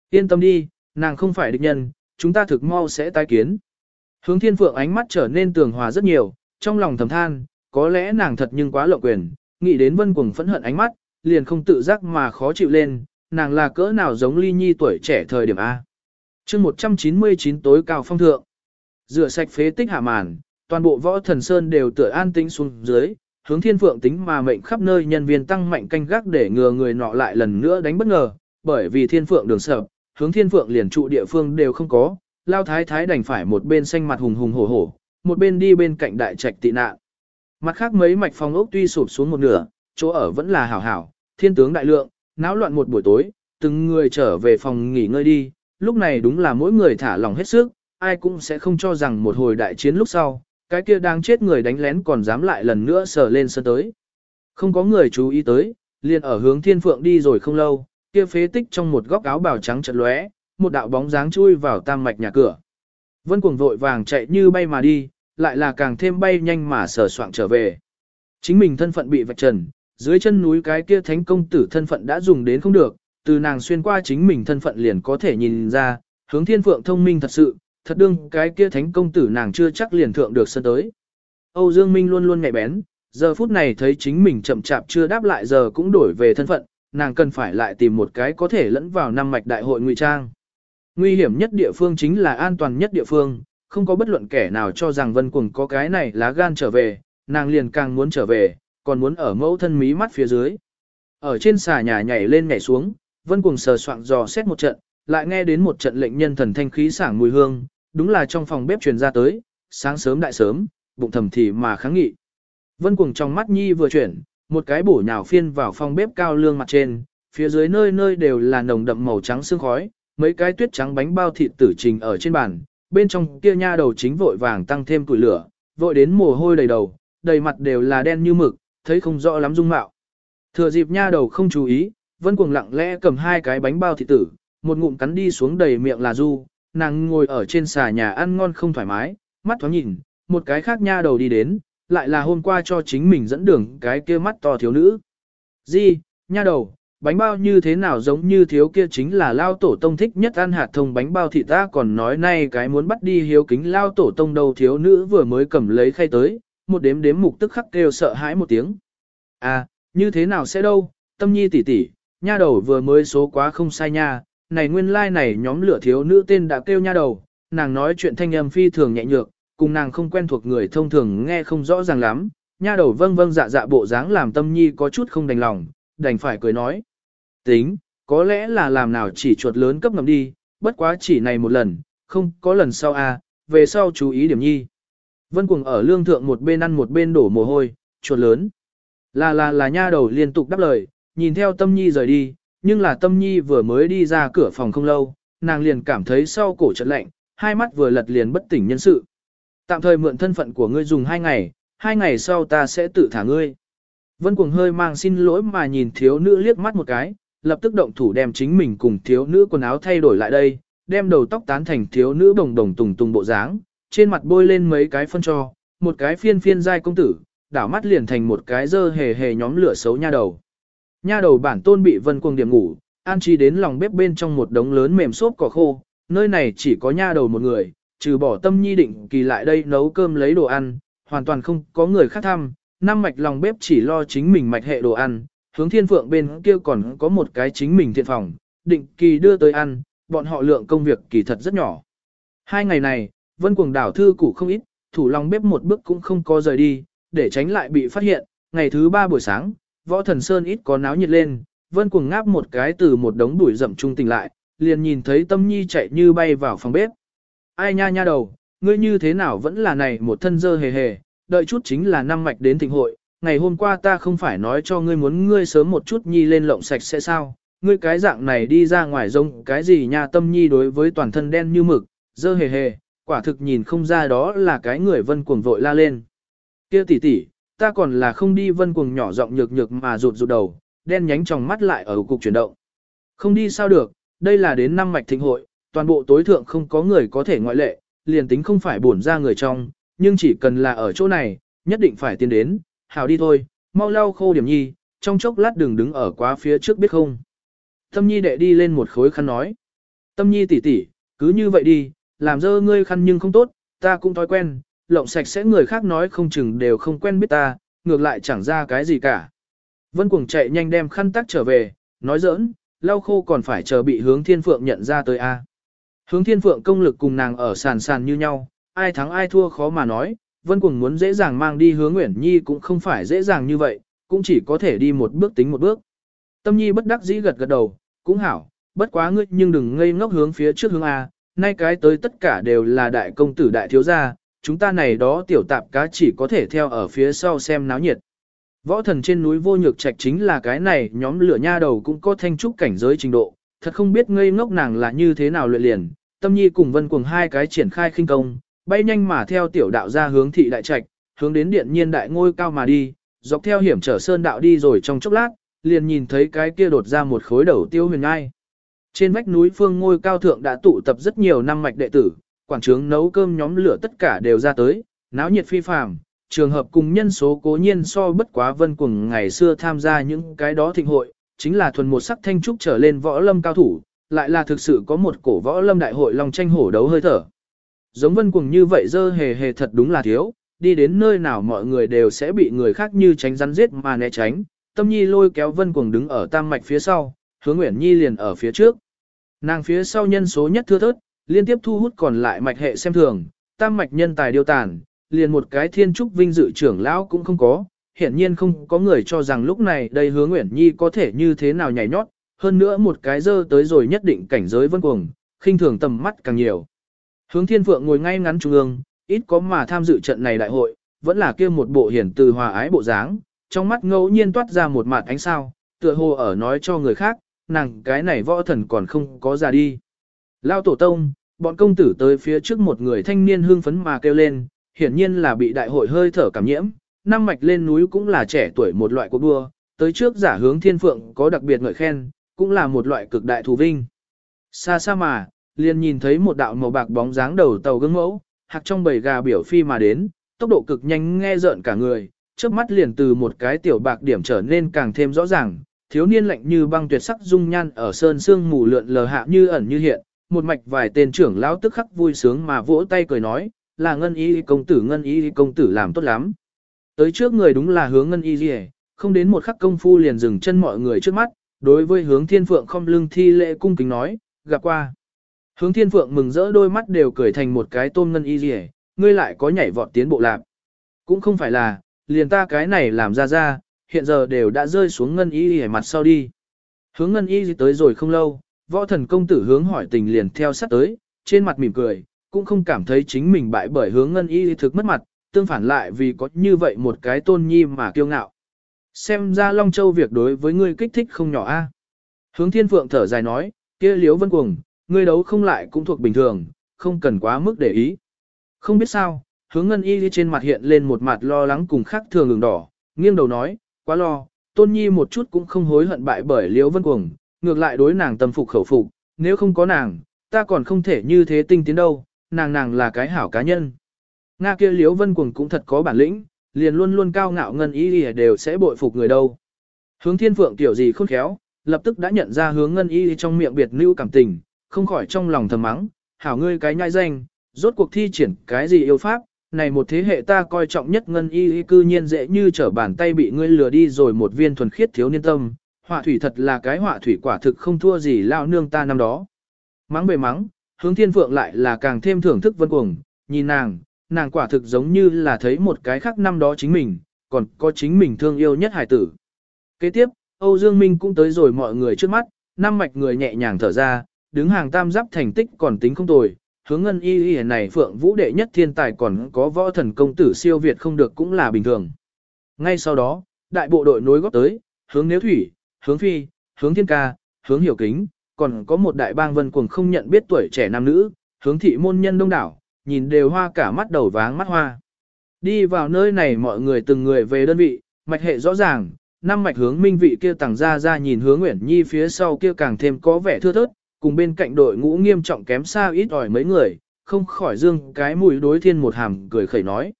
Yên tâm đi, nàng không phải địch nhân, chúng ta thực mau sẽ tái kiến. Hướng thiên phượng ánh mắt trở nên tường hòa rất nhiều, trong lòng thầm than, có lẽ nàng thật nhưng quá lộ quyền, nghĩ đến vân cuồng phẫn hận ánh mắt, liền không tự giác mà khó chịu lên, nàng là cỡ nào giống ly nhi tuổi trẻ thời điểm A. chương 199 tối cao phong thượng, rửa sạch phế tích hạ màn, toàn bộ võ thần sơn đều tựa an tĩnh xuống dưới, hướng thiên phượng tính mà mệnh khắp nơi nhân viên tăng mạnh canh gác để ngừa người nọ lại lần nữa đánh bất ngờ, bởi vì thiên phượng đường sợ, hướng thiên phượng liền trụ địa phương đều không có, lao thái thái đành phải một bên xanh mặt hùng hùng hổ hổ, một bên đi bên cạnh đại trạch tị nạn. Mặt khác mấy mạch phòng ốc tuy sụp xuống một nửa, chỗ ở vẫn là hảo hảo, thiên tướng đại lượng, náo loạn một buổi tối, từng người trở về phòng nghỉ ngơi đi, lúc này đúng là mỗi người thả lòng hết sức, ai cũng sẽ không cho rằng một hồi đại chiến lúc sau, cái kia đang chết người đánh lén còn dám lại lần nữa sờ lên sân tới. Không có người chú ý tới, liền ở hướng thiên phượng đi rồi không lâu, kia phế tích trong một góc áo bào trắng chật lóe, một đạo bóng dáng chui vào tam mạch nhà cửa. Vân cuồng vội vàng chạy như bay mà đi, lại là càng thêm bay nhanh mà sở soạn trở về. Chính mình thân phận bị vạch trần, dưới chân núi cái kia thánh công tử thân phận đã dùng đến không được, từ nàng xuyên qua chính mình thân phận liền có thể nhìn ra, hướng thiên phượng thông minh thật sự, thật đương cái kia thánh công tử nàng chưa chắc liền thượng được sân tới. Âu Dương Minh luôn luôn nhạy bén, giờ phút này thấy chính mình chậm chạp chưa đáp lại giờ cũng đổi về thân phận, nàng cần phải lại tìm một cái có thể lẫn vào năm mạch đại hội ngụy trang. Nguy hiểm nhất địa phương chính là an toàn nhất địa phương, không có bất luận kẻ nào cho rằng Vân Cuồng có cái này lá gan trở về, nàng liền càng muốn trở về, còn muốn ở mẫu thân mí mắt phía dưới. Ở trên xà nhà nhảy lên nhảy xuống, Vân Cuồng sờ soạng dò xét một trận, lại nghe đến một trận lệnh nhân thần thanh khí sảng mùi hương, đúng là trong phòng bếp truyền ra tới, sáng sớm đại sớm, bụng thầm thì mà kháng nghị. Vân Cuồng trong mắt nhi vừa chuyển, một cái bổ nhào phiên vào phòng bếp cao lương mặt trên, phía dưới nơi nơi đều là nồng đậm màu trắng sương khói, mấy cái tuyết trắng bánh bao thịt tử trình ở trên bàn, bên trong kia nha đầu chính vội vàng tăng thêm củi lửa, vội đến mồ hôi đầy đầu, đầy mặt đều là đen như mực, thấy không rõ lắm dung mạo. Thừa dịp nha đầu không chú ý, Vân Cuồng lặng lẽ cầm hai cái bánh bao thịt tử, một ngụm cắn đi xuống đầy miệng là du, nàng ngồi ở trên xà nhà ăn ngon không thoải mái, mắt thoáng nhìn, một cái khác nha đầu đi đến, lại là hôm qua cho chính mình dẫn đường cái kia mắt to thiếu nữ. Di, nha đầu, bánh bao như thế nào giống như thiếu kia chính là lao tổ tông thích nhất ăn hạt thông bánh bao thì ta còn nói nay cái muốn bắt đi hiếu kính lao tổ tông đâu thiếu nữ vừa mới cầm lấy khay tới, một đếm đếm mục tức khắc kêu sợ hãi một tiếng. À, như thế nào sẽ đâu, tâm nhi tỷ tỷ, nha đầu vừa mới số quá không sai nha, này nguyên lai like này nhóm lửa thiếu nữ tên đã kêu nha đầu, nàng nói chuyện thanh âm phi thường nhẹ nhược, cùng nàng không quen thuộc người thông thường nghe không rõ ràng lắm, nha đầu vâng vâng dạ dạ bộ dáng làm tâm nhi có chút không đành lòng, đành phải cười nói. Tính, có lẽ là làm nào chỉ chuột lớn cấp ngầm đi, bất quá chỉ này một lần, không có lần sau à, về sau chú ý điểm nhi. Vân Cuồng ở lương thượng một bên ăn một bên đổ mồ hôi, chuột lớn. Là là là nha đầu liên tục đáp lời, nhìn theo tâm nhi rời đi, nhưng là tâm nhi vừa mới đi ra cửa phòng không lâu, nàng liền cảm thấy sau cổ chợt lạnh, hai mắt vừa lật liền bất tỉnh nhân sự. Tạm thời mượn thân phận của ngươi dùng hai ngày, hai ngày sau ta sẽ tự thả ngươi. Vân Cuồng hơi mang xin lỗi mà nhìn thiếu nữ liếc mắt một cái, lập tức động thủ đem chính mình cùng thiếu nữ quần áo thay đổi lại đây, đem đầu tóc tán thành thiếu nữ đồng đồng tùng tùng bộ dáng, trên mặt bôi lên mấy cái phân cho, một cái phiên phiên giai công tử, đảo mắt liền thành một cái dơ hề hề nhóm lửa xấu nha đầu. Nha đầu bản tôn bị vân cuồng điểm ngủ, an trí đến lòng bếp bên trong một đống lớn mềm xốp cỏ khô, nơi này chỉ có nha đầu một người, trừ bỏ tâm nhi định kỳ lại đây nấu cơm lấy đồ ăn, hoàn toàn không có người khác thăm, năm mạch lòng bếp chỉ lo chính mình mạch hệ đồ ăn, hướng thiên phượng bên kia còn có một cái chính mình thiện phòng, định kỳ đưa tới ăn, bọn họ lượng công việc kỳ thật rất nhỏ. Hai ngày này, vân cuồng đảo thư củ không ít, thủ lòng bếp một bước cũng không có rời đi, để tránh lại bị phát hiện, ngày thứ ba buổi sáng, võ thần sơn ít có náo nhiệt lên, vân cuồng ngáp một cái từ một đống đuổi rậm trung tỉnh lại, liền nhìn thấy tâm nhi chạy như bay vào phòng bếp. Ai nha nha đầu, ngươi như thế nào vẫn là này một thân dơ hề hề, đợi chút chính là năm mạch đến thịnh hội, ngày hôm qua ta không phải nói cho ngươi muốn ngươi sớm một chút nhi lên lộng sạch sẽ sao, ngươi cái dạng này đi ra ngoài rông cái gì nha tâm nhi đối với toàn thân đen như mực, dơ hề hề, quả thực nhìn không ra đó là cái người vân cuồng vội la lên. kia tỷ tỷ, ta còn là không đi vân cuồng nhỏ giọng nhược nhược mà rụt rụt đầu, đen nhánh trong mắt lại ở cục chuyển động. Không đi sao được, đây là đến năm mạch thịnh hội, toàn bộ tối thượng không có người có thể ngoại lệ, liền tính không phải bổn ra người trong, nhưng chỉ cần là ở chỗ này, nhất định phải tiến đến, hảo đi thôi, mau lau khô điểm nhi, trong chốc lát đừng đứng ở quá phía trước biết không. Tâm nhi đệ đi lên một khối khăn nói. Tâm nhi tỷ tỷ, cứ như vậy đi, làm dơ ngươi khăn nhưng không tốt, ta cũng thói quen, lộng sạch sẽ người khác nói không chừng đều không quen biết ta, ngược lại chẳng ra cái gì cả. Vân cuồng chạy nhanh đem khăn tắc trở về, nói giỡn, lau khô còn phải chờ bị hướng thiên phượng nhận ra tới a. Hướng thiên phượng công lực cùng nàng ở sàn sàn như nhau, ai thắng ai thua khó mà nói, vân cuồng muốn dễ dàng mang đi hướng Nguyễn Nhi cũng không phải dễ dàng như vậy, cũng chỉ có thể đi một bước tính một bước. Tâm Nhi bất đắc dĩ gật gật đầu, cũng hảo, bất quá ngươi nhưng đừng ngây ngốc hướng phía trước hướng A, nay cái tới tất cả đều là đại công tử đại thiếu gia, chúng ta này đó tiểu tạp cá chỉ có thể theo ở phía sau xem náo nhiệt. Võ thần trên núi vô nhược trạch chính là cái này nhóm lửa nha đầu cũng có thanh trúc cảnh giới trình độ, thật không biết ngây ngốc nàng là như thế nào luyện liền, tâm nhi cùng vân cuồng hai cái triển khai khinh công, bay nhanh mà theo tiểu đạo ra hướng thị đại trạch, hướng đến điện nhiên đại ngôi cao mà đi, dọc theo hiểm trở sơn đạo đi rồi trong chốc lát, liền nhìn thấy cái kia đột ra một khối đầu tiêu huyền ngai. Trên vách núi phương ngôi cao thượng đã tụ tập rất nhiều năm mạch đệ tử, quảng trướng nấu cơm nhóm lửa tất cả đều ra tới, náo nhiệt phi phàm. Trường hợp cùng nhân số cố nhiên so bất quá vân cuồng ngày xưa tham gia những cái đó thịnh hội, chính là thuần một sắc thanh trúc trở lên võ lâm cao thủ, lại là thực sự có một cổ võ lâm đại hội long tranh hổ đấu hơi thở. Giống vân cuồng như vậy dơ hề hề thật đúng là thiếu, đi đến nơi nào mọi người đều sẽ bị người khác như tránh rắn giết mà né tránh. Tâm Nhi lôi kéo vân cuồng đứng ở tam mạch phía sau, hướng Nguyễn Nhi liền ở phía trước. Nàng phía sau nhân số nhất thưa thớt, liên tiếp thu hút còn lại mạch hệ xem thường, tam mạch nhân tài điều tàn, liền một cái thiên trúc vinh dự trưởng lão cũng không có, hiển nhiên không có người cho rằng lúc này đây hứa Nguyễn Nhi có thể như thế nào nhảy nhót, hơn nữa một cái dơ tới rồi nhất định cảnh giới vân cuồng, khinh thường tầm mắt càng nhiều. Hướng thiên phượng ngồi ngay ngắn trung ương, ít có mà tham dự trận này đại hội, vẫn là kia một bộ hiển từ hòa ái bộ dáng, trong mắt ngẫu nhiên toát ra một mặt ánh sao, tựa hồ ở nói cho người khác, nàng cái này võ thần còn không có ra đi. Lao tổ tông, bọn công tử tới phía trước một người thanh niên hương phấn mà kêu lên, hiển nhiên là bị đại hội hơi thở cảm nhiễm, năm mạch lên núi cũng là trẻ tuổi một loại cuộc đua, tới trước giả hướng thiên phượng có đặc biệt ngợi khen, cũng là một loại cực đại thù vinh. Xa xa mà, liền nhìn thấy một đạo màu bạc bóng dáng đầu tàu gương mẫu, hạc trong bầy gà biểu phi mà đến, tốc độ cực nhanh nghe rợn cả người, trước mắt liền từ một cái tiểu bạc điểm trở nên càng thêm rõ ràng, thiếu niên lạnh như băng tuyệt sắc dung nhan ở sơn sương mù lượn lờ hạ như ẩn như hiện, một mạch vài tên trưởng lão tức khắc vui sướng mà vỗ tay cười nói, là ngân y công tử ngân y công tử làm tốt lắm. Tới trước người đúng là hướng ngân y gì không đến một khắc công phu liền dừng chân mọi người trước mắt, đối với hướng thiên phượng không lưng thi lễ cung kính nói, gặp qua. Hướng thiên phượng mừng rỡ đôi mắt đều cười thành một cái tôm ngân y gì ngươi lại có nhảy vọt tiến bộ lạc. Cũng không phải là, liền ta cái này làm ra ra, hiện giờ đều đã rơi xuống ngân y gì mặt sau đi. Hướng ngân y gì tới rồi không lâu, võ thần công tử hướng hỏi tình liền theo sát tới, trên mặt mỉm cười, cũng không cảm thấy chính mình bại bởi hướng ngân y thực mất mặt, tương phản lại vì có như vậy một cái tôn nhi mà kiêu ngạo. Xem ra Long Châu việc đối với ngươi kích thích không nhỏ a. Hướng Thiên Phượng thở dài nói, kia Liễu Vân Cuồng, ngươi đấu không lại cũng thuộc bình thường, không cần quá mức để ý. Không biết sao, hướng ngân y trên mặt hiện lên một mặt lo lắng cùng khác thường ngừng đỏ, nghiêng đầu nói, quá lo, tôn nhi một chút cũng không hối hận bại bởi Liễu Vân Cuồng, ngược lại đối nàng tâm phục khẩu phục, nếu không có nàng, ta còn không thể như thế tinh tiến đâu, nàng nàng là cái hảo cá nhân. Nga kia Liễu Vân Cuồng cũng thật có bản lĩnh, liền luôn luôn cao ngạo ngân y đều sẽ bội phục người đâu. Hướng thiên phượng tiểu gì khôn khéo, lập tức đã nhận ra hướng ngân y trong miệng biệt lưu cảm tình, không khỏi trong lòng thầm mắng, hảo ngươi cái nhai danh, rốt cuộc thi triển cái gì yêu pháp, này một thế hệ ta coi trọng nhất ngân y cư nhiên dễ như trở bàn tay bị ngươi lừa đi rồi một viên thuần khiết thiếu niên tâm, họa thủy thật là cái họa thủy quả thực không thua gì lao nương ta năm đó. Mắng bề mắng, hướng thiên phượng lại là càng thêm thưởng thức vân cuồng, nhìn nàng, nàng quả thực giống như là thấy một cái khác năm đó chính mình, còn có chính mình thương yêu nhất hải tử. Kế tiếp, Âu Dương Minh cũng tới rồi mọi người trước mắt, năm mạch người nhẹ nhàng thở ra, đứng hàng tam giáp thành tích còn tính không tồi, hướng ngân y y này phượng vũ đệ nhất thiên tài còn có võ thần công tử siêu việt không được cũng là bình thường. Ngay sau đó, đại bộ đội nối góp tới, hướng nếu thủy, hướng phi, hướng thiên ca, hướng hiểu kính, còn có một đại bang vân cuồng không nhận biết tuổi trẻ nam nữ, hướng thị môn nhân đông đảo, nhìn đều hoa cả mắt đầu váng mắt hoa. Đi vào nơi này mọi người từng người về đơn vị, mạch hệ rõ ràng, năm mạch hướng minh vị kia tàng ra ra nhìn hướng Nguyễn Nhi phía sau kia càng thêm có vẻ thưa thớt, cùng bên cạnh đội ngũ nghiêm trọng kém xa ít ỏi mấy người, không khỏi dương cái mùi đối thiên một hàm cười khẩy nói.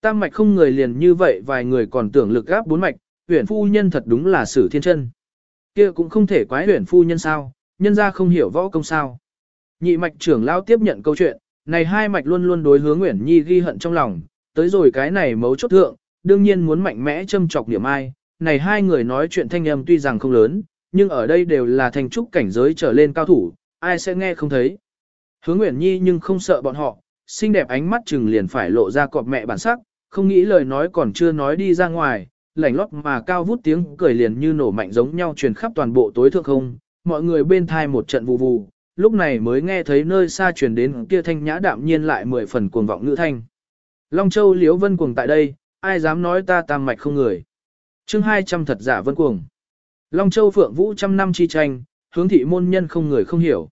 Tam mạch không người liền như vậy vài người còn tưởng lực gáp bốn mạch, huyền phu nhân thật đúng là sử thiên chân. Kia cũng không thể quái huyền phu nhân sao, nhân ra không hiểu võ công sao. Nhị mạch trưởng lao tiếp nhận câu chuyện, này hai mạch luôn luôn đối hướng Nguyễn Nhi ghi hận trong lòng, tới rồi cái này mấu chốt thượng, đương nhiên muốn mạnh mẽ châm chọc điểm ai. Này hai người nói chuyện thanh âm tuy rằng không lớn, nhưng ở đây đều là thành trúc cảnh giới trở lên cao thủ, ai sẽ nghe không thấy. Hướng Nguyễn Nhi nhưng không sợ bọn họ, xinh đẹp ánh mắt chừng liền phải lộ ra cọp mẹ bản sắc, không nghĩ lời nói còn chưa nói đi ra ngoài, lảnh lót mà cao vút tiếng cười liền như nổ mạnh giống nhau truyền khắp toàn bộ tối thượng không, mọi người bên thai một trận vù vù, lúc này mới nghe thấy nơi xa truyền đến kia thanh nhã đạm nhiên lại mười phần cuồng vọng ngữ thanh. Long Châu Liễu Vân cuồng tại đây, ai dám nói ta tam mạch không người. Chương 200 thật giả vân cuồng. Long Châu Phượng Vũ trăm năm chi tranh, hướng thị môn nhân không người không hiểu.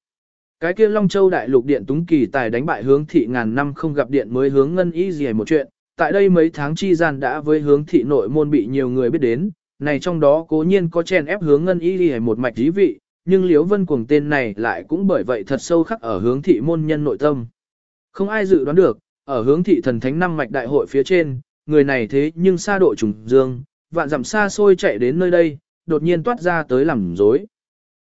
Cái kia Long Châu đại lục điện túng kỳ tài đánh bại hướng thị ngàn năm không gặp điện mới hướng ngân ý gì một chuyện, tại đây mấy tháng chi gian đã với hướng thị nội môn bị nhiều người biết đến, này trong đó cố nhiên có chen ép hướng ngân ý gì một mạch dí vị, nhưng Liễu Vân cuồng tên này lại cũng bởi vậy thật sâu khắc ở hướng thị môn nhân nội tâm. Không ai dự đoán được, ở hướng thị thần thánh năm mạch đại hội phía trên, người này thế nhưng xa độ trùng dương, vạn dặm xa xôi chạy đến nơi đây, đột nhiên toát ra tới làm dối.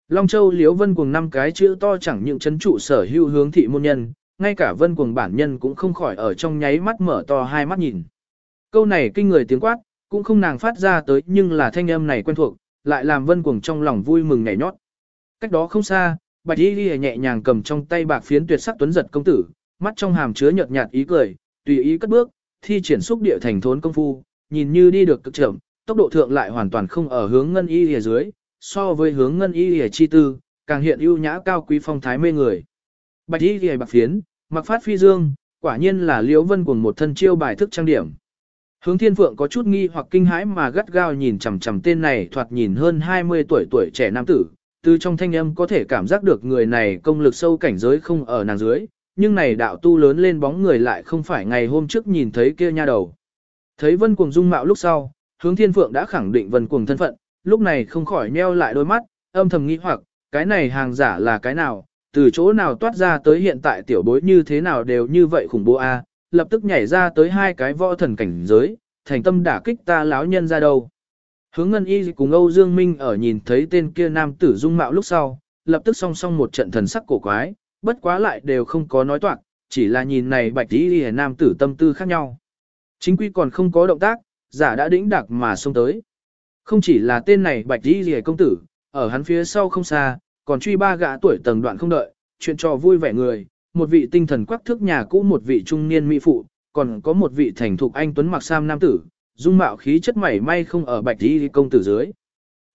Long Châu Liễu Vân cuồng năm cái chữ to chẳng những chấn trụ sở hữu hướng thị môn nhân, ngay cả Vân cuồng bản nhân cũng không khỏi ở trong nháy mắt mở to hai mắt nhìn. Câu này kinh người tiếng quát, cũng không nàng phát ra tới nhưng là thanh âm này quen thuộc, lại làm Vân cuồng trong lòng vui mừng nhảy nhót. Cách đó không xa, Bạch Y Ghi nhẹ nhàng cầm trong tay bạc phiến tuyệt sắc tuấn giật công tử, mắt trong hàm chứa nhợt nhạt ý cười, tùy ý cất bước, thi triển xúc địa thành thốn công phu, nhìn như đi được cực chậm, tốc độ thượng lại hoàn toàn không ở hướng ngân y lìa dưới, so với hướng ngân y lìa chi tư, càng hiện ưu nhã cao quý phong thái mê người. Bạch y lìa bạc phiến, mặc phát phi dương, quả nhiên là liễu vân cùng một thân chiêu bài thức trang điểm. Hướng thiên phượng có chút nghi hoặc kinh hãi mà gắt gao nhìn chằm chằm tên này thoạt nhìn hơn 20 tuổi tuổi trẻ nam tử, từ trong thanh âm có thể cảm giác được người này công lực sâu cảnh giới không ở nàng dưới, nhưng này đạo tu lớn lên bóng người lại không phải ngày hôm trước nhìn thấy kia nha đầu. Thấy vân cuồng dung mạo lúc sau, hướng thiên phượng đã khẳng định vần cuồng thân phận, lúc này không khỏi nheo lại đôi mắt, âm thầm nghĩ hoặc, cái này hàng giả là cái nào, từ chỗ nào toát ra tới hiện tại tiểu bối như thế nào đều như vậy khủng bố a à? lập tức nhảy ra tới hai cái võ thần cảnh giới, thành tâm đả kích ta lão nhân ra đâu. Hướng Ngân Y cùng Âu Dương Minh ở nhìn thấy tên kia nam tử dung mạo lúc sau, lập tức song song một trận thần sắc cổ quái, bất quá lại đều không có nói toạc, chỉ là nhìn này bạch y nam tử tâm tư khác nhau. Chính quy còn không có động tác, giả đã đĩnh đặc mà xông tới. Không chỉ là tên này bạch y công tử, ở hắn phía sau không xa, còn truy ba gã tuổi tầng đoạn không đợi, chuyện trò vui vẻ người, một vị tinh thần quắc thước nhà cũ một vị trung niên mỹ phụ, còn có một vị thành thục anh tuấn mặc sam nam tử, dung mạo khí chất mảy may không ở bạch y công tử dưới.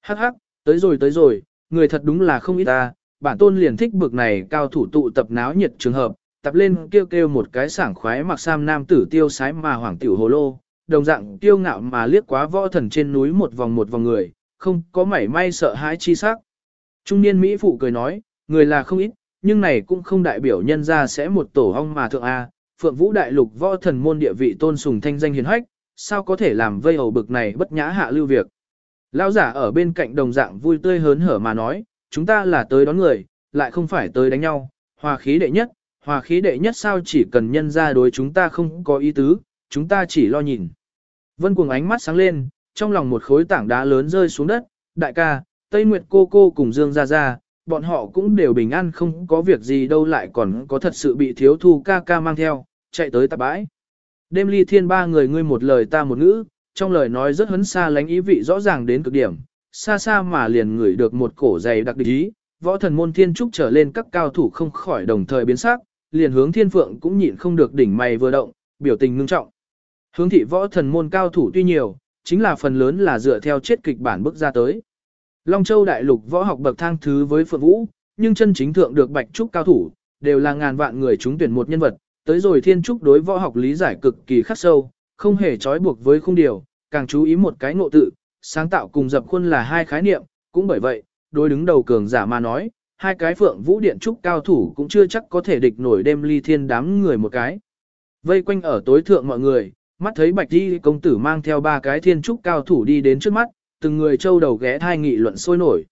Hắc hắc, tới rồi tới rồi, người thật đúng là không ít ta, bản tôn liền thích bực này cao thủ tụ tập náo nhiệt trường hợp, tập lên kêu kêu một cái sảng khoái mặc sam nam tử tiêu sái mà hoàng tiểu hồ lô, đồng dạng tiêu ngạo mà liếc quá võ thần trên núi một vòng một vòng người, không có mảy may sợ hãi chi sắc. Trung niên Mỹ phụ cười nói, người là không ít, nhưng này cũng không đại biểu nhân ra sẽ một tổ hong mà thượng A, phượng vũ đại lục võ thần môn địa vị tôn sùng thanh danh hiền hách, sao có thể làm vây hầu bực này bất nhã hạ lưu việc. Lão giả ở bên cạnh đồng dạng vui tươi hớn hở mà nói, chúng ta là tới đón người, lại không phải tới đánh nhau, hòa khí đệ nhất, hòa khí đệ nhất sao chỉ cần nhân ra đối chúng ta không có ý tứ, chúng ta chỉ lo nhìn. Vân cuồng ánh mắt sáng lên, trong lòng một khối tảng đá lớn rơi xuống đất, đại ca, Tây Nguyệt cô cô cùng Dương gia gia bọn họ cũng đều bình an không có việc gì đâu lại còn có thật sự bị thiếu thu ca ca mang theo, chạy tới tạp bãi. Đêm ly thiên ba người ngươi một lời ta một ngữ, trong lời nói rất hấn xa lánh ý vị rõ ràng đến cực điểm, xa xa mà liền ngửi được một cổ dày đặc địch ý, võ thần môn thiên trúc trở lên các cao thủ không khỏi đồng thời biến sắc, liền hướng thiên phượng cũng nhịn không được đỉnh mày vừa động, biểu tình ngưng trọng. Hướng thị võ thần môn cao thủ tuy nhiều, chính là phần lớn là dựa theo chết kịch bản bức ra tới. Long Châu đại lục võ học bậc thang thứ với Phượng Vũ, nhưng chân chính thượng được bạch trúc cao thủ, đều là ngàn vạn người chúng tuyển một nhân vật, tới rồi thiên trúc đối võ học lý giải cực kỳ khắc sâu, không hề trói buộc với khung điều, càng chú ý một cái ngộ tự, sáng tạo cùng dập khuôn là hai khái niệm, cũng bởi vậy, đối đứng đầu cường giả mà nói, hai cái phượng vũ điện trúc cao thủ cũng chưa chắc có thể địch nổi đêm ly thiên đám người một cái. Vây quanh ở tối thượng mọi người, mắt thấy bạch đi công tử mang theo ba cái thiên trúc cao thủ đi đến trước mắt, từng người châu đầu ghé thai nghị luận sôi nổi.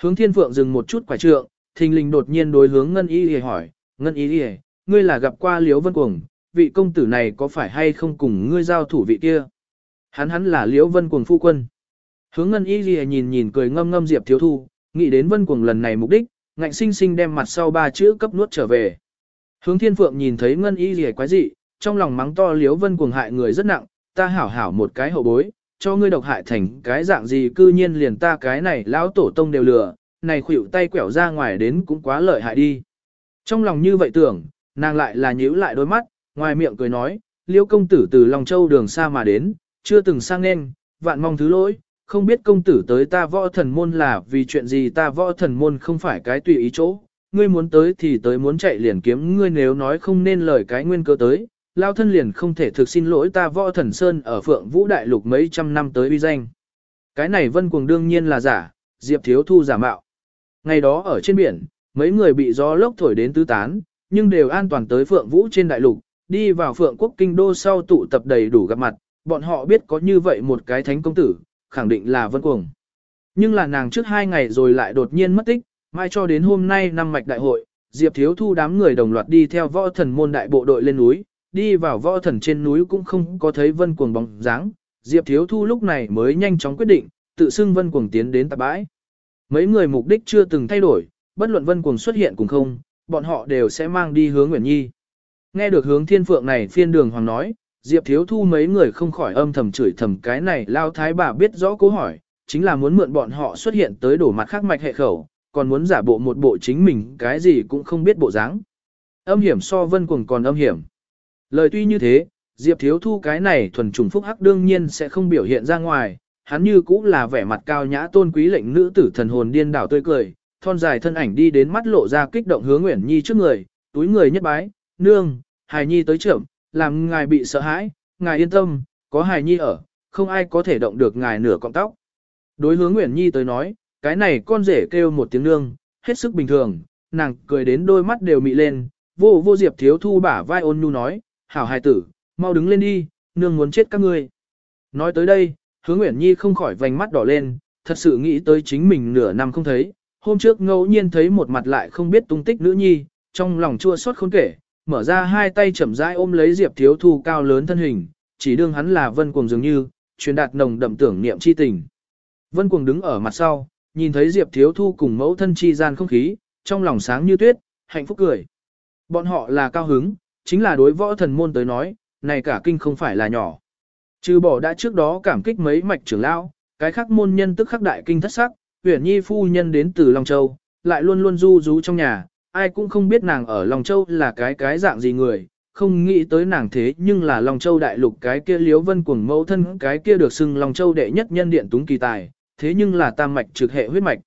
Hướng thiên phượng dừng một chút quả trượng, thình lình đột nhiên đối hướng ngân y hề hỏi, ngân y hề, ngươi là gặp qua liễu vân cuồng, vị công tử này có phải hay không cùng ngươi giao thủ vị kia? Hắn hắn là liễu vân cuồng phu quân. Hướng ngân y lìa nhìn nhìn cười ngâm ngâm Diệp Thiếu Thu, nghĩ đến vân cuồng lần này mục đích, ngạnh sinh sinh đem mặt sau ba chữ cấp nuốt trở về. Hướng thiên phượng nhìn thấy ngân y lìa quái dị, trong lòng mắng to liếu vân cuồng hại người rất nặng, ta hảo hảo một cái hậu bối, cho ngươi độc hại thành cái dạng gì cư nhiên liền ta cái này lão tổ tông đều lừa, này khuỷu tay quẹo ra ngoài đến cũng quá lợi hại đi. Trong lòng như vậy tưởng, nàng lại là nhíu lại đôi mắt, ngoài miệng cười nói, liêu công tử từ Long Châu đường xa mà đến, chưa từng sang nên, vạn mong thứ lỗi, không biết công tử tới ta võ thần môn là vì chuyện gì ta võ thần môn không phải cái tùy ý chỗ, ngươi muốn tới thì tới muốn chạy liền kiếm ngươi nếu nói không nên lời cái nguyên cơ tới, lao thân liền không thể thực xin lỗi ta võ thần sơn ở phượng vũ đại lục mấy trăm năm tới uy danh. Cái này vân cuồng đương nhiên là giả, diệp thiếu thu giả mạo. ngày đó ở trên biển, mấy người bị gió lốc thổi đến tứ tán, nhưng đều an toàn tới Phượng Vũ trên đại lục, đi vào Phượng Quốc kinh đô sau tụ tập đầy đủ gặp mặt, bọn họ biết có như vậy một cái thánh công tử, khẳng định là Vân Cuồng. Nhưng là nàng trước hai ngày rồi lại đột nhiên mất tích, mai cho đến hôm nay năm mạch đại hội, Diệp Thiếu Thu đám người đồng loạt đi theo võ thần môn đại bộ đội lên núi, đi vào võ thần trên núi cũng không có thấy Vân Cuồng bóng dáng. Diệp Thiếu Thu lúc này mới nhanh chóng quyết định, tự xưng Vân Cuồng tiến đến tạp bãi. Mấy người mục đích chưa từng thay đổi, bất luận Vân Cuồng xuất hiện cùng không, bọn họ đều sẽ mang đi hướng Nguyễn Nhi. Nghe được hướng thiên phượng này phiên đường hoàng nói, Diệp Thiếu Thu mấy người không khỏi âm thầm chửi thầm cái này lao thái bà biết rõ câu hỏi, chính là muốn mượn bọn họ xuất hiện tới đổ mặt khác mạch hệ khẩu, còn muốn giả bộ một bộ chính mình cái gì cũng không biết bộ dáng. Âm hiểm so vân cuồng còn âm hiểm. Lời tuy như thế, Diệp Thiếu Thu cái này thuần trùng phúc hắc đương nhiên sẽ không biểu hiện ra ngoài, hắn như cũng là vẻ mặt cao nhã tôn quý lệnh nữ tử thần hồn điên đảo tươi cười, thon dài thân ảnh đi đến mắt lộ ra kích động hướng Nguyễn Nhi trước người, túi người nhất bái, nương, hài nhi tới trưởng, làm ngài bị sợ hãi, ngài yên tâm, có hài nhi ở, không ai có thể động được ngài nửa cọng tóc. Đối hướng Nguyễn Nhi tới nói, cái này con rể kêu một tiếng nương, hết sức bình thường, nàng cười đến đôi mắt đều mị lên, vô vô diệp thiếu thu bả vai ôn nhu nói, hảo hài tử, mau đứng lên đi, nương muốn chết các ngươi. Nói tới đây, hướng Nguyễn Nhi không khỏi vành mắt đỏ lên, thật sự nghĩ tới chính mình nửa năm không thấy, hôm trước ngẫu nhiên thấy một mặt lại không biết tung tích nữ nhi, trong lòng chua xót khôn kể, mở ra hai tay chậm rãi ôm lấy Diệp Thiếu Thu cao lớn thân hình, chỉ đương hắn là Vân Cuồng dường như, truyền đạt nồng đậm tưởng niệm chi tình. Vân Cuồng đứng ở mặt sau, nhìn thấy Diệp Thiếu Thu cùng mẫu thân chi gian không khí, trong lòng sáng như tuyết, hạnh phúc cười. Bọn họ là cao hứng, chính là đối võ thần môn tới nói, này cả kinh không phải là nhỏ. Trừ bỏ đã trước đó cảm kích mấy mạch trưởng lão, cái khác môn nhân tức khắc đại kinh thất sắc, huyền nhi phu nhân đến từ Long Châu, lại luôn luôn du rú trong nhà, ai cũng không biết nàng ở Long Châu là cái cái dạng gì người, không nghĩ tới nàng thế nhưng là Long Châu đại lục cái kia liếu vân cuồng mẫu thân cái kia được xưng Long Châu đệ nhất nhân điện túng kỳ tài, thế nhưng là tam mạch trực hệ huyết mạch.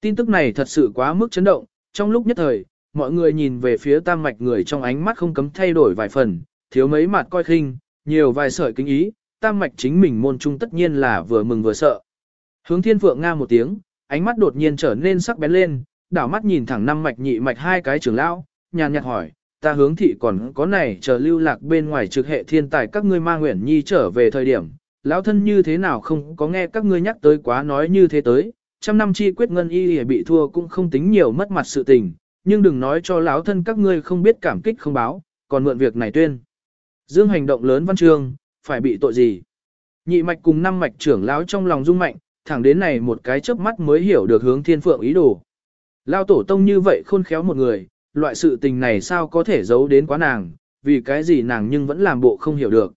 Tin tức này thật sự quá mức chấn động, trong lúc nhất thời, mọi người nhìn về phía tam mạch người trong ánh mắt không cấm thay đổi vài phần, thiếu mấy mặt coi khinh, nhiều vài sợi kinh ý, tam mạch chính mình môn trung tất nhiên là vừa mừng vừa sợ. Hướng thiên phượng nga một tiếng, ánh mắt đột nhiên trở nên sắc bén lên, đảo mắt nhìn thẳng năm mạch nhị mạch hai cái trưởng lão, nhàn nhạt hỏi, ta hướng thị còn có này chờ lưu lạc bên ngoài trực hệ thiên tài các ngươi ma nguyện nhi trở về thời điểm, lão thân như thế nào không có nghe các ngươi nhắc tới quá nói như thế tới, trăm năm chi quyết ngân y bị thua cũng không tính nhiều mất mặt sự tình, nhưng đừng nói cho lão thân các ngươi không biết cảm kích không báo, còn mượn việc này tuyên. Dương hành động lớn văn chương, phải bị tội gì? Nhị mạch cùng năm mạch trưởng lão trong lòng rung mạnh, thẳng đến này một cái chớp mắt mới hiểu được hướng thiên phượng ý đồ. Lao tổ tông như vậy khôn khéo một người, loại sự tình này sao có thể giấu đến quá nàng, vì cái gì nàng nhưng vẫn làm bộ không hiểu được.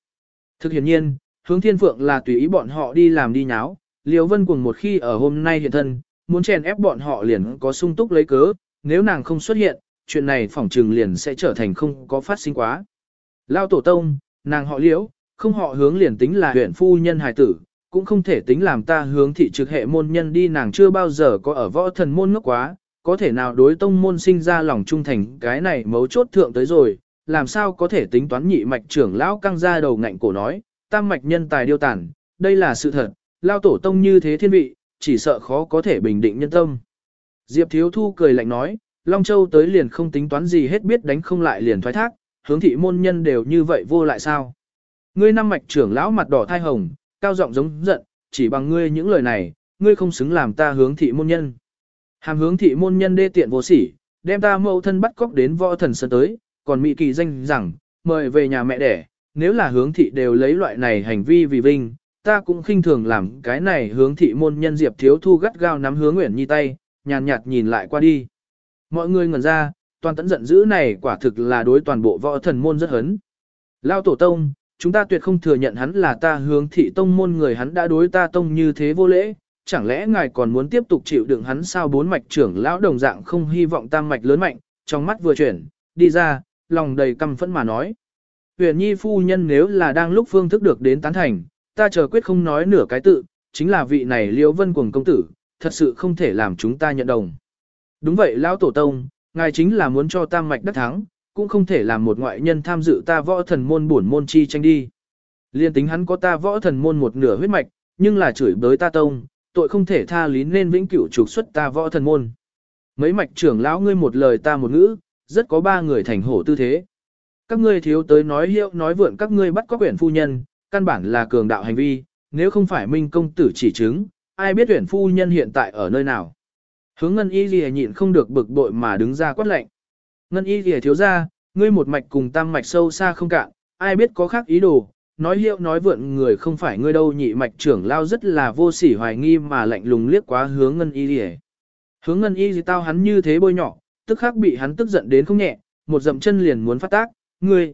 Thực hiện nhiên, hướng thiên phượng là tùy ý bọn họ đi làm đi nháo, liều vân cùng một khi ở hôm nay hiện thân, muốn chèn ép bọn họ liền có sung túc lấy cớ, nếu nàng không xuất hiện, chuyện này phỏng trừng liền sẽ trở thành không có phát sinh quá. Lao tổ tông, nàng họ liễu, không họ hướng liền tính là huyện phu nhân hài tử, cũng không thể tính làm ta hướng thị trực hệ môn nhân đi nàng chưa bao giờ có ở võ thần môn ngốc quá, có thể nào đối tông môn sinh ra lòng trung thành cái này mấu chốt thượng tới rồi, làm sao có thể tính toán nhị mạch trưởng lão căng ra đầu ngạnh cổ nói, tam mạch nhân tài điêu tản, đây là sự thật, lao tổ tông như thế thiên vị, chỉ sợ khó có thể bình định nhân tâm. Diệp Thiếu Thu cười lạnh nói, Long Châu tới liền không tính toán gì hết biết đánh không lại liền thoái thác, hướng thị môn nhân đều như vậy vô lại sao. Ngươi năm mạch trưởng lão mặt đỏ thai hồng, cao giọng giống giận, chỉ bằng ngươi những lời này, ngươi không xứng làm ta hướng thị môn nhân. Hàm hướng thị môn nhân đê tiện vô sỉ, đem ta mẫu thân bắt cóc đến võ thần sơn tới, còn mỹ kỳ danh rằng, mời về nhà mẹ đẻ, nếu là hướng thị đều lấy loại này hành vi vì vinh, ta cũng khinh thường làm cái này hướng thị môn nhân diệp thiếu thu gắt gao nắm hướng Nguyễn nhi tay, nhàn nhạt nhìn lại qua đi. Mọi người ngẩn ra, toàn tẫn giận dữ này quả thực là đối toàn bộ võ thần môn rất hấn. Lao tổ tông, chúng ta tuyệt không thừa nhận hắn là ta hướng thị tông môn người hắn đã đối ta tông như thế vô lễ, chẳng lẽ ngài còn muốn tiếp tục chịu đựng hắn sao bốn mạch trưởng lão đồng dạng không hy vọng tam mạch lớn mạnh, trong mắt vừa chuyển, đi ra, lòng đầy căm phẫn mà nói. Huyền nhi phu nhân nếu là đang lúc phương thức được đến tán thành, ta chờ quyết không nói nửa cái tự, chính là vị này liễu vân cuồng công tử, thật sự không thể làm chúng ta nhận đồng. Đúng vậy lão tổ tông, ngài chính là muốn cho tam mạch đắc thắng, cũng không thể làm một ngoại nhân tham dự ta võ thần môn bổn môn chi tranh đi. Liên tính hắn có ta võ thần môn một nửa huyết mạch, nhưng là chửi bới ta tông, tội không thể tha lý nên vĩnh cửu trục xuất ta võ thần môn. Mấy mạch trưởng lão ngươi một lời ta một ngữ, rất có ba người thành hổ tư thế. Các ngươi thiếu tới nói hiệu nói vượn các ngươi bắt có quyển phu nhân, căn bản là cường đạo hành vi, nếu không phải minh công tử chỉ chứng, ai biết tuyển phu nhân hiện tại ở nơi nào. Hướng ngân y gì nhịn không được bực bội mà đứng ra quát lệnh. Ngân y gì thiếu ra, ngươi một mạch cùng tam mạch sâu xa không cạn, ai biết có khác ý đồ, nói hiệu nói vượn người không phải ngươi đâu nhị mạch trưởng lao rất là vô sỉ hoài nghi mà lạnh lùng liếc quá hướng ngân y gì Hướng ngân y gì tao hắn như thế bôi nhỏ, tức khắc bị hắn tức giận đến không nhẹ, một dậm chân liền muốn phát tác, ngươi.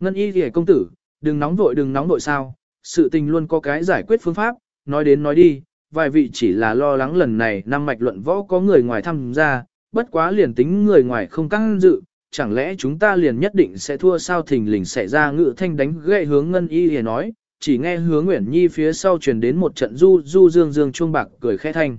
Ngân y gì công tử, đừng nóng vội đừng nóng vội sao, sự tình luôn có cái giải quyết phương pháp, nói đến nói đi, vài vị chỉ là lo lắng lần này năm mạch luận võ có người ngoài tham gia, bất quá liền tính người ngoài không căng dự, chẳng lẽ chúng ta liền nhất định sẽ thua sao thình lình xảy ra ngự thanh đánh gậy hướng ngân y hề nói, chỉ nghe hướng Nguyễn Nhi phía sau truyền đến một trận du du dương dương chuông bạc cười khẽ thanh.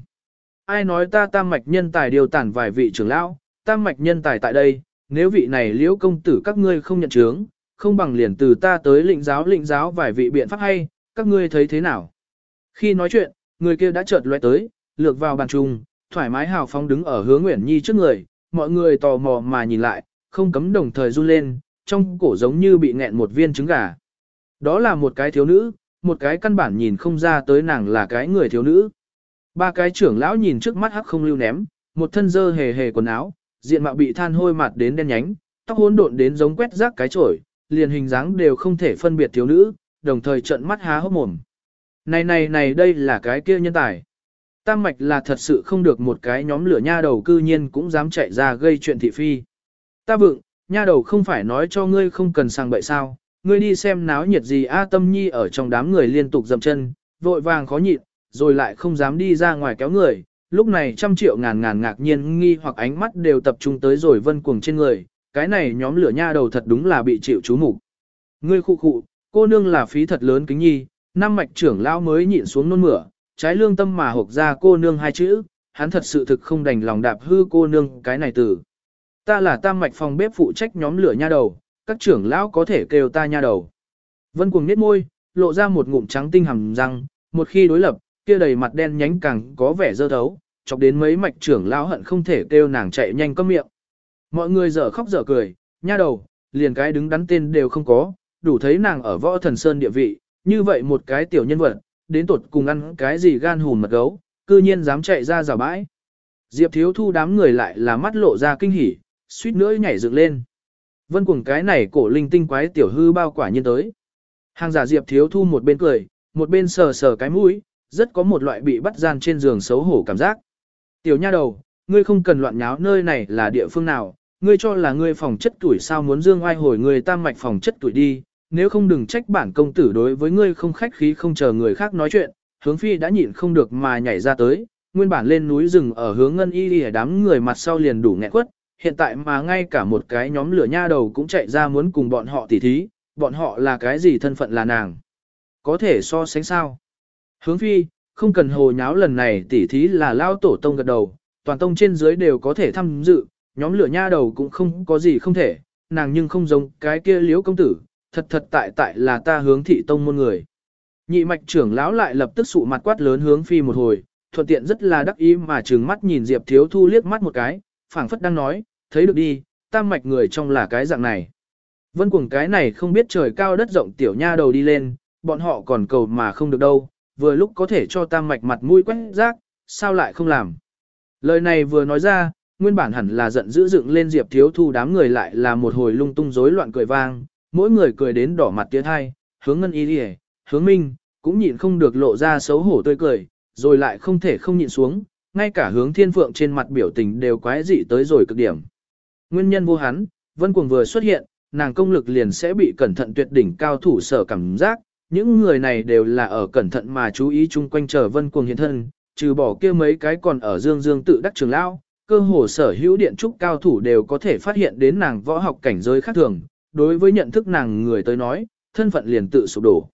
Ai nói ta tam mạch nhân tài điều tản vài vị trưởng lão, tam mạch nhân tài tại đây, nếu vị này liễu công tử các ngươi không nhận chướng, không bằng liền từ ta tới lĩnh giáo lĩnh giáo vài vị biện pháp hay, các ngươi thấy thế nào? Khi nói chuyện, người kia đã chợt lóe tới, lược vào bàn trung, thoải mái hào phóng đứng ở hướng Nguyễn Nhi trước người, mọi người tò mò mà nhìn lại, không cấm đồng thời run lên, trong cổ giống như bị nghẹn một viên trứng gà. Đó là một cái thiếu nữ, một cái căn bản nhìn không ra tới nàng là cái người thiếu nữ. Ba cái trưởng lão nhìn trước mắt hắc không lưu ném, một thân dơ hề hề quần áo, diện mạo bị than hôi mặt đến đen nhánh, tóc hỗn độn đến giống quét rác cái chổi, liền hình dáng đều không thể phân biệt thiếu nữ, đồng thời trợn mắt há hốc mồm. Này này này đây là cái kia nhân tài. Tam mạch là thật sự không được một cái nhóm lửa nha đầu cư nhiên cũng dám chạy ra gây chuyện thị phi. Ta vượng, nha đầu không phải nói cho ngươi không cần sang bậy sao, ngươi đi xem náo nhiệt gì A tâm nhi ở trong đám người liên tục dậm chân, vội vàng khó nhịn, rồi lại không dám đi ra ngoài kéo người. Lúc này trăm triệu ngàn ngàn ngạc nhiên nghi hoặc ánh mắt đều tập trung tới rồi vân cuồng trên người, cái này nhóm lửa nha đầu thật đúng là bị chịu chú mục Ngươi khu khụ, cô nương là phí thật lớn kính nhi, năm mạch trưởng lão mới nhịn xuống nôn mửa, trái lương tâm mà hộp ra cô nương hai chữ, hắn thật sự thực không đành lòng đạp hư cô nương cái này từ. Ta là tam mạch phòng bếp phụ trách nhóm lửa nha đầu, các trưởng lão có thể kêu ta nha đầu. Vân cuồng nết môi, lộ ra một ngụm trắng tinh hầm răng, một khi đối lập, kia đầy mặt đen nhánh càng có vẻ dơ thấu, chọc đến mấy mạch trưởng lão hận không thể kêu nàng chạy nhanh cấm miệng. Mọi người dở khóc dở cười, nha đầu, liền cái đứng đắn tên đều không có, đủ thấy nàng ở võ thần sơn địa vị, như vậy một cái tiểu nhân vật, đến tột cùng ăn cái gì gan hùn mật gấu, cư nhiên dám chạy ra rào bãi. Diệp thiếu thu đám người lại là mắt lộ ra kinh hỉ, suýt nữa nhảy dựng lên. Vân cuồng cái này cổ linh tinh quái tiểu hư bao quả nhiên tới. Hàng giả Diệp thiếu thu một bên cười, một bên sờ sờ cái mũi, rất có một loại bị bắt gian trên giường xấu hổ cảm giác. Tiểu nha đầu, ngươi không cần loạn nháo nơi này là địa phương nào, ngươi cho là ngươi phòng chất tuổi sao muốn dương oai hồi người tam mạch phòng chất tuổi đi, nếu không đừng trách bản công tử đối với ngươi không khách khí không chờ người khác nói chuyện, hướng phi đã nhịn không được mà nhảy ra tới, nguyên bản lên núi rừng ở hướng ngân y đi đám người mặt sau liền đủ nghẹn quất, hiện tại mà ngay cả một cái nhóm lửa nha đầu cũng chạy ra muốn cùng bọn họ tỉ thí, bọn họ là cái gì thân phận là nàng. Có thể so sánh sao? Hướng phi, không cần hồ nháo lần này tỉ thí là lao tổ tông gật đầu, toàn tông trên dưới đều có thể tham dự, nhóm lửa nha đầu cũng không có gì không thể, nàng nhưng không giống cái kia liếu công tử, thật thật tại tại là ta hướng thị tông môn người. Nhị mạch trưởng lão lại lập tức sụ mặt quát lớn hướng phi một hồi, thuận tiện rất là đắc ý mà trừng mắt nhìn Diệp Thiếu Thu liếc mắt một cái, phảng phất đang nói, thấy được đi, tam mạch người trong là cái dạng này. Vân cuồng cái này không biết trời cao đất rộng tiểu nha đầu đi lên, bọn họ còn cầu mà không được đâu, vừa lúc có thể cho tam mạch mặt mũi quét rác, sao lại không làm. Lời này vừa nói ra, nguyên bản hẳn là giận dữ dựng lên Diệp Thiếu Thu đám người lại là một hồi lung tung rối loạn cười vang, mỗi người cười đến đỏ mặt tiếng thai, hướng ngân y đi hướng minh, cũng nhịn không được lộ ra xấu hổ tươi cười, rồi lại không thể không nhịn xuống, ngay cả hướng thiên phượng trên mặt biểu tình đều quái dị tới rồi cực điểm. Nguyên nhân vô hắn, vân cuồng vừa xuất hiện, nàng công lực liền sẽ bị cẩn thận tuyệt đỉnh cao thủ sở cảm giác, những người này đều là ở cẩn thận mà chú ý chung quanh chờ vân cuồng hiện thân, trừ bỏ kia mấy cái còn ở dương dương tự đắc trường lao cơ hồ sở hữu điện trúc cao thủ đều có thể phát hiện đến nàng võ học cảnh giới khác thường, đối với nhận thức nàng người tới nói, thân phận liền tự sụp đổ.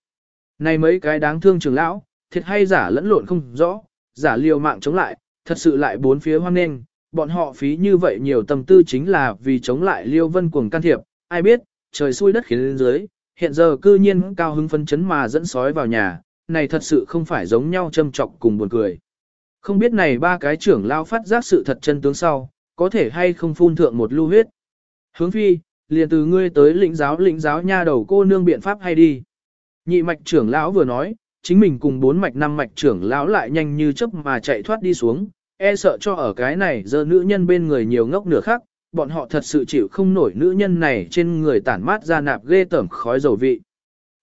Này mấy cái đáng thương trường lão, thiệt hay giả lẫn lộn không rõ, giả liều mạng chống lại, thật sự lại bốn phía hoang nghênh, bọn họ phí như vậy nhiều tâm tư chính là vì chống lại liêu vân cuồng can thiệp, ai biết, trời xui đất khiến lên dưới, hiện giờ cư nhiên cao hứng phân chấn mà dẫn sói vào nhà, này thật sự không phải giống nhau châm trọc cùng buồn cười. Không biết này ba cái trưởng lao phát giác sự thật chân tướng sau, có thể hay không phun thượng một lưu huyết. Hướng phi, liền từ ngươi tới lĩnh giáo lĩnh giáo nha đầu cô nương biện pháp hay đi. Nhị mạch trưởng lão vừa nói, chính mình cùng bốn mạch năm mạch trưởng lão lại nhanh như chớp mà chạy thoát đi xuống, e sợ cho ở cái này giờ nữ nhân bên người nhiều ngốc nửa khác, bọn họ thật sự chịu không nổi nữ nhân này trên người tản mát ra nạp ghê tởm khói dầu vị.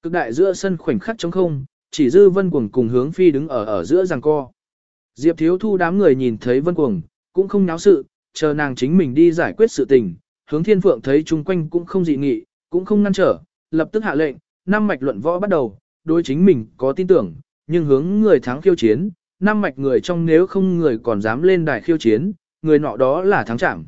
Cực đại giữa sân khoảnh khắc trống không, chỉ dư vân cuồng cùng hướng phi đứng ở ở giữa giằng co. Diệp thiếu thu đám người nhìn thấy vân cuồng, cũng không náo sự, chờ nàng chính mình đi giải quyết sự tình, hướng thiên phượng thấy chung quanh cũng không dị nghị, cũng không ngăn trở, lập tức hạ lệnh, năm mạch luận võ bắt đầu, đối chính mình có tin tưởng, nhưng hướng người thắng khiêu chiến, năm mạch người trong nếu không người còn dám lên đài khiêu chiến, người nọ đó là thắng chẳng.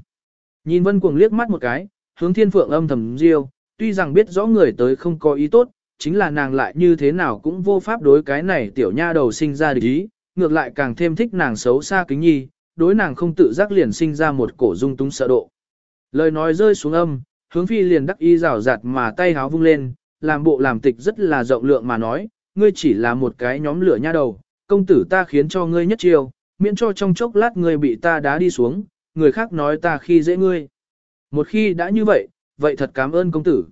Nhìn vân cuồng liếc mắt một cái, hướng thiên phượng âm thầm riêu, tuy rằng biết rõ người tới không có ý tốt, chính là nàng lại như thế nào cũng vô pháp đối cái này tiểu nha đầu sinh ra địch ý, ngược lại càng thêm thích nàng xấu xa kính nhi, đối nàng không tự giác liền sinh ra một cổ dung túng sợ độ. Lời nói rơi xuống âm, hướng phi liền đắc y rào rạt mà tay háo vung lên, làm bộ làm tịch rất là rộng lượng mà nói, ngươi chỉ là một cái nhóm lửa nha đầu, công tử ta khiến cho ngươi nhất chiều, miễn cho trong chốc lát ngươi bị ta đá đi xuống, người khác nói ta khi dễ ngươi. Một khi đã như vậy, vậy thật cảm ơn công tử.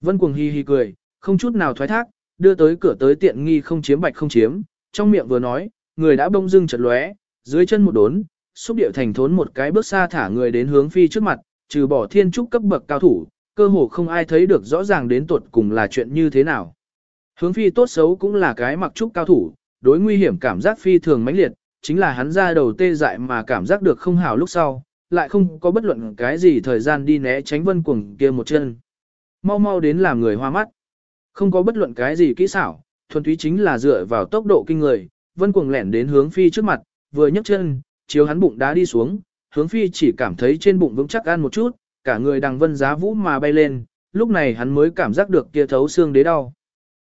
Vân cuồng hi hi cười, không chút nào thoái thác, đưa tới cửa tới tiện nghi không chiếm bạch không chiếm, trong miệng vừa nói, người đã bông dưng chật lóe, dưới chân một đốn, xúc điệu thành thốn một cái bước xa thả người đến hướng phi trước mặt, trừ bỏ thiên trúc cấp bậc cao thủ, cơ hồ không ai thấy được rõ ràng đến tuột cùng là chuyện như thế nào. Hướng phi tốt xấu cũng là cái mặc trúc cao thủ, đối nguy hiểm cảm giác phi thường mãnh liệt, chính là hắn ra đầu tê dại mà cảm giác được không hảo lúc sau, lại không có bất luận cái gì thời gian đi né tránh vân cuồng kia một chân. Mau mau đến làm người hoa mắt. Không có bất luận cái gì kỹ xảo, thuần túy chính là dựa vào tốc độ kinh người, vân cuồng lẻn đến hướng phi trước mặt, vừa nhấc chân, chiếu hắn bụng đá đi xuống, hướng phi chỉ cảm thấy trên bụng vững chắc ăn một chút, cả người đằng vân giá vũ mà bay lên, lúc này hắn mới cảm giác được kia thấu xương đế đau.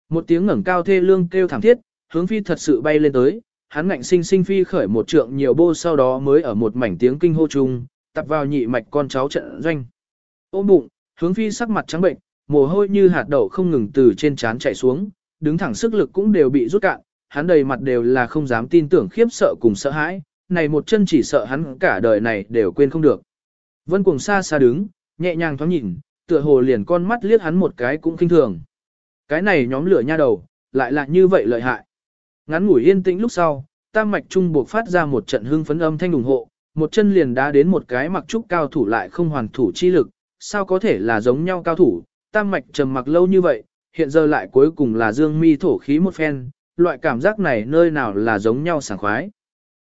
Một tiếng ngẩng cao thê lương kêu thảm thiết, hướng phi thật sự bay lên tới, hắn ngạnh sinh sinh phi khởi một trượng nhiều bô sau đó mới ở một mảnh tiếng kinh hô chung, tập vào nhị mạch con cháu trận doanh. Ôm bụng, hướng phi sắc mặt trắng bệnh, mồ hôi như hạt đậu không ngừng từ trên trán chảy xuống, đứng thẳng sức lực cũng đều bị rút cạn, hắn đầy mặt đều là không dám tin tưởng khiếp sợ cùng sợ hãi, này một chân chỉ sợ hắn cả đời này đều quên không được. Vân cuồng xa xa đứng, nhẹ nhàng thoáng nhìn, tựa hồ liền con mắt liếc hắn một cái cũng kinh thường. Cái này nhóm lửa nha đầu, lại là như vậy lợi hại. Ngắn ngủi yên tĩnh lúc sau, tam mạch trung buộc phát ra một trận hưng phấn âm thanh ủng hộ, một chân liền đá đến một cái mặc trúc cao thủ lại không hoàn thủ chi lực, sao có thể là giống nhau cao thủ, tam mạch trầm mặc lâu như vậy, hiện giờ lại cuối cùng là dương mi thổ khí một phen, loại cảm giác này nơi nào là giống nhau sảng khoái.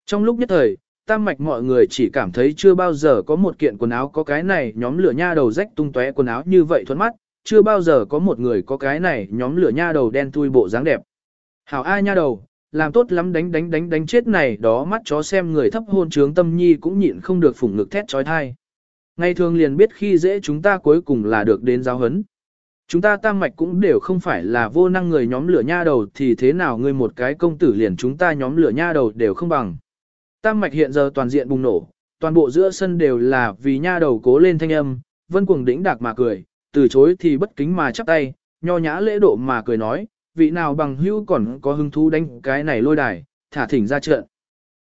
Trong lúc nhất thời, tam mạch mọi người chỉ cảm thấy chưa bao giờ có một kiện quần áo có cái này nhóm lửa nha đầu rách tung tóe quần áo như vậy thuận mắt, chưa bao giờ có một người có cái này nhóm lửa nha đầu đen thui bộ dáng đẹp. Hảo ai nha đầu, làm tốt lắm đánh đánh đánh đánh chết này đó mắt chó xem người thấp hôn trướng tâm nhi cũng nhịn không được phủng ngực thét trói thai. Ngày thường liền biết khi dễ chúng ta cuối cùng là được đến giáo hấn. Chúng ta tam mạch cũng đều không phải là vô năng người nhóm lửa nha đầu thì thế nào ngươi một cái công tử liền chúng ta nhóm lửa nha đầu đều không bằng. Tam mạch hiện giờ toàn diện bùng nổ, toàn bộ giữa sân đều là vì nha đầu cố lên thanh âm, vân cuồng đĩnh đạc mà cười, từ chối thì bất kính mà chắp tay, nho nhã lễ độ mà cười nói, vị nào bằng hữu còn có hứng thú đánh cái này lôi đài, thả thỉnh ra trận.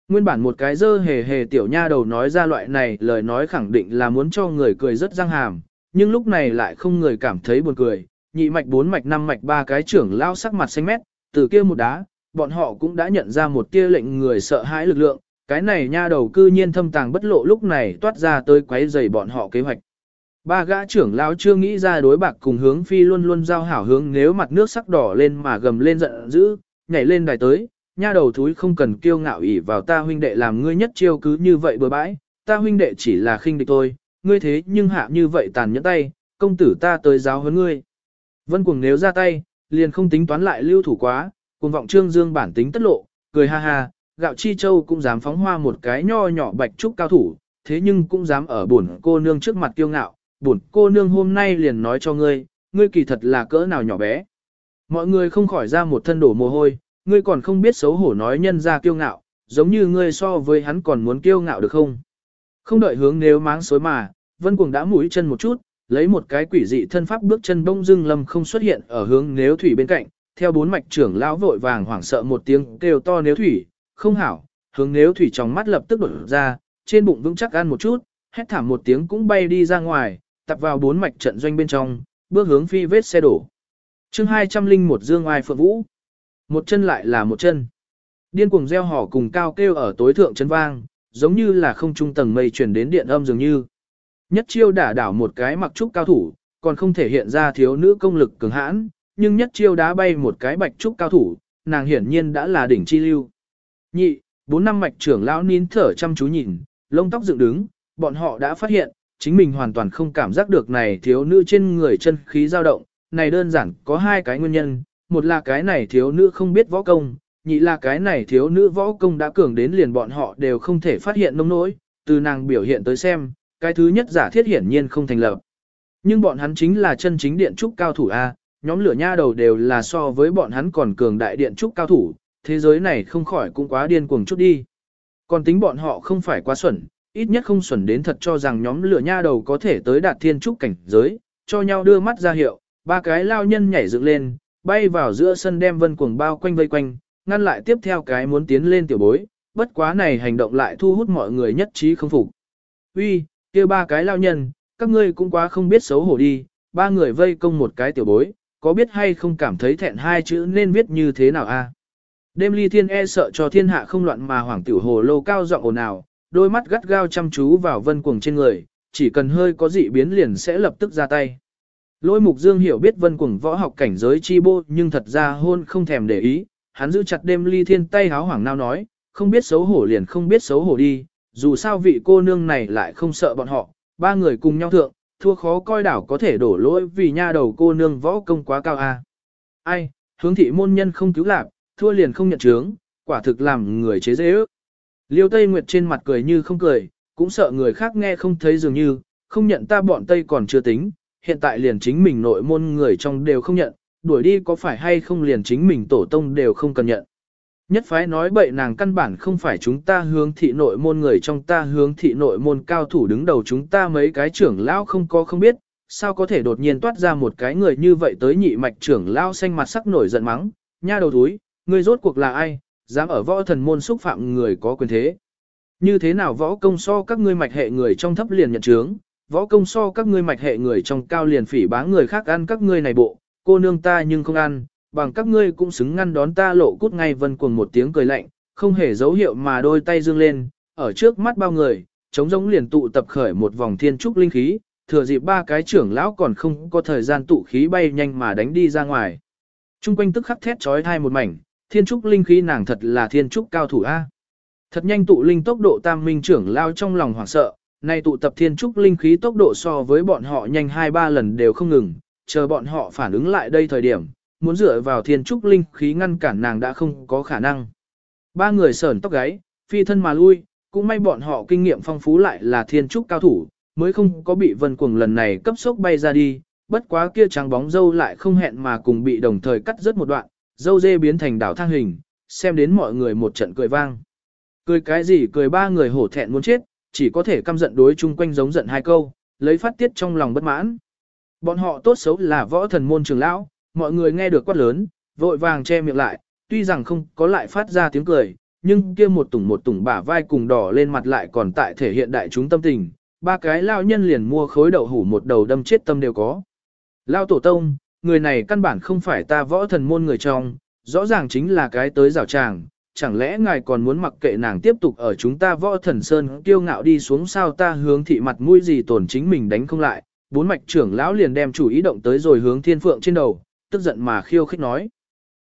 Nguyên bản một cái dơ hề hề tiểu nha đầu nói ra loại này lời nói khẳng định là muốn cho người cười rất răng hàm, nhưng lúc này lại không người cảm thấy buồn cười, nhị mạch bốn mạch năm mạch ba cái trưởng lao sắc mặt xanh mét, từ kia một đá, bọn họ cũng đã nhận ra một tia lệnh người sợ hãi lực lượng, cái này nha đầu cư nhiên thâm tàng bất lộ lúc này toát ra tới quấy rầy bọn họ kế hoạch. Ba gã trưởng lão chưa nghĩ ra đối bạc cùng hướng phi luôn luôn giao hảo hướng nếu mặt nước sắc đỏ lên mà gầm lên giận dữ, nhảy lên đài tới, nha đầu thúi không cần kiêu ngạo ỷ vào ta huynh đệ làm ngươi nhất chiêu cứ như vậy bừa bãi, ta huynh đệ chỉ là khinh địch thôi, ngươi thế nhưng hạ như vậy tàn nhẫn tay, công tử ta tới giáo huấn ngươi. Vân cuồng nếu ra tay, liền không tính toán lại lưu thủ quá, cuồng vọng trương dương bản tính tất lộ, cười ha ha, gạo chi châu cũng dám phóng hoa một cái nho nhỏ bạch trúc cao thủ, thế nhưng cũng dám ở bổn cô nương trước mặt kiêu ngạo, bổn cô nương hôm nay liền nói cho ngươi, ngươi kỳ thật là cỡ nào nhỏ bé. Mọi người không khỏi ra một thân đổ mồ hôi, ngươi còn không biết xấu hổ nói nhân ra kiêu ngạo, giống như ngươi so với hắn còn muốn kiêu ngạo được không? Không đợi hướng nếu máng xối mà, vân cuồng đã mũi chân một chút, lấy một cái quỷ dị thân pháp bước chân bông dưng lâm không xuất hiện ở hướng nếu thủy bên cạnh, theo bốn mạch trưởng lão vội vàng hoảng sợ một tiếng kêu to nếu thủy, không hảo, hướng nếu thủy trong mắt lập tức đổ ra, trên bụng vững chắc ăn một chút, hét thảm một tiếng cũng bay đi ra ngoài, tập vào bốn mạch trận doanh bên trong, bước hướng phi vết xe đổ. chương 201 Dương Ai Phượng Vũ. Một chân lại là một chân. Điên cuồng gieo hò cùng cao kêu ở tối thượng chân vang, giống như là không trung tầng mây chuyển đến điện âm dường như. Nhất chiêu đả đảo một cái mặc trúc cao thủ, còn không thể hiện ra thiếu nữ công lực cường hãn, nhưng nhất chiêu đá bay một cái bạch trúc cao thủ, nàng hiển nhiên đã là đỉnh chi lưu. Nhị, bốn năm mạch trưởng lão nín thở chăm chú nhìn, lông tóc dựng đứng, bọn họ đã phát hiện, chính mình hoàn toàn không cảm giác được này thiếu nữ trên người chân khí dao động, này đơn giản có hai cái nguyên nhân, một là cái này thiếu nữ không biết võ công, nhị là cái này thiếu nữ võ công đã cường đến liền bọn họ đều không thể phát hiện nông nỗi, từ nàng biểu hiện tới xem, cái thứ nhất giả thiết hiển nhiên không thành lập. Nhưng bọn hắn chính là chân chính điện trúc cao thủ A, nhóm lửa nha đầu đều là so với bọn hắn còn cường đại điện trúc cao thủ, thế giới này không khỏi cũng quá điên cuồng chút đi. Còn tính bọn họ không phải quá xuẩn, ít nhất không xuẩn đến thật cho rằng nhóm lửa nha đầu có thể tới đạt thiên trúc cảnh giới, cho nhau đưa mắt ra hiệu, ba cái lao nhân nhảy dựng lên, bay vào giữa sân đem vân cuồng bao quanh vây quanh, ngăn lại tiếp theo cái muốn tiến lên tiểu bối, bất quá này hành động lại thu hút mọi người nhất trí không phục. Uy, kia ba cái lao nhân, các ngươi cũng quá không biết xấu hổ đi, ba người vây công một cái tiểu bối, có biết hay không cảm thấy thẹn hai chữ nên viết như thế nào a? Đêm ly thiên e sợ cho thiên hạ không loạn mà hoàng tiểu hồ lô cao giọng ồn ào, đôi mắt gắt gao chăm chú vào vân cuồng trên người, chỉ cần hơi có dị biến liền sẽ lập tức ra tay. Lôi mục dương hiểu biết vân cuồng võ học cảnh giới chi bô nhưng thật ra hôn không thèm để ý, hắn giữ chặt đêm ly thiên tay háo hoàng nao nói, không biết xấu hổ liền không biết xấu hổ đi, dù sao vị cô nương này lại không sợ bọn họ, ba người cùng nhau thượng, thua khó coi đảo có thể đổ lỗi vì nha đầu cô nương võ công quá cao a. Ai, hướng thị môn nhân không cứu lạc, thua liền không nhận chướng, quả thực làm người chế dễ ước. Liêu Tây Nguyệt trên mặt cười như không cười, cũng sợ người khác nghe không thấy dường như, không nhận ta bọn Tây còn chưa tính, hiện tại liền chính mình nội môn người trong đều không nhận, đuổi đi có phải hay không liền chính mình tổ tông đều không cần nhận. Nhất phái nói bậy nàng căn bản không phải chúng ta hướng thị nội môn người trong ta hướng thị nội môn cao thủ đứng đầu chúng ta mấy cái trưởng lão không có không biết, sao có thể đột nhiên toát ra một cái người như vậy tới nhị mạch trưởng lão xanh mặt sắc nổi giận mắng, nha đầu túi, Ngươi rốt cuộc là ai, dám ở võ thần môn xúc phạm người có quyền thế. Như thế nào võ công so các ngươi mạch hệ người trong thấp liền nhận chướng, võ công so các ngươi mạch hệ người trong cao liền phỉ báng người khác ăn các ngươi này bộ, cô nương ta nhưng không ăn, bằng các ngươi cũng xứng ngăn đón ta lộ cút ngay vân cuồng một tiếng cười lạnh, không hề dấu hiệu mà đôi tay dương lên, ở trước mắt bao người, chống giống liền tụ tập khởi một vòng thiên trúc linh khí, thừa dịp ba cái trưởng lão còn không có thời gian tụ khí bay nhanh mà đánh đi ra ngoài. Trung quanh tức khắc thét trói thai một mảnh, thiên trúc linh khí nàng thật là thiên trúc cao thủ A. Thật nhanh tụ linh tốc độ tam minh trưởng lao trong lòng hoảng sợ, nay tụ tập thiên trúc linh khí tốc độ so với bọn họ nhanh 2-3 lần đều không ngừng, chờ bọn họ phản ứng lại đây thời điểm, muốn dựa vào thiên trúc linh khí ngăn cản nàng đã không có khả năng. Ba người sởn tóc gáy, phi thân mà lui, cũng may bọn họ kinh nghiệm phong phú lại là thiên trúc cao thủ, mới không có bị vân cuồng lần này cấp sốc bay ra đi, bất quá kia trắng bóng dâu lại không hẹn mà cùng bị đồng thời cắt rớt một đoạn, dâu dê biến thành đảo thang hình, xem đến mọi người một trận cười vang. Cười cái gì cười ba người hổ thẹn muốn chết, chỉ có thể căm giận đối chung quanh giống giận hai câu, lấy phát tiết trong lòng bất mãn. Bọn họ tốt xấu là võ thần môn trường lão, mọi người nghe được quát lớn, vội vàng che miệng lại, tuy rằng không có lại phát ra tiếng cười, nhưng kia một tủng một tủng bả vai cùng đỏ lên mặt lại còn tại thể hiện đại chúng tâm tình, ba cái lao nhân liền mua khối đậu hủ một đầu đâm chết tâm đều có. Lao tổ tông, người này căn bản không phải ta võ thần môn người trong, rõ ràng chính là cái tới rào tràng, chẳng lẽ ngài còn muốn mặc kệ nàng tiếp tục ở chúng ta võ thần sơn kiêu ngạo đi xuống sao ta hướng thị mặt mũi gì tổn chính mình đánh không lại, bốn mạch trưởng lão liền đem chủ ý động tới rồi hướng thiên phượng trên đầu, tức giận mà khiêu khích nói.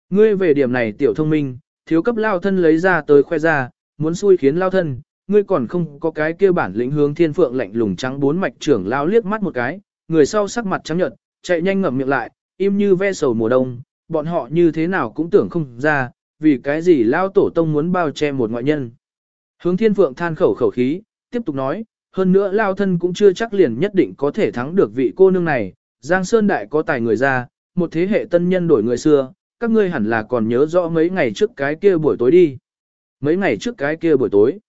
Ngươi về điểm này tiểu thông minh, thiếu cấp lao thân lấy ra tới khoe ra, muốn xui khiến lao thân, ngươi còn không có cái kia bản lĩnh hướng thiên phượng lạnh lùng trắng bốn mạch trưởng lao liếc mắt một cái, người sau sắc mặt trắng nhợt, chạy nhanh ngậm miệng lại, im như ve sầu mùa đông, bọn họ như thế nào cũng tưởng không ra, vì cái gì lao tổ tông muốn bao che một ngoại nhân. Hướng thiên phượng than khẩu khẩu khí, tiếp tục nói, hơn nữa lao thân cũng chưa chắc liền nhất định có thể thắng được vị cô nương này, Giang Sơn Đại có tài người ra, một thế hệ tân nhân đổi người xưa, các ngươi hẳn là còn nhớ rõ mấy ngày trước cái kia buổi tối đi. Mấy ngày trước cái kia buổi tối.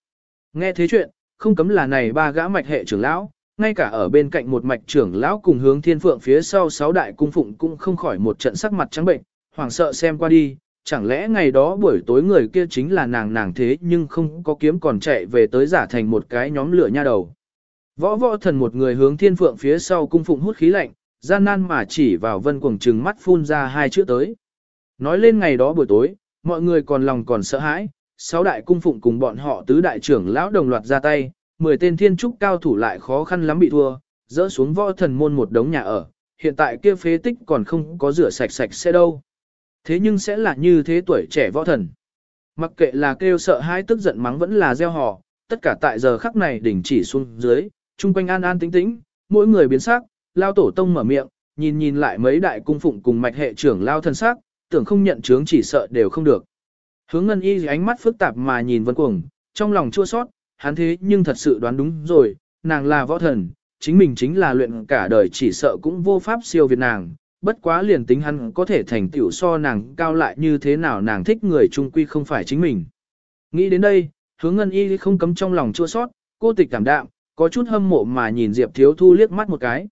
Nghe thế chuyện, không cấm là này ba gã mạch hệ trưởng lão, ngay cả ở bên cạnh một mạch trưởng lão cùng hướng thiên phượng phía sau sáu đại cung phụng cũng không khỏi một trận sắc mặt trắng bệnh, hoảng sợ xem qua đi, chẳng lẽ ngày đó buổi tối người kia chính là nàng nàng thế nhưng không có kiếm còn chạy về tới giả thành một cái nhóm lửa nha đầu. Võ võ thần một người hướng thiên phượng phía sau cung phụng hút khí lạnh, gian nan mà chỉ vào vân cuồng trừng mắt phun ra hai chữ tới. Nói lên ngày đó buổi tối, mọi người còn lòng còn sợ hãi, sáu đại cung phụng cùng bọn họ tứ đại trưởng lão đồng loạt ra tay, mười tên thiên trúc cao thủ lại khó khăn lắm bị thua, dỡ xuống võ thần môn một đống nhà ở, hiện tại kia phế tích còn không có rửa sạch sạch sẽ đâu. Thế nhưng sẽ là như thế tuổi trẻ võ thần. Mặc kệ là kêu sợ hãi tức giận mắng vẫn là gieo hò. tất cả tại giờ khắc này đỉnh chỉ xuống dưới, chung quanh an an tĩnh tĩnh, mỗi người biến sắc, lao tổ tông mở miệng, nhìn nhìn lại mấy đại cung phụng cùng mạch hệ trưởng lao thần sắc, tưởng không nhận chướng chỉ sợ đều không được. Hướng ngân y ánh mắt phức tạp mà nhìn vân cuồng, trong lòng chua sót, hắn thế nhưng thật sự đoán đúng rồi, nàng là võ thần, chính mình chính là luyện cả đời chỉ sợ cũng vô pháp siêu việt nàng, bất quá liền tính hắn có thể thành tiểu so nàng cao lại như thế nào nàng thích người trung quy không phải chính mình. Nghĩ đến đây, hướng ngân y không cấm trong lòng chua sót, cô tịch cảm đạm, có chút hâm mộ mà nhìn Diệp Thiếu Thu liếc mắt một cái.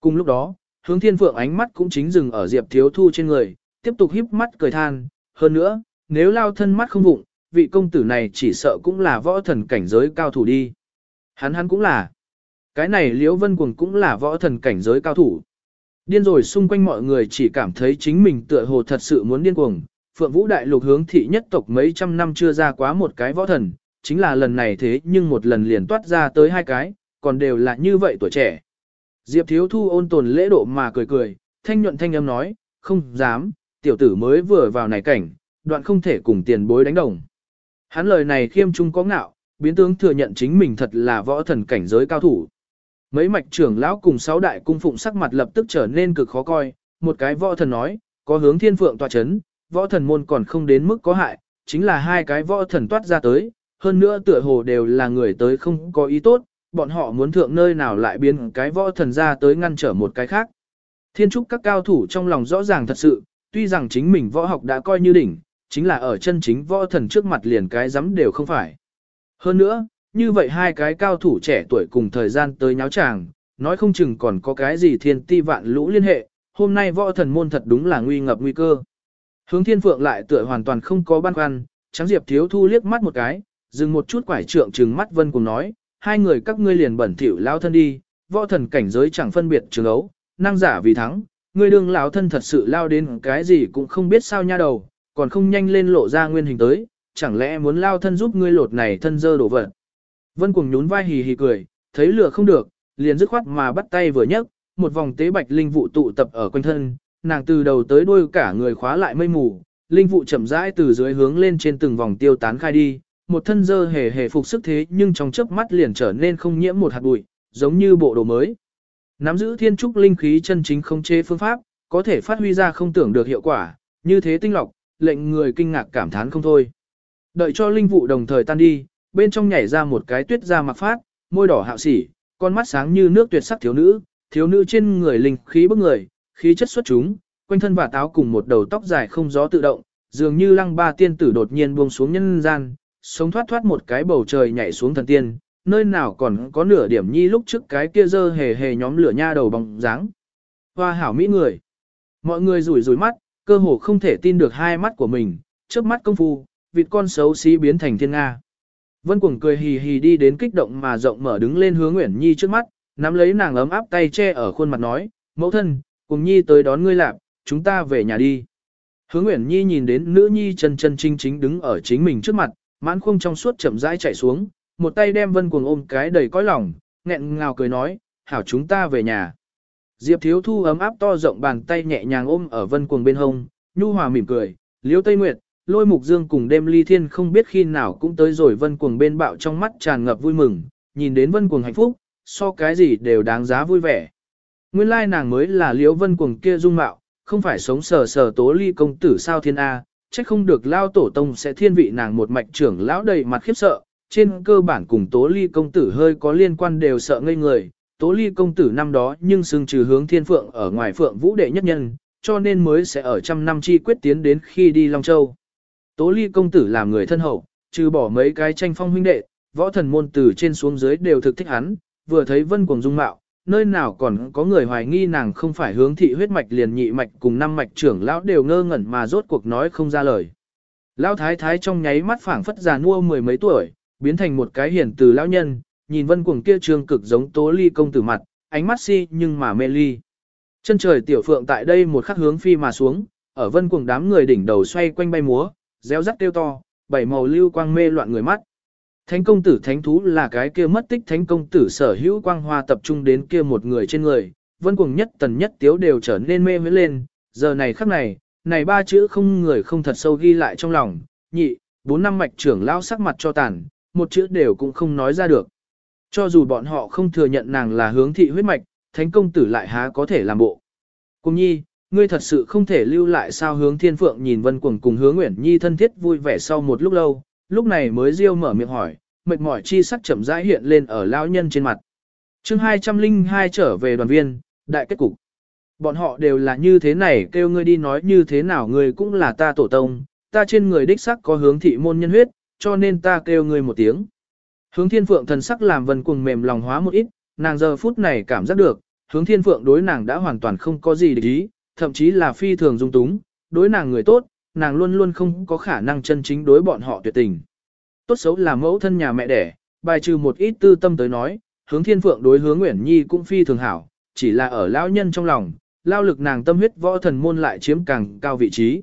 Cùng lúc đó, hướng thiên phượng ánh mắt cũng chính dừng ở Diệp Thiếu Thu trên người, tiếp tục híp mắt cười than, hơn nữa, nếu lao thân mắt không vụng, vị công tử này chỉ sợ cũng là võ thần cảnh giới cao thủ đi. Hắn hắn cũng là. Cái này Liễu Vân Cuồng cũng là võ thần cảnh giới cao thủ. Điên rồi xung quanh mọi người chỉ cảm thấy chính mình tựa hồ thật sự muốn điên cuồng. Phượng Vũ Đại Lục hướng thị nhất tộc mấy trăm năm chưa ra quá một cái võ thần, chính là lần này thế nhưng một lần liền toát ra tới hai cái, còn đều là như vậy tuổi trẻ. Diệp Thiếu Thu ôn tồn lễ độ mà cười cười, thanh nhuận thanh âm nói, không dám, tiểu tử mới vừa vào này cảnh, đoạn không thể cùng tiền bối đánh đồng. Hắn lời này khiêm trung có ngạo, biến tướng thừa nhận chính mình thật là võ thần cảnh giới cao thủ. Mấy mạch trưởng lão cùng sáu đại cung phụng sắc mặt lập tức trở nên cực khó coi, một cái võ thần nói, có hướng thiên phượng tòa chấn, võ thần môn còn không đến mức có hại, chính là hai cái võ thần toát ra tới, hơn nữa tựa hồ đều là người tới không có ý tốt, bọn họ muốn thượng nơi nào lại biến cái võ thần ra tới ngăn trở một cái khác. Thiên trúc các cao thủ trong lòng rõ ràng thật sự, tuy rằng chính mình võ học đã coi như đỉnh, chính là ở chân chính võ thần trước mặt liền cái dám đều không phải. Hơn nữa, như vậy hai cái cao thủ trẻ tuổi cùng thời gian tới nháo tràng, nói không chừng còn có cái gì thiên ti vạn lũ liên hệ, hôm nay võ thần môn thật đúng là nguy ngập nguy cơ. Hướng thiên phượng lại tựa hoàn toàn không có băn khoăn, trắng diệp thiếu thu liếc mắt một cái, dừng một chút quải trượng trừng mắt vân cùng nói, hai người các ngươi liền bẩn thỉu lao thân đi, võ thần cảnh giới chẳng phân biệt trường ấu, năng giả vì thắng, ngươi đương lão thân thật sự lao đến cái gì cũng không biết sao nha đầu, còn không nhanh lên lộ ra nguyên hình tới, chẳng lẽ muốn lao thân giúp ngươi lột này thân dơ đổ vật. Vân cuồng nhún vai hì hì cười, thấy lửa không được, liền dứt khoát mà bắt tay vừa nhấc, một vòng tế bạch linh vụ tụ tập ở quanh thân, nàng từ đầu tới đuôi cả người khóa lại mây mù, linh vụ chậm rãi từ dưới hướng lên trên từng vòng tiêu tán khai đi, một thân dơ hề hề phục sức thế nhưng trong chớp mắt liền trở nên không nhiễm một hạt bụi, giống như bộ đồ mới. Nắm giữ thiên trúc linh khí chân chính không chế phương pháp, có thể phát huy ra không tưởng được hiệu quả, như thế tinh lọc, lệnh người kinh ngạc cảm thán không thôi. Đợi cho linh vụ đồng thời tan đi, bên trong nhảy ra một cái tuyết da mặc phát, môi đỏ hạo sỉ, con mắt sáng như nước tuyệt sắc thiếu nữ, thiếu nữ trên người linh khí bức người, khí chất xuất chúng, quanh thân và táo cùng một đầu tóc dài không gió tự động, dường như lăng ba tiên tử đột nhiên buông xuống nhân gian, sống thoát thoát một cái bầu trời nhảy xuống thần tiên, nơi nào còn có nửa điểm nhi lúc trước cái kia dơ hề hề nhóm lửa nha đầu bóng dáng. Hoa hảo mỹ người. Mọi người rủi rủi mắt, cơ hồ không thể tin được hai mắt của mình, trước mắt công phu, vịt con xấu xí biến thành thiên Nga. Vân Cuồng cười hì hì đi đến kích động mà rộng mở đứng lên hướng Nguyễn Nhi trước mắt, nắm lấy nàng ấm áp tay che ở khuôn mặt nói, mẫu thân, cùng Nhi tới đón ngươi lạp, chúng ta về nhà đi. Hướng Nguyễn Nhi nhìn đến nữ Nhi chân chân chính chính đứng ở chính mình trước mặt, mãn khung trong suốt chậm rãi chạy xuống, một tay đem Vân Cuồng ôm cái đầy cõi lòng, nghẹn ngào cười nói, hảo chúng ta về nhà. Diệp Thiếu Thu ấm áp to rộng bàn tay nhẹ nhàng ôm ở Vân Cuồng bên hông, nhu hòa mỉm cười, Liễu Tây Nguyệt, Lôi Mục Dương cùng đêm ly thiên không biết khi nào cũng tới rồi Vân Cuồng bên bạo trong mắt tràn ngập vui mừng, nhìn đến Vân Cuồng hạnh phúc, so cái gì đều đáng giá vui vẻ. Nguyên lai nàng mới là Liễu Vân Cuồng kia dung mạo, không phải sống sờ sờ tố ly công tử sao thiên A, Chắc không được lao tổ tông sẽ thiên vị nàng một mạch trưởng lão đầy mặt khiếp sợ, trên cơ bản cùng tố ly công tử hơi có liên quan đều sợ ngây người, tố ly công tử năm đó nhưng xưng trừ hướng thiên phượng ở ngoài phượng vũ đệ nhất nhân, cho nên mới sẽ ở trăm năm chi quyết tiến đến khi đi Long Châu. Tố ly công tử làm người thân hậu, trừ bỏ mấy cái tranh phong huynh đệ, võ thần môn từ trên xuống dưới đều thực thích hắn, vừa thấy vân cuồng dung mạo, nơi nào còn có người hoài nghi nàng không phải hướng thị huyết mạch liền nhị mạch cùng năm mạch trưởng lão đều ngơ ngẩn mà rốt cuộc nói không ra lời. Lão thái thái trong nháy mắt phảng phất già nua mười mấy tuổi, biến thành một cái hiền từ lão nhân, nhìn vân cuồng kia trường cực giống tố ly công tử mặt, ánh mắt si nhưng mà mê ly. Chân trời tiểu phượng tại đây một khắc hướng phi mà xuống, ở vân cuồng đám người đỉnh đầu xoay quanh bay múa, réo rắt kêu to, bảy màu lưu quang mê loạn người mắt. Thánh công tử thánh thú là cái kia mất tích thánh công tử sở hữu quang hoa tập trung đến kia một người trên người, vân cuồng nhất tần nhất tiếu đều trở nên mê huyễn lên, giờ này khắc này, này ba chữ không người không thật sâu ghi lại trong lòng, nhị, bốn năm mạch trưởng lao sắc mặt cho tàn, một chữ đều cũng không nói ra được. Cho dù bọn họ không thừa nhận nàng là hướng thị huyết mạch, thánh công tử lại há có thể làm bộ. Cùng nhi, ngươi thật sự không thể lưu lại sao hướng thiên phượng nhìn vân cuồng cùng hướng nguyện nhi thân thiết vui vẻ sau một lúc lâu, lúc này mới riêu mở miệng hỏi, mệt mỏi chi sắc chậm rãi hiện lên ở lão nhân trên mặt. chương 202 trở về đoàn viên, đại kết cục. Bọn họ đều là như thế này kêu ngươi đi nói như thế nào ngươi cũng là ta tổ tông, ta trên người đích sắc có hướng thị môn nhân huyết, cho nên ta kêu ngươi một tiếng. Hướng thiên phượng thần sắc làm vân cuồng mềm lòng hóa một ít, nàng giờ phút này cảm giác được, hướng thiên phượng đối nàng đã hoàn toàn không có gì để ý, thậm chí là phi thường dung túng, đối nàng người tốt, nàng luôn luôn không có khả năng chân chính đối bọn họ tuyệt tình. Tốt xấu là mẫu thân nhà mẹ đẻ, bài trừ một ít tư tâm tới nói, hướng thiên phượng đối hướng Nguyễn Nhi cũng phi thường hảo, chỉ là ở lão nhân trong lòng, lao lực nàng tâm huyết võ thần môn lại chiếm càng cao vị trí.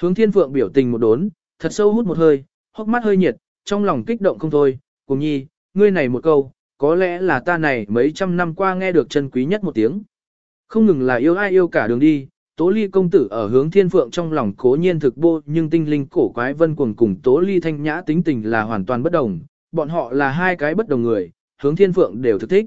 Hướng thiên phượng biểu tình một đốn, thật sâu hút một hơi, hốc mắt hơi nhiệt, trong lòng kích động không thôi, cùng nhi, ngươi này một câu, có lẽ là ta này mấy trăm năm qua nghe được chân quý nhất một tiếng. Không ngừng là yêu ai yêu cả đường đi, Tố Ly công tử ở hướng thiên phượng trong lòng cố nhiên thực bô nhưng tinh linh cổ quái vân cuồng cùng Tố Ly thanh nhã tính tình là hoàn toàn bất đồng, bọn họ là hai cái bất đồng người, hướng thiên phượng đều thực thích.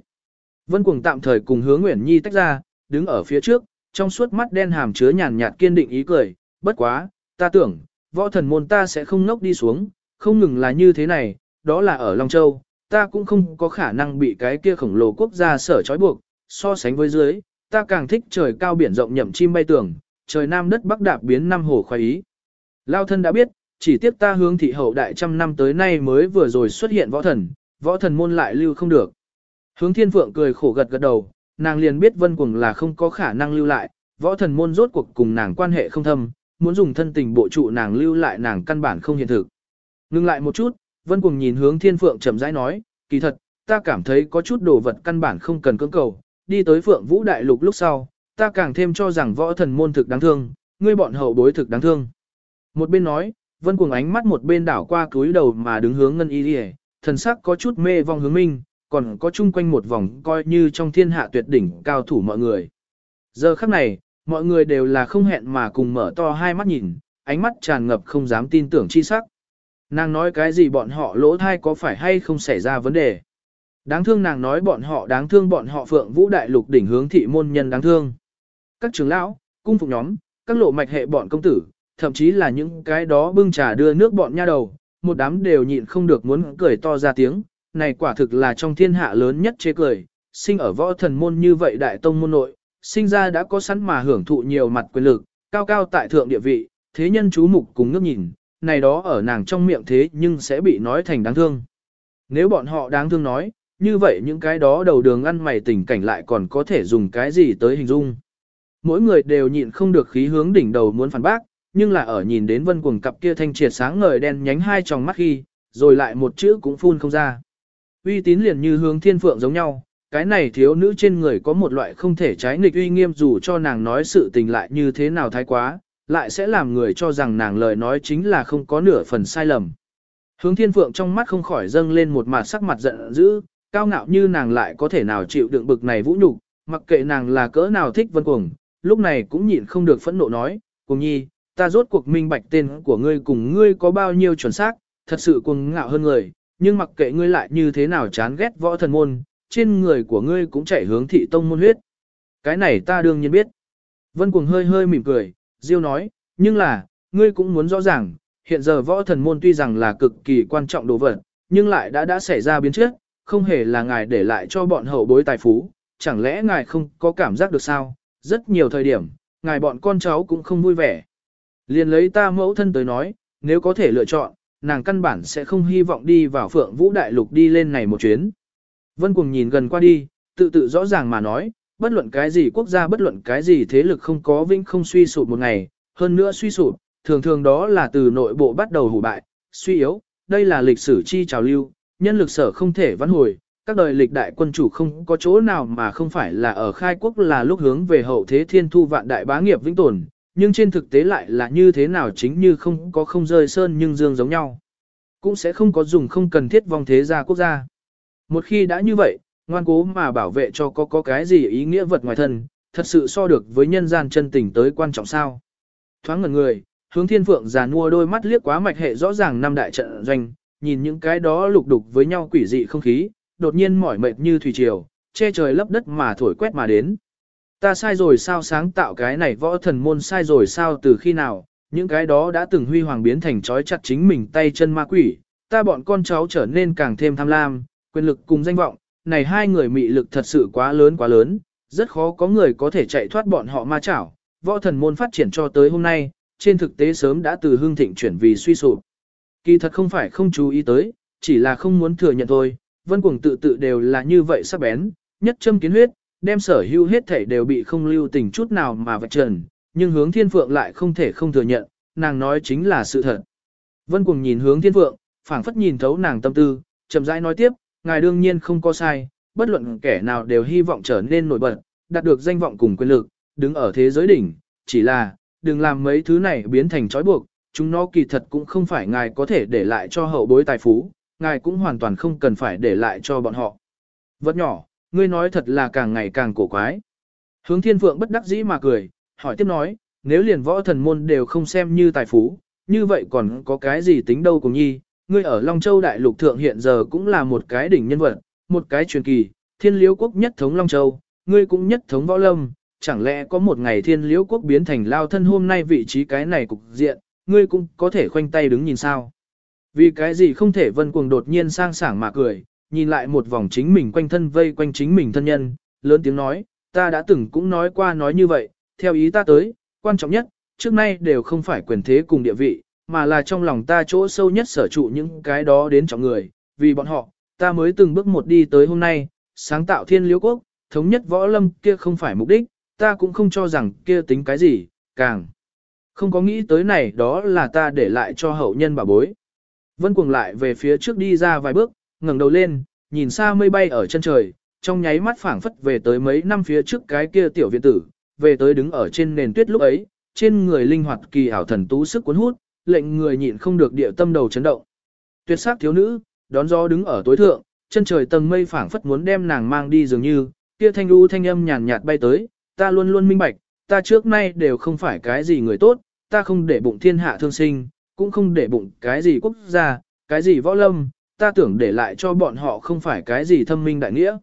Vân cuồng tạm thời cùng hướng Nguyễn Nhi tách ra, đứng ở phía trước, trong suốt mắt đen hàm chứa nhàn nhạt kiên định ý cười, bất quá, ta tưởng, võ thần môn ta sẽ không ngốc đi xuống, không ngừng là như thế này, đó là ở Long Châu, ta cũng không có khả năng bị cái kia khổng lồ quốc gia sở trói buộc, so sánh với dưới, ta càng thích trời cao biển rộng nhậm chim bay tường, trời nam đất bắc đạp biến năm hồ khoái ý. Lao thân đã biết, chỉ tiếp ta hướng thị hậu đại trăm năm tới nay mới vừa rồi xuất hiện võ thần, võ thần môn lại lưu không được. Hướng thiên phượng cười khổ gật gật đầu, nàng liền biết vân cuồng là không có khả năng lưu lại, võ thần môn rốt cuộc cùng nàng quan hệ không thâm, muốn dùng thân tình bộ trụ nàng lưu lại nàng căn bản không hiện thực. Ngưng lại một chút, vân cuồng nhìn hướng thiên phượng chậm rãi nói, kỳ thật, ta cảm thấy có chút đồ vật căn bản không cần cưỡng cầu, đi tới Phượng Vũ Đại Lục lúc sau, ta càng thêm cho rằng võ thần môn thực đáng thương, ngươi bọn hậu bối thực đáng thương. Một bên nói, Vân Cuồng ánh mắt một bên đảo qua túi đầu mà đứng hướng ngân y đi thần sắc có chút mê vong hướng minh, còn có chung quanh một vòng coi như trong thiên hạ tuyệt đỉnh cao thủ mọi người. Giờ khắc này, mọi người đều là không hẹn mà cùng mở to hai mắt nhìn, ánh mắt tràn ngập không dám tin tưởng chi sắc. Nàng nói cái gì bọn họ lỗ thai có phải hay không xảy ra vấn đề. Đáng thương nàng nói bọn họ đáng thương bọn họ phượng vũ đại lục đỉnh hướng thị môn nhân đáng thương. Các trưởng lão, cung phục nhóm, các lộ mạch hệ bọn công tử, thậm chí là những cái đó bưng trà đưa nước bọn nha đầu, một đám đều nhịn không được muốn cười to ra tiếng, này quả thực là trong thiên hạ lớn nhất chế cười, sinh ở võ thần môn như vậy đại tông môn nội, sinh ra đã có sẵn mà hưởng thụ nhiều mặt quyền lực, cao cao tại thượng địa vị, thế nhân chú mục cùng ngước nhìn, này đó ở nàng trong miệng thế nhưng sẽ bị nói thành đáng thương. Nếu bọn họ đáng thương nói, như vậy những cái đó đầu đường ăn mày tình cảnh lại còn có thể dùng cái gì tới hình dung. Mỗi người đều nhịn không được khí hướng đỉnh đầu muốn phản bác, nhưng là ở nhìn đến vân cuồng cặp kia thanh triệt sáng ngời đen nhánh hai tròng mắt khi, rồi lại một chữ cũng phun không ra. Uy tín liền như hướng thiên phượng giống nhau, cái này thiếu nữ trên người có một loại không thể trái nghịch uy nghiêm dù cho nàng nói sự tình lại như thế nào thái quá, lại sẽ làm người cho rằng nàng lời nói chính là không có nửa phần sai lầm. Hướng thiên phượng trong mắt không khỏi dâng lên một mặt sắc mặt giận dữ, cao ngạo như nàng lại có thể nào chịu đựng bực này vũ nhục, mặc kệ nàng là cỡ nào thích vân cuồng, lúc này cũng nhịn không được phẫn nộ nói, cùng nhi, ta rốt cuộc minh bạch tên của ngươi cùng ngươi có bao nhiêu chuẩn xác, thật sự cuồng ngạo hơn người, nhưng mặc kệ ngươi lại như thế nào chán ghét võ thần môn, trên người của ngươi cũng chảy hướng thị tông môn huyết. Cái này ta đương nhiên biết. Vân cuồng hơi hơi mỉm cười, Diêu nói, nhưng là, ngươi cũng muốn rõ ràng, hiện giờ võ thần môn tuy rằng là cực kỳ quan trọng đồ vật, nhưng lại đã đã xảy ra biến trước, không hề là ngài để lại cho bọn hậu bối tài phú, chẳng lẽ ngài không có cảm giác được sao, rất nhiều thời điểm, ngài bọn con cháu cũng không vui vẻ. Liền lấy ta mẫu thân tới nói, nếu có thể lựa chọn, nàng căn bản sẽ không hy vọng đi vào phượng vũ đại lục đi lên này một chuyến. Vân cùng nhìn gần qua đi, tự tự rõ ràng mà nói, bất luận cái gì quốc gia bất luận cái gì thế lực không có vĩnh không suy sụp một ngày, hơn nữa suy sụp, thường thường đó là từ nội bộ bắt đầu hủ bại, suy yếu, đây là lịch sử chi trào lưu, nhân lực sở không thể vãn hồi, các đời lịch đại quân chủ không có chỗ nào mà không phải là ở khai quốc là lúc hướng về hậu thế thiên thu vạn đại bá nghiệp vĩnh tồn, nhưng trên thực tế lại là như thế nào chính như không có không rơi sơn nhưng dương giống nhau. Cũng sẽ không có dùng không cần thiết vong thế gia quốc gia. Một khi đã như vậy, ngoan cố mà bảo vệ cho có có cái gì ý nghĩa vật ngoài thân, thật sự so được với nhân gian chân tình tới quan trọng sao. Thoáng ngẩn người, hướng thiên phượng già nua đôi mắt liếc quá mạch hệ rõ ràng năm đại trận doanh, nhìn những cái đó lục đục với nhau quỷ dị không khí, đột nhiên mỏi mệt như thủy triều, che trời lấp đất mà thổi quét mà đến. Ta sai rồi sao sáng tạo cái này võ thần môn sai rồi sao từ khi nào, những cái đó đã từng huy hoàng biến thành trói chặt chính mình tay chân ma quỷ, ta bọn con cháu trở nên càng thêm tham lam, quyền lực cùng danh vọng, này hai người mị lực thật sự quá lớn quá lớn, rất khó có người có thể chạy thoát bọn họ ma chảo, võ thần môn phát triển cho tới hôm nay, trên thực tế sớm đã từ hương thịnh chuyển vì suy sụp. Kỳ thật không phải không chú ý tới, chỉ là không muốn thừa nhận thôi, vân cuồng tự tự đều là như vậy sắp bén, nhất châm kiến huyết, đem sở hữu hết thể đều bị không lưu tình chút nào mà vạch trần, nhưng hướng thiên phượng lại không thể không thừa nhận, nàng nói chính là sự thật. Vân cuồng nhìn hướng thiên phượng, phảng phất nhìn thấu nàng tâm tư, chậm rãi nói tiếp, ngài đương nhiên không có sai, bất luận kẻ nào đều hy vọng trở nên nổi bật, đạt được danh vọng cùng quyền lực, đứng ở thế giới đỉnh, chỉ là, đừng làm mấy thứ này biến thành trói buộc, chúng nó kỳ thật cũng không phải ngài có thể để lại cho hậu bối tài phú, ngài cũng hoàn toàn không cần phải để lại cho bọn họ. Vật nhỏ, ngươi nói thật là càng ngày càng cổ quái. Hướng thiên phượng bất đắc dĩ mà cười, hỏi tiếp nói, nếu liền võ thần môn đều không xem như tài phú, như vậy còn có cái gì tính đâu cùng nhi, ngươi ở Long Châu Đại Lục Thượng hiện giờ cũng là một cái đỉnh nhân vật, một cái truyền kỳ, thiên liễu quốc nhất thống Long Châu, ngươi cũng nhất thống võ lâm, chẳng lẽ có một ngày thiên liễu quốc biến thành lao thân hôm nay vị trí cái này cục diện, ngươi cũng có thể khoanh tay đứng nhìn sao. Vì cái gì không thể vân cuồng đột nhiên sang sảng mà cười, nhìn lại một vòng chính mình quanh thân vây quanh chính mình thân nhân, lớn tiếng nói, ta đã từng cũng nói qua nói như vậy, theo ý ta tới, quan trọng nhất, trước nay đều không phải quyền thế cùng địa vị, mà là trong lòng ta chỗ sâu nhất sở trụ những cái đó đến trọng người, vì bọn họ, ta mới từng bước một đi tới hôm nay, sáng tạo thiên liễu quốc, thống nhất võ lâm kia không phải mục đích, ta cũng không cho rằng kia tính cái gì, càng không có nghĩ tới này đó là ta để lại cho hậu nhân bà bối. Vân cuồng lại về phía trước đi ra vài bước, ngẩng đầu lên, nhìn xa mây bay ở chân trời, trong nháy mắt phảng phất về tới mấy năm phía trước cái kia tiểu viện tử, về tới đứng ở trên nền tuyết lúc ấy, trên người linh hoạt kỳ ảo thần tú sức cuốn hút, lệnh người nhịn không được địa tâm đầu chấn động. Tuyệt sắc thiếu nữ, đón gió đứng ở tối thượng, chân trời tầng mây phảng phất muốn đem nàng mang đi dường như, kia thanh u thanh âm nhàn nhạt bay tới, ta luôn luôn minh bạch, ta trước nay đều không phải cái gì người tốt, ta không để bụng thiên hạ thương sinh, cũng không để bụng cái gì quốc gia, cái gì võ lâm, ta tưởng để lại cho bọn họ không phải cái gì thâm minh đại nghĩa.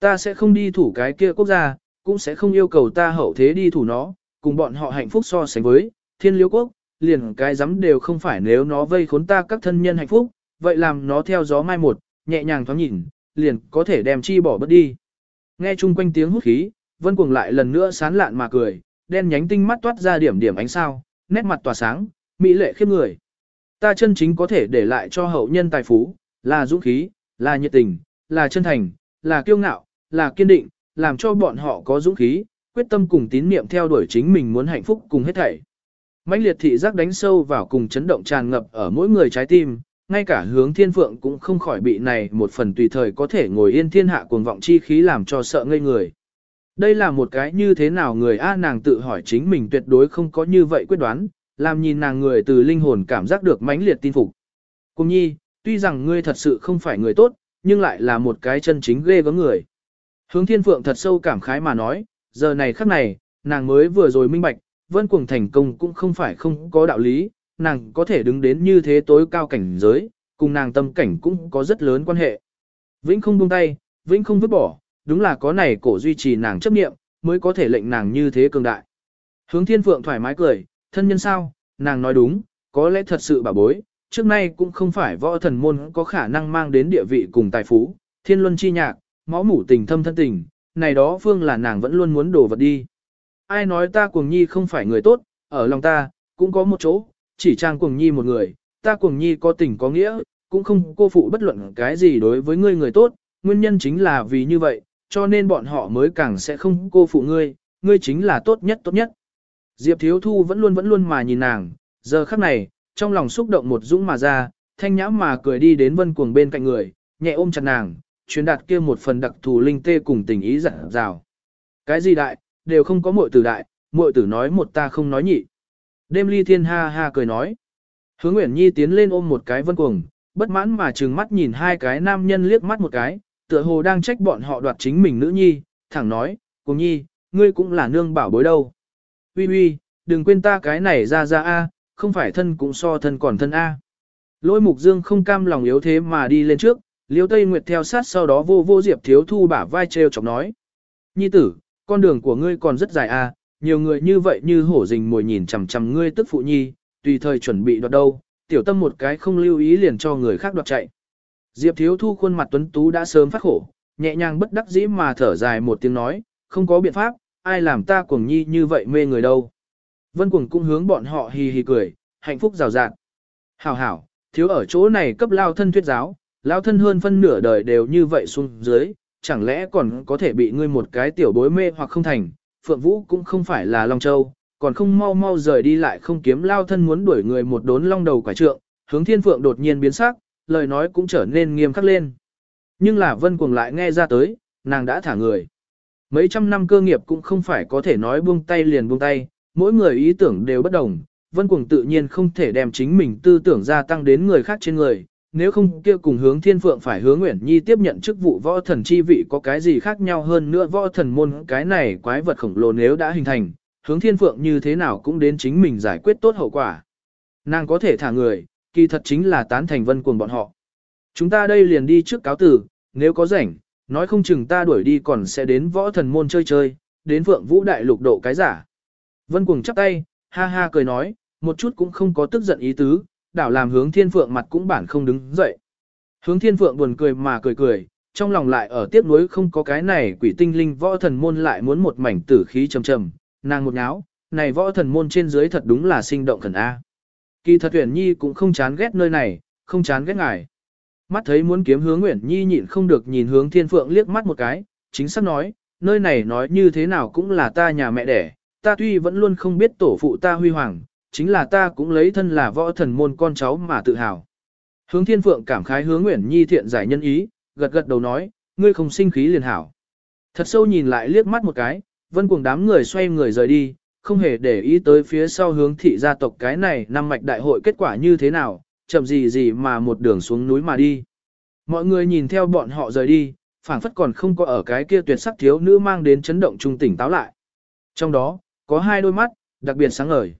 Ta sẽ không đi thủ cái kia quốc gia, cũng sẽ không yêu cầu ta hậu thế đi thủ nó, cùng bọn họ hạnh phúc so sánh với, thiên liêu quốc, liền cái dám đều không phải nếu nó vây khốn ta các thân nhân hạnh phúc, vậy làm nó theo gió mai một, nhẹ nhàng thoáng nhìn, liền có thể đem chi bỏ bớt đi. Nghe chung quanh tiếng hút khí, vân cuồng lại lần nữa sán lạn mà cười, đen nhánh tinh mắt toát ra điểm điểm ánh sao, nét mặt tỏa sáng, mỹ lệ khiếp người. Ta chân chính có thể để lại cho hậu nhân tài phú, là dũng khí, là nhiệt tình, là chân thành, là kiêu ngạo, là kiên định, làm cho bọn họ có dũng khí, quyết tâm cùng tín niệm theo đuổi chính mình muốn hạnh phúc cùng hết thảy mãnh liệt thị giác đánh sâu vào cùng chấn động tràn ngập ở mỗi người trái tim, ngay cả hướng thiên phượng cũng không khỏi bị này một phần tùy thời có thể ngồi yên thiên hạ cuồng vọng chi khí làm cho sợ ngây người. Đây là một cái như thế nào người A nàng tự hỏi chính mình tuyệt đối không có như vậy quyết đoán, làm nhìn nàng người từ linh hồn cảm giác được mãnh liệt tin phục. Cùng nhi, tuy rằng ngươi thật sự không phải người tốt, nhưng lại là một cái chân chính ghê gớm người. Hướng thiên phượng thật sâu cảm khái mà nói, giờ này khắc này, nàng mới vừa rồi minh bạch, vân cuồng thành công cũng không phải không có đạo lý, nàng có thể đứng đến như thế tối cao cảnh giới, cùng nàng tâm cảnh cũng có rất lớn quan hệ. Vĩnh không buông tay, vĩnh không vứt bỏ, đúng là có này cổ duy trì nàng chấp nghiệm, mới có thể lệnh nàng như thế cường đại. Hướng thiên phượng thoải mái cười, thân nhân sao, nàng nói đúng, có lẽ thật sự bà bối, trước nay cũng không phải võ thần môn có khả năng mang đến địa vị cùng tài phú, thiên luân chi nhạc, máu mủ tình thâm thân tình, này đó phương là nàng vẫn luôn muốn đổ vật đi. Ai nói ta cuồng nhi không phải người tốt, ở lòng ta, cũng có một chỗ, chỉ trang cuồng nhi một người, ta cuồng nhi có tình có nghĩa, cũng không cô phụ bất luận cái gì đối với ngươi người tốt, nguyên nhân chính là vì như vậy, cho nên bọn họ mới càng sẽ không cô phụ ngươi, ngươi chính là tốt nhất tốt nhất. Diệp Thiếu Thu vẫn luôn vẫn luôn mà nhìn nàng, giờ khắc này, trong lòng xúc động một dũng mà ra, thanh nhã mà cười đi đến vân cuồng bên cạnh người, nhẹ ôm chặt nàng, truyền đạt kia một phần đặc thù linh tê cùng tình ý dặn dào. Cái gì đại, đều không có muội tử đại, muội tử nói một ta không nói nhị. Đêm ly thiên ha ha cười nói. Hướng Nguyễn Nhi tiến lên ôm một cái vân cuồng, bất mãn mà trừng mắt nhìn hai cái nam nhân liếc mắt một cái, tựa hồ đang trách bọn họ đoạt chính mình nữ nhi, thẳng nói, cùng nhi, ngươi cũng là nương bảo bối đâu. Ui ui, đừng quên ta cái này ra ra a, không phải thân cũng so thân còn thân a. Lôi mục dương không cam lòng yếu thế mà đi lên trước, liêu tây nguyệt theo sát sau đó vô vô diệp thiếu thu bả vai treo chọc nói. Nhi tử, con đường của ngươi còn rất dài à nhiều người như vậy như hổ rình mồi nhìn chằm chằm ngươi tức phụ nhi, tùy thời chuẩn bị đoạt đâu, tiểu tâm một cái không lưu ý liền cho người khác đoạt chạy. Diệp thiếu thu khuôn mặt tuấn tú đã sớm phát khổ, nhẹ nhàng bất đắc dĩ mà thở dài một tiếng nói, không có biện pháp, ai làm ta cuồng nhi như vậy mê người đâu. Vân cuồng cũng hướng bọn họ hì hì cười, hạnh phúc rào rạt. Hảo hảo, thiếu ở chỗ này cấp lao thân thuyết giáo, lao thân hơn phân nửa đời đều như vậy xuống dưới, chẳng lẽ còn có thể bị ngươi một cái tiểu bối mê hoặc không thành, Phượng Vũ cũng không phải là Long Châu, còn không mau mau rời đi lại không kiếm lao thân muốn đuổi người một đốn long đầu quả trượng, hướng thiên phượng đột nhiên biến sắc, lời nói cũng trở nên nghiêm khắc lên. Nhưng là vân cuồng lại nghe ra tới, nàng đã thả người. Mấy trăm năm cơ nghiệp cũng không phải có thể nói buông tay liền buông tay, mỗi người ý tưởng đều bất đồng, vân cuồng tự nhiên không thể đem chính mình tư tưởng gia tăng đến người khác trên người, nếu không kia cùng hướng thiên phượng phải hướng Nguyễn Nhi tiếp nhận chức vụ võ thần chi vị có cái gì khác nhau hơn nữa võ thần môn cái này quái vật khổng lồ nếu đã hình thành, hướng thiên phượng như thế nào cũng đến chính mình giải quyết tốt hậu quả. Nàng có thể thả người, kỳ thật chính là tán thành vân cuồng bọn họ. Chúng ta đây liền đi trước cáo tử, nếu có rảnh, nói không chừng ta đuổi đi còn sẽ đến võ thần môn chơi chơi, đến phượng vũ đại lục độ cái giả. Vân cuồng chắp tay, ha ha cười nói, một chút cũng không có tức giận ý tứ, đảo làm hướng thiên phượng mặt cũng bản không đứng dậy. Hướng thiên phượng buồn cười mà cười cười, trong lòng lại ở tiếc nuối không có cái này quỷ tinh linh võ thần môn lại muốn một mảnh tử khí trầm trầm, nàng một nháo, này võ thần môn trên dưới thật đúng là sinh động thần A. Kỳ thật tuyển Nhi cũng không chán ghét nơi này, không chán ghét ngài. Mắt thấy muốn kiếm hướng Nguyễn Nhi nhịn không được nhìn hướng Thiên Phượng liếc mắt một cái, chính xác nói, nơi này nói như thế nào cũng là ta nhà mẹ đẻ, ta tuy vẫn luôn không biết tổ phụ ta huy hoàng, chính là ta cũng lấy thân là võ thần môn con cháu mà tự hào. Hướng Thiên Phượng cảm khái hướng nguyễn Nhi thiện giải nhân ý, gật gật đầu nói, ngươi không sinh khí liền hảo. Thật sâu nhìn lại liếc mắt một cái, vân cuồng đám người xoay người rời đi, không hề để ý tới phía sau hướng thị gia tộc cái này năm mạch đại hội kết quả như thế nào, chậm gì gì mà một đường xuống núi mà đi. Mọi người nhìn theo bọn họ rời đi, phảng phất còn không có ở cái kia tuyệt sắc thiếu nữ mang đến chấn động trung tỉnh táo lại. Trong đó, có hai đôi mắt, đặc biệt sáng ngời.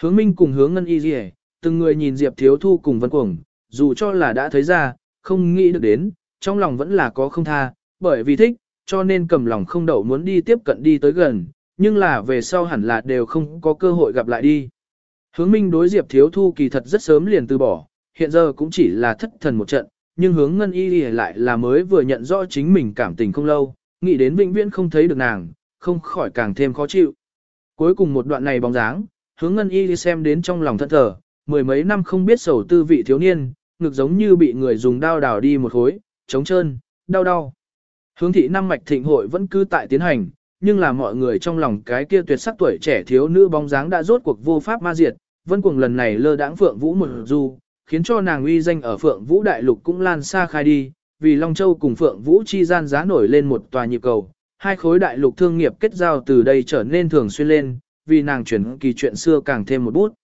Hướng Minh cùng hướng Ngân Y gì từng người nhìn Diệp Thiếu Thu cùng Vân Cuồng, dù cho là đã thấy ra, không nghĩ được đến, trong lòng vẫn là có không tha, bởi vì thích, cho nên cầm lòng không đậu muốn đi tiếp cận đi tới gần, nhưng là về sau hẳn là đều không có cơ hội gặp lại đi. Hướng Minh đối Diệp Thiếu Thu kỳ thật rất sớm liền từ bỏ, hiện giờ cũng chỉ là thất thần một trận, nhưng hướng Ngân Y lại là mới vừa nhận rõ chính mình cảm tình không lâu, nghĩ đến vĩnh viễn không thấy được nàng, không khỏi càng thêm khó chịu. Cuối cùng một đoạn này bóng dáng, hướng Ngân Y xem đến trong lòng thất thờ, mười mấy năm không biết sầu tư vị thiếu niên, ngực giống như bị người dùng đao đào đi một khối, trống trơn, đau đau. Hướng thị năm mạch thịnh hội vẫn cứ tại tiến hành, nhưng là mọi người trong lòng cái kia tuyệt sắc tuổi trẻ thiếu nữ bóng dáng đã rốt cuộc vô pháp ma diệt, vân cuồng lần này lơ đãng Phượng Vũ một du, khiến cho nàng uy danh ở Phượng Vũ đại lục cũng lan xa khai đi, vì Long Châu cùng Phượng Vũ chi gian giá nổi lên một tòa nhịp cầu, hai khối đại lục thương nghiệp kết giao từ đây trở nên thường xuyên lên, vì nàng chuyển kỳ chuyện xưa càng thêm một bút.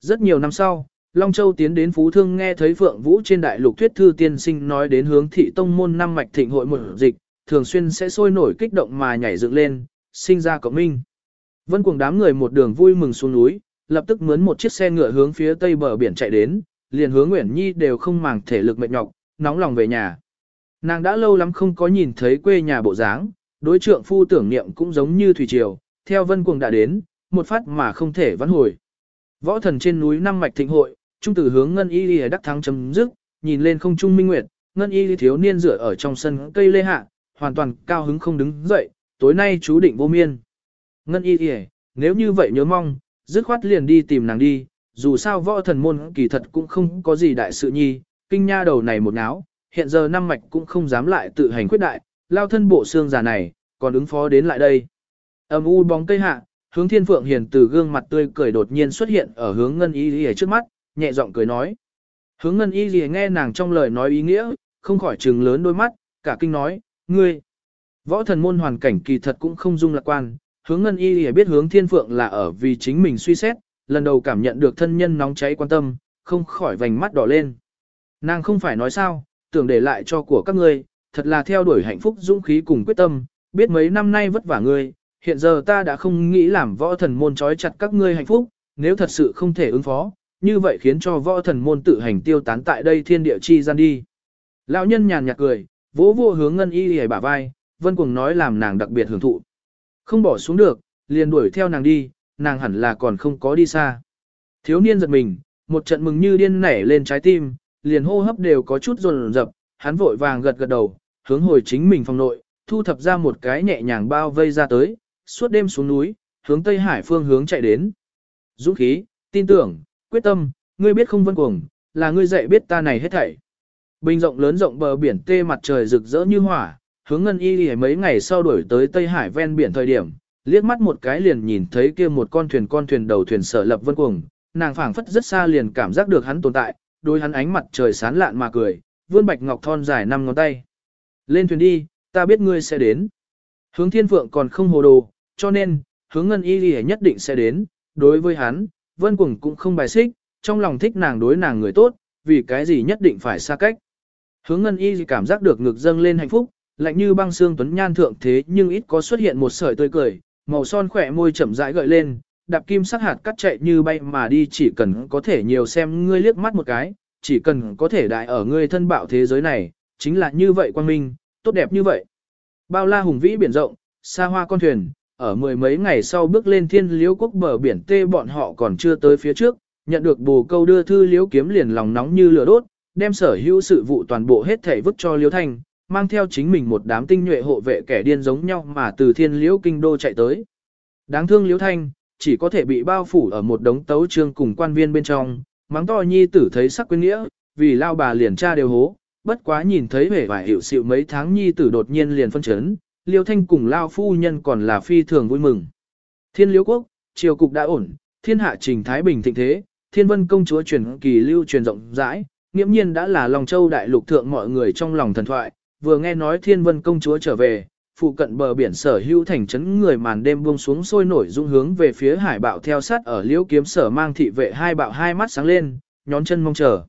Rất nhiều năm sau, Long Châu tiến đến Phú Thương nghe thấy Phượng Vũ trên đại lục thuyết thư tiên sinh nói đến hướng thị tông môn năm mạch thịnh hội một dịch, thường xuyên sẽ sôi nổi kích động mà nhảy dựng lên, sinh ra cộng minh. Vân cuồng đám người một đường vui mừng xuống núi, lập tức mướn một chiếc xe ngựa hướng phía tây bờ biển chạy đến, liền hướng Nguyễn Nhi đều không màng thể lực mệt nhọc, nóng lòng về nhà. Nàng đã lâu lắm không có nhìn thấy quê nhà bộ dáng, đối trượng phu tưởng niệm cũng giống như thủy triều, theo vân cuồng đã đến, một phát mà không thể vãn hồi. Võ thần trên núi năm mạch thịnh hội, trung tử hướng ngân y y đắc thắng chấm dứt, nhìn lên không trung minh nguyệt, ngân y thiếu niên dựa ở trong sân cây lê hạ, hoàn toàn cao hứng không đứng dậy, tối nay chú định vô miên. Ngân y kìa, nếu như vậy nhớ mong, dứt khoát liền đi tìm nàng đi, dù sao võ thần môn kỳ thật cũng không có gì đại sự nhi, kinh nha đầu này một náo, hiện giờ năm mạch cũng không dám lại tự hành quyết đại, lao thân bộ xương già này, còn ứng phó đến lại đây. Âm u bóng cây hạ, hướng thiên phượng hiền từ gương mặt tươi cười đột nhiên xuất hiện ở hướng ngân y lìa trước mắt, nhẹ giọng cười nói. Hướng ngân y lìa nghe nàng trong lời nói ý nghĩa, không khỏi trừng lớn đôi mắt, cả kinh nói, ngươi. Võ thần môn hoàn cảnh kỳ thật cũng không dung lạc quan, hướng ngân y lìa biết hướng thiên phượng là ở vì chính mình suy xét, lần đầu cảm nhận được thân nhân nóng cháy quan tâm, không khỏi vành mắt đỏ lên. Nàng không phải nói sao, tưởng để lại cho của các ngươi, thật là theo đuổi hạnh phúc dũng khí cùng quyết tâm, biết mấy năm nay vất vả ngươi, hiện giờ ta đã không nghĩ làm võ thần môn trói chặt các ngươi hạnh phúc, nếu thật sự không thể ứng phó, như vậy khiến cho võ thần môn tự hành tiêu tán tại đây thiên địa chi gian đi. Lão nhân nhàn nhạt cười, vỗ vô hướng ngân y hề bả vai, vân cuồng nói làm nàng đặc biệt hưởng thụ. Không bỏ xuống được, liền đuổi theo nàng đi, nàng hẳn là còn không có đi xa. Thiếu niên giật mình, một trận mừng như điên nảy lên trái tim, liền hô hấp đều có chút rồn rập, hắn vội vàng gật gật đầu, hướng hồi chính mình phòng nội, thu thập ra một cái nhẹ nhàng bao vây ra tới, suốt đêm xuống núi, hướng Tây Hải phương hướng chạy đến. Dũng khí, tin tưởng, quyết tâm, ngươi biết không vân cuồng, là ngươi dạy biết ta này hết thảy. Bình rộng lớn rộng bờ biển tê mặt trời rực rỡ như hỏa, hướng ngân y Y mấy ngày sau đuổi tới Tây Hải ven biển thời điểm, liếc mắt một cái liền nhìn thấy kia một con thuyền con thuyền đầu thuyền sở lập vân cuồng, nàng phảng phất rất xa liền cảm giác được hắn tồn tại, đôi hắn ánh mặt trời sán lạn mà cười, vươn bạch ngọc thon dài năm ngón tay. Lên thuyền đi, ta biết ngươi sẽ đến. Hướng thiên phượng còn không hồ đồ, cho nên, hướng ngân y gì nhất định sẽ đến, đối với hắn, vân cuồng cũng không bài xích, trong lòng thích nàng đối nàng người tốt, vì cái gì nhất định phải xa cách. Hướng ngân y cảm giác được ngực dâng lên hạnh phúc, lạnh như băng xương tuấn nhan thượng thế nhưng ít có xuất hiện một sợi tươi cười, màu son khỏe môi chậm rãi gợi lên, đạp kim sắc hạt cắt chạy như bay mà đi chỉ cần có thể nhiều xem ngươi liếc mắt một cái, chỉ cần có thể đại ở ngươi thân bạo thế giới này, chính là như vậy quang minh, tốt đẹp như vậy. Bao la hùng vĩ biển rộng, xa hoa con thuyền, ở mười mấy ngày sau bước lên thiên liễu quốc bờ biển tê bọn họ còn chưa tới phía trước, nhận được bồ câu đưa thư liễu kiếm liền lòng nóng như lửa đốt, đem sở hữu sự vụ toàn bộ hết thể vứt cho liễu thanh, mang theo chính mình một đám tinh nhuệ hộ vệ kẻ điên giống nhau mà từ thiên liễu kinh đô chạy tới. Đáng thương liễu thanh, chỉ có thể bị bao phủ ở một đống tấu trương cùng quan viên bên trong, mắng to nhi tử thấy sắc quyến nghĩa, vì lao bà liền cha đều hố, bất quá nhìn thấy vẻ vải hiệu sự mấy tháng nhi tử đột nhiên liền phân chấn, liêu thanh cùng lao phu nhân còn là phi thường vui mừng. Thiên liễu quốc, triều cục đã ổn, thiên hạ trình thái bình thịnh thế, thiên vân công chúa truyền kỳ lưu truyền rộng rãi, nghiễm nhiên đã là lòng châu đại lục thượng mọi người trong lòng thần thoại, vừa nghe nói thiên vân công chúa trở về, phụ cận bờ biển sở hữu thành trấn người màn đêm buông xuống sôi nổi dung hướng về phía hải bạo theo sát ở liễu kiếm sở mang thị vệ hai bạo hai mắt sáng lên, nhón chân mong chờ.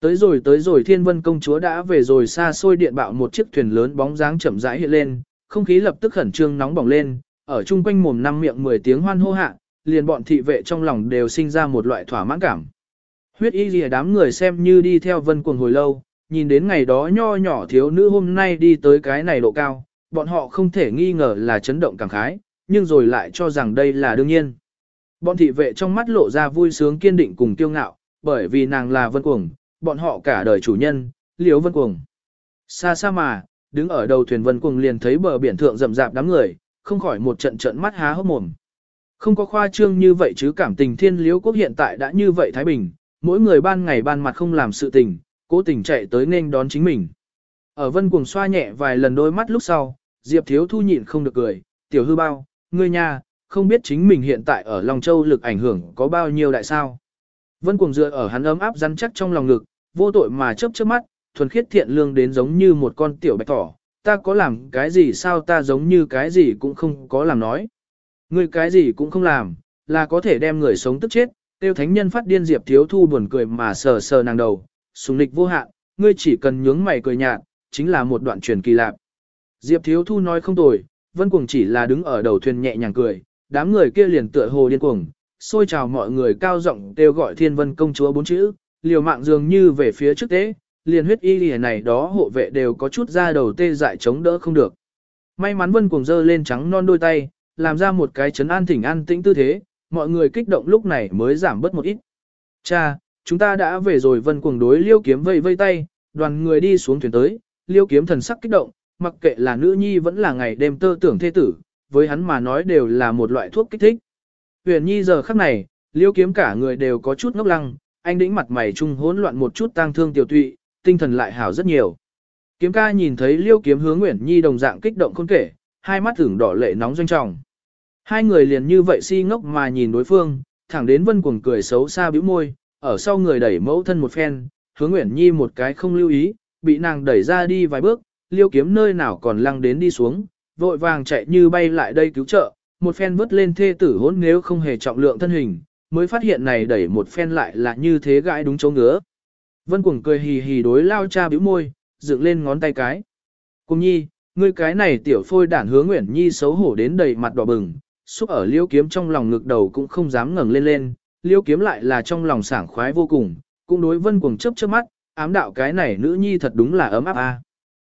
Tới rồi tới rồi thiên vân công chúa đã về rồi xa xôi điện bạo một chiếc thuyền lớn bóng dáng chậm rãi hiện lên, không khí lập tức khẩn trương nóng bỏng lên, ở chung quanh mồm năm miệng 10 tiếng hoan hô hạ, liền bọn thị vệ trong lòng đều sinh ra một loại thỏa mãn cảm. Huyết y lìa đám người xem như đi theo vân cuồng hồi lâu, nhìn đến ngày đó nho nhỏ thiếu nữ hôm nay đi tới cái này độ cao, bọn họ không thể nghi ngờ là chấn động cảm khái, nhưng rồi lại cho rằng đây là đương nhiên. Bọn thị vệ trong mắt lộ ra vui sướng kiên định cùng kiêu ngạo, bởi vì nàng là vân cuồng, bọn họ cả đời chủ nhân, liếu vân cuồng. Xa xa mà, đứng ở đầu thuyền vân cuồng liền thấy bờ biển thượng rậm rạp đám người, không khỏi một trận trận mắt há hốc mồm. Không có khoa trương như vậy chứ cảm tình thiên liếu quốc hiện tại đã như vậy Thái Bình, mỗi người ban ngày ban mặt không làm sự tình, cố tình chạy tới nên đón chính mình. Ở vân cuồng xoa nhẹ vài lần đôi mắt lúc sau, Diệp Thiếu Thu nhịn không được cười, tiểu hư bao, ngươi nha, không biết chính mình hiện tại ở Long Châu lực ảnh hưởng có bao nhiêu đại sao. Vân cuồng dựa ở hắn ấm áp rắn chắc trong lòng ngực, vô tội mà chớp chớp mắt, thuần khiết thiện lương đến giống như một con tiểu bạch thỏ, ta có làm cái gì sao ta giống như cái gì cũng không có làm nói. Ngươi cái gì cũng không làm, là có thể đem người sống tức chết, tiêu thánh nhân phát điên Diệp Thiếu Thu buồn cười mà sờ sờ nàng đầu, sùng lịch vô hạn, ngươi chỉ cần nhướng mày cười nhạt, chính là một đoạn truyền kỳ lạc. Diệp Thiếu Thu nói không tồi, Vân Cuồng chỉ là đứng ở đầu thuyền nhẹ nhàng cười, đám người kia liền tựa hồ điên cuồng, xôi chào mọi người cao giọng kêu gọi Thiên Vân công chúa bốn chữ, liều mạng dường như về phía trước tế, liền huyết y lìa này đó hộ vệ đều có chút ra đầu tê dại chống đỡ không được. May mắn Vân Cuồng dơ lên trắng non đôi tay, làm ra một cái chấn an thỉnh an tĩnh tư thế, mọi người kích động lúc này mới giảm bớt một ít. Cha, chúng ta đã về rồi Vân Cuồng đối Liêu Kiếm vây vây tay, đoàn người đi xuống thuyền tới, Liêu Kiếm thần sắc kích động, mặc kệ là nữ nhi vẫn là ngày đêm tơ tưởng thê tử, với hắn mà nói đều là một loại thuốc kích thích. Huyền nhi giờ khắc này, liêu kiếm cả người đều có chút ngốc lăng, anh đĩnh mặt mày trung hỗn loạn một chút tang thương tiểu tụy, tinh thần lại hảo rất nhiều. Kiếm ca nhìn thấy liêu kiếm hướng Nguyễn Nhi đồng dạng kích động không kể, hai mắt thửng đỏ lệ nóng doanh trọng. Hai người liền như vậy si ngốc mà nhìn đối phương, thẳng đến vân cuồng cười xấu xa bĩu môi, ở sau người đẩy mẫu thân một phen, hướng Nguyễn Nhi một cái không lưu ý, bị nàng đẩy ra đi vài bước, liêu kiếm nơi nào còn lăng đến đi xuống, vội vàng chạy như bay lại đây cứu trợ, một phen vứt lên thê tử hỗn nếu không hề trọng lượng thân hình, mới phát hiện này đẩy một phen lại là như thế gãi đúng chỗ ngứa. Vân Cuồng cười hì hì đối lao cha bĩu môi, dựng lên ngón tay cái. Cùng nhi, ngươi cái này tiểu phôi đản hướng Nguyễn Nhi xấu hổ đến đầy mặt đỏ bừng, xúc ở liêu kiếm trong lòng ngực đầu cũng không dám ngẩng lên lên, liêu kiếm lại là trong lòng sảng khoái vô cùng, cũng đối Vân Cuồng chớp chớp mắt, ám đạo cái này nữ nhi thật đúng là ấm áp a.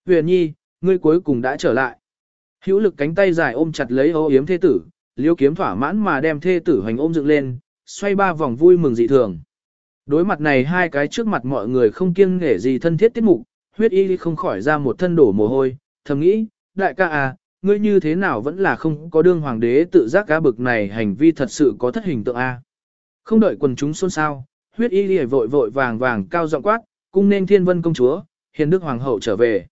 Huyền Nhi, ngươi cuối cùng đã trở lại. Hữu lực cánh tay dài ôm chặt lấy ô yếm thê tử, liêu kiếm thỏa mãn mà đem thê tử hoành ôm dựng lên, xoay ba vòng vui mừng dị thường. Đối mặt này hai cái trước mặt mọi người không kiêng nghể gì thân thiết tiết mục, huyết y không khỏi ra một thân đổ mồ hôi, thầm nghĩ, đại ca à, ngươi như thế nào vẫn là không có đương hoàng đế tự giác cá bực này hành vi thật sự có thất hình tượng a. Không đợi quần chúng xôn xao, huyết y lìa vội vội vàng vàng cao giọng quát, cung nên thiên vân công chúa, hiền đức hoàng hậu trở về.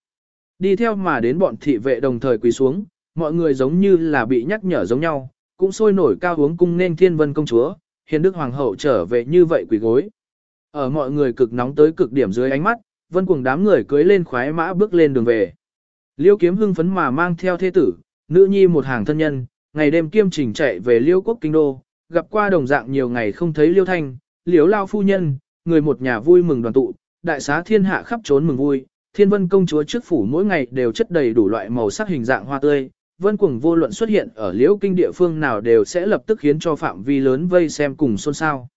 Đi theo mà đến bọn thị vệ đồng thời quỳ xuống, mọi người giống như là bị nhắc nhở giống nhau, cũng sôi nổi cao uống cung nên thiên vân công chúa, hiền đức hoàng hậu trở về như vậy quỳ gối. Ở mọi người cực nóng tới cực điểm dưới ánh mắt, vân cuồng đám người cưới lên khoái mã bước lên đường về. Liêu kiếm hưng phấn mà mang theo thế tử, nữ nhi một hàng thân nhân, ngày đêm kiêm trình chạy về liêu quốc kinh đô, gặp qua đồng dạng nhiều ngày không thấy liêu thanh, liếu lao phu nhân, người một nhà vui mừng đoàn tụ, đại xá thiên hạ khắp trốn mừng vui, thiên vân công chúa trước phủ mỗi ngày đều chất đầy đủ loại màu sắc hình dạng hoa tươi, vân cuồng vô luận xuất hiện ở liễu kinh địa phương nào đều sẽ lập tức khiến cho phạm vi lớn vây xem cùng xôn xao.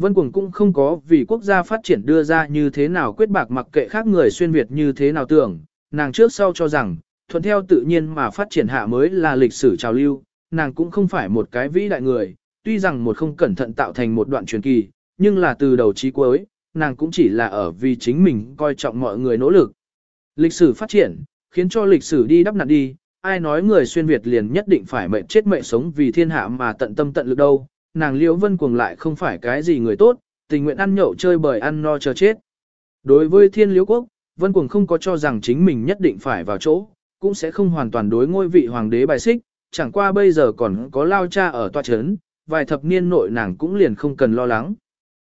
Vân cuồng cũng không có vì quốc gia phát triển đưa ra như thế nào quyết bạc mặc kệ khác người xuyên Việt như thế nào tưởng, nàng trước sau cho rằng, thuận theo tự nhiên mà phát triển hạ mới là lịch sử trào lưu, nàng cũng không phải một cái vĩ đại người, tuy rằng một không cẩn thận tạo thành một đoạn truyền kỳ, nhưng là từ đầu chí cuối, nàng cũng chỉ là ở vì chính mình coi trọng mọi người nỗ lực. Lịch sử phát triển, khiến cho lịch sử đi đắp nặn đi, ai nói người xuyên Việt liền nhất định phải mệnh chết mệnh sống vì thiên hạ mà tận tâm tận lực đâu, nàng liễu vân cuồng lại không phải cái gì người tốt, tình nguyện ăn nhậu chơi bời ăn no chờ chết. Đối với thiên liễu quốc, vân cuồng không có cho rằng chính mình nhất định phải vào chỗ, cũng sẽ không hoàn toàn đối ngôi vị hoàng đế bài xích, chẳng qua bây giờ còn có lao cha ở tòa chấn, vài thập niên nội nàng cũng liền không cần lo lắng.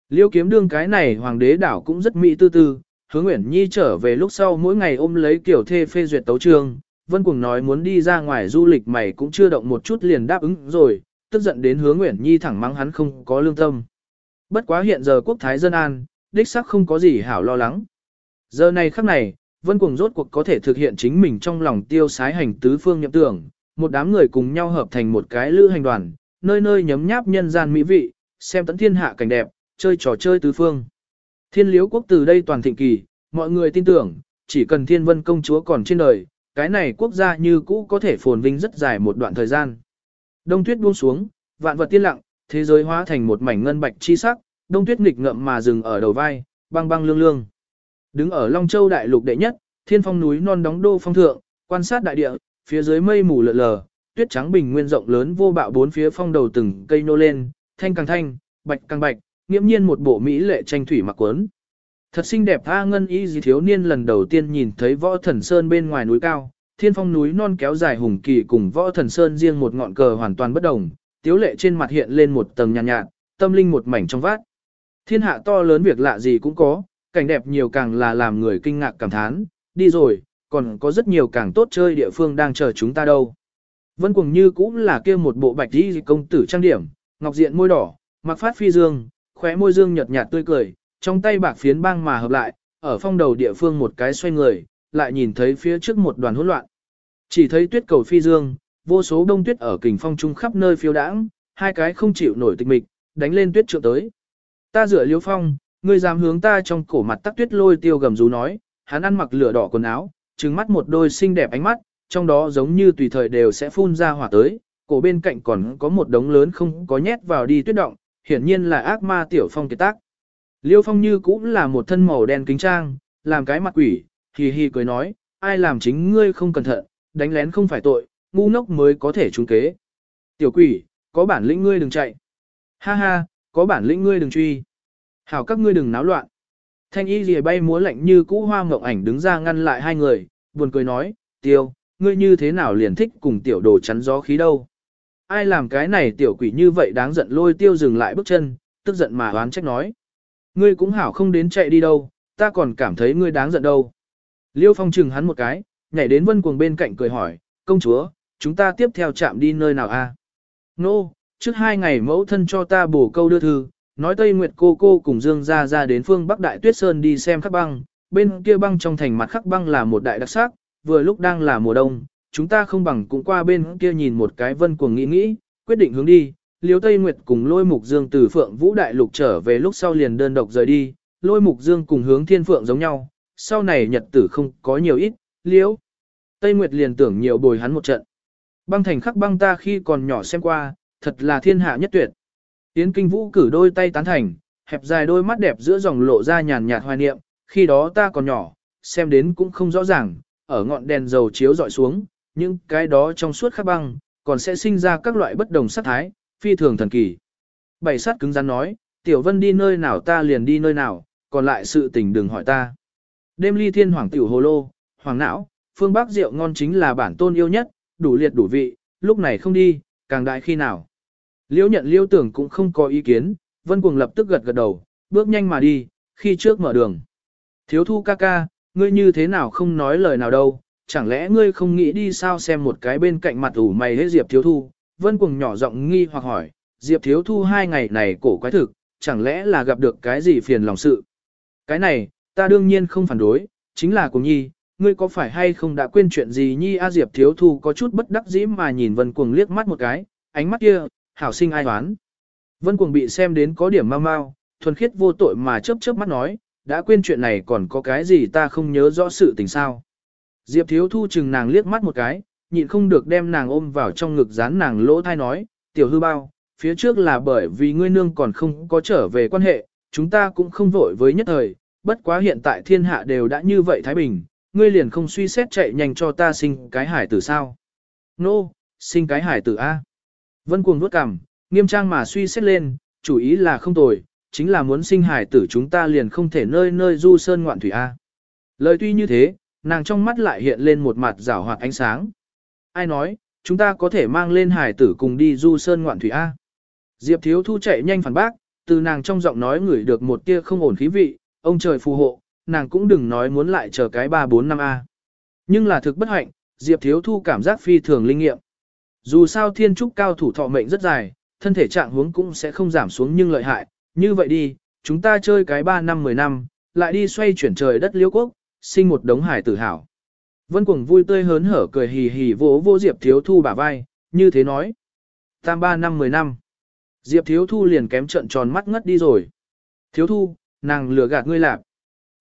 Liêu kiếm đương cái này hoàng đế đảo cũng rất mỹ tư tư, hướng Nguyễn Nhi trở về lúc sau mỗi ngày ôm lấy kiểu thê phê duyệt tấu trường. Vân Cuồng nói muốn đi ra ngoài du lịch mày cũng chưa động một chút liền đáp ứng rồi, tức giận đến hướng Nguyễn Nhi thẳng mắng hắn không có lương tâm. Bất quá hiện giờ quốc thái dân an, đích sắc không có gì hảo lo lắng. Giờ này khắc này, Vân Cuồng rốt cuộc có thể thực hiện chính mình trong lòng tiêu sái hành tứ phương nhậm tưởng, một đám người cùng nhau hợp thành một cái lữ hành đoàn, nơi nơi nhấm nháp nhân gian mỹ vị, xem tận thiên hạ cảnh đẹp, chơi trò chơi tứ phương. Thiên liếu quốc từ đây toàn thịnh kỳ, mọi người tin tưởng, chỉ cần thiên vân công chúa còn trên đời, cái này quốc gia như cũ có thể phồn vinh rất dài một đoạn thời gian. Đông tuyết buông xuống, vạn vật tiên lặng, thế giới hóa thành một mảnh ngân bạch chi sắc, đông tuyết nghịch ngậm mà dừng ở đầu vai, băng băng lương lương. Đứng ở Long Châu đại lục đệ nhất, thiên phong núi non đóng đô phong thượng, quan sát đại địa, phía dưới mây mù lờ lờ, tuyết trắng bình nguyên rộng lớn vô bạo bốn phía phong đầu từng cây nô lên, thanh càng thanh, bạch càng bạch, nghiễm nhiên một bộ mỹ lệ tranh thủy mặc quấn. Thật xinh đẹp tha ngân y gì thiếu niên lần đầu tiên nhìn thấy võ thần sơn bên ngoài núi cao, thiên phong núi non kéo dài hùng kỳ cùng võ thần sơn riêng một ngọn cờ hoàn toàn bất đồng, tiếu lệ trên mặt hiện lên một tầng nhàn nhạt, nhạt, tâm linh một mảnh trong vát. Thiên hạ to lớn việc lạ gì cũng có, cảnh đẹp nhiều càng là làm người kinh ngạc cảm thán, đi rồi, còn có rất nhiều càng tốt chơi địa phương đang chờ chúng ta đâu. Vân Cuồng như cũng là kia một bộ bạch đi công tử trang điểm, ngọc diện môi đỏ, mặc phát phi dương, khóe môi dương nhợt nhạt tươi cười, trong tay bạc phiến băng mà hợp lại, ở phong đầu địa phương một cái xoay người, lại nhìn thấy phía trước một đoàn hỗn loạn. Chỉ thấy tuyết cầu phi dương, vô số đông tuyết ở kình phong trung khắp nơi phiêu đãng, hai cái không chịu nổi tịch mịch, đánh lên tuyết trượng tới. Ta rửa liêu phong, ngươi dám hướng ta trong cổ mặt tắc tuyết lôi tiêu gầm rú nói, hắn ăn mặc lửa đỏ quần áo, trừng mắt một đôi xinh đẹp ánh mắt, trong đó giống như tùy thời đều sẽ phun ra hỏa tới, cổ bên cạnh còn có một đống lớn không có nhét vào đi tuyết động, hiển nhiên là ác ma tiểu phong kiệt tác. Liêu phong như cũng là một thân màu đen kính trang, làm cái mặt quỷ, hì hì cười nói, ai làm chính ngươi không cẩn thận, đánh lén không phải tội, ngu ngốc mới có thể trúng kế. Tiểu quỷ, có bản lĩnh ngươi đừng chạy. Ha ha, có bản lĩnh ngươi đừng truy. Hảo các ngươi đừng náo loạn. Thanh y lìa bay múa lạnh như cũ hoa mộng ảnh đứng ra ngăn lại hai người, buồn cười nói, tiêu, ngươi như thế nào liền thích cùng tiểu đồ chắn gió khí đâu. Ai làm cái này tiểu quỷ như vậy đáng giận lôi tiêu dừng lại bước chân, tức giận mà oán trách nói. Ngươi cũng hảo không đến chạy đi đâu, ta còn cảm thấy ngươi đáng giận đâu. Liêu phong chừng hắn một cái, nhảy đến vân cuồng bên cạnh cười hỏi, công chúa, chúng ta tiếp theo chạm đi nơi nào a? Nô, no, trước hai ngày mẫu thân cho ta bổ câu đưa thư, nói Tây Nguyệt cô cô cùng Dương ra ra đến phương Bắc Đại Tuyết Sơn đi xem khắc băng, bên kia băng trong thành mặt khắc băng là một đại đặc sắc, vừa lúc đang là mùa đông, chúng ta không bằng cũng qua bên kia nhìn một cái vân cuồng nghĩ nghĩ, quyết định hướng đi. Liêu Tây Nguyệt cùng lôi mục dương từ phượng vũ đại lục trở về lúc sau liền đơn độc rời đi, lôi mục dương cùng hướng thiên phượng giống nhau, sau này nhật tử không có nhiều ít, liễu. Tây Nguyệt liền tưởng nhiều bồi hắn một trận. Băng thành khắc băng ta khi còn nhỏ xem qua, thật là thiên hạ nhất tuyệt. Tiến kinh vũ cử đôi tay tán thành, hẹp dài đôi mắt đẹp giữa dòng lộ ra nhàn nhạt hoài niệm, khi đó ta còn nhỏ, xem đến cũng không rõ ràng, ở ngọn đèn dầu chiếu dọi xuống, những cái đó trong suốt khắc băng, còn sẽ sinh ra các loại bất đồng sắc thái, phi thường thần kỳ. Bảy sát cứng rắn nói, Tiểu Vân đi nơi nào ta liền đi nơi nào, còn lại sự tình đừng hỏi ta. Đêm ly thiên hoàng tiểu hồ lô, hoàng não, phương bắc rượu ngon chính là bản tôn yêu nhất, đủ liệt đủ vị, lúc này không đi, càng đại khi nào. Liễu nhận liễu tưởng cũng không có ý kiến, vân cuồng lập tức gật gật đầu, bước nhanh mà đi, khi trước mở đường. Thiếu thu ca ca, ngươi như thế nào không nói lời nào đâu, chẳng lẽ ngươi không nghĩ đi sao xem một cái bên cạnh mặt ủ mày hết Diệp Thiếu Thu, vân cuồng nhỏ giọng nghi hoặc hỏi, Diệp Thiếu Thu hai ngày này cổ quái thực, chẳng lẽ là gặp được cái gì phiền lòng sự. Cái này, ta đương nhiên không phản đối, chính là cùng nhi, ngươi có phải hay không đã quên chuyện gì nhi A Diệp Thiếu Thu có chút bất đắc dĩ mà nhìn vân cuồng liếc mắt một cái, ánh mắt kia, hảo sinh ai hoán. Vân cuồng bị xem đến có điểm mau mau, thuần khiết vô tội mà chớp chớp mắt nói, đã quên chuyện này còn có cái gì ta không nhớ rõ sự tình sao. Diệp Thiếu Thu chừng nàng liếc mắt một cái, nhịn không được đem nàng ôm vào trong ngực dán nàng lỗ thai nói, tiểu hư bao, phía trước là bởi vì ngươi nương còn không có trở về quan hệ, chúng ta cũng không vội với nhất thời, bất quá hiện tại thiên hạ đều đã như vậy Thái Bình, ngươi liền không suy xét chạy nhanh cho ta sinh cái hải tử sao. Nô, no, sinh cái hải tử A. Vân cuồng vuốt cằm, nghiêm trang mà suy xét lên, chủ ý là không tồi, chính là muốn sinh hải tử chúng ta liền không thể nơi nơi du sơn ngoạn thủy A. Lời tuy như thế, nàng trong mắt lại hiện lên một mặt rảo hoạt ánh sáng. Ai nói, chúng ta có thể mang lên hải tử cùng đi du sơn ngoạn thủy A. Diệp Thiếu Thu chạy nhanh phản bác, từ nàng trong giọng nói ngửi được một tia không ổn khí vị, ông trời phù hộ, nàng cũng đừng nói muốn lại chờ cái 3-4 năm A. Nhưng là thực bất hạnh, Diệp Thiếu Thu cảm giác phi thường linh nghiệm. Dù sao thiên trúc cao thủ thọ mệnh rất dài, thân thể trạng huống cũng sẽ không giảm xuống nhưng lợi hại, như vậy đi, chúng ta chơi cái 3 năm 10 năm, lại đi xoay chuyển trời đất liễu quốc, sinh một đống hải tử hảo. Vân Cuồng vui tươi hớn hở cười hì hì vỗ vô Diệp Thiếu Thu bả vai, như thế nói. Tam ba năm mười năm. Diệp Thiếu Thu liền kém trận tròn mắt ngất đi rồi. Thiếu Thu, nàng lừa gạt ngươi lạp.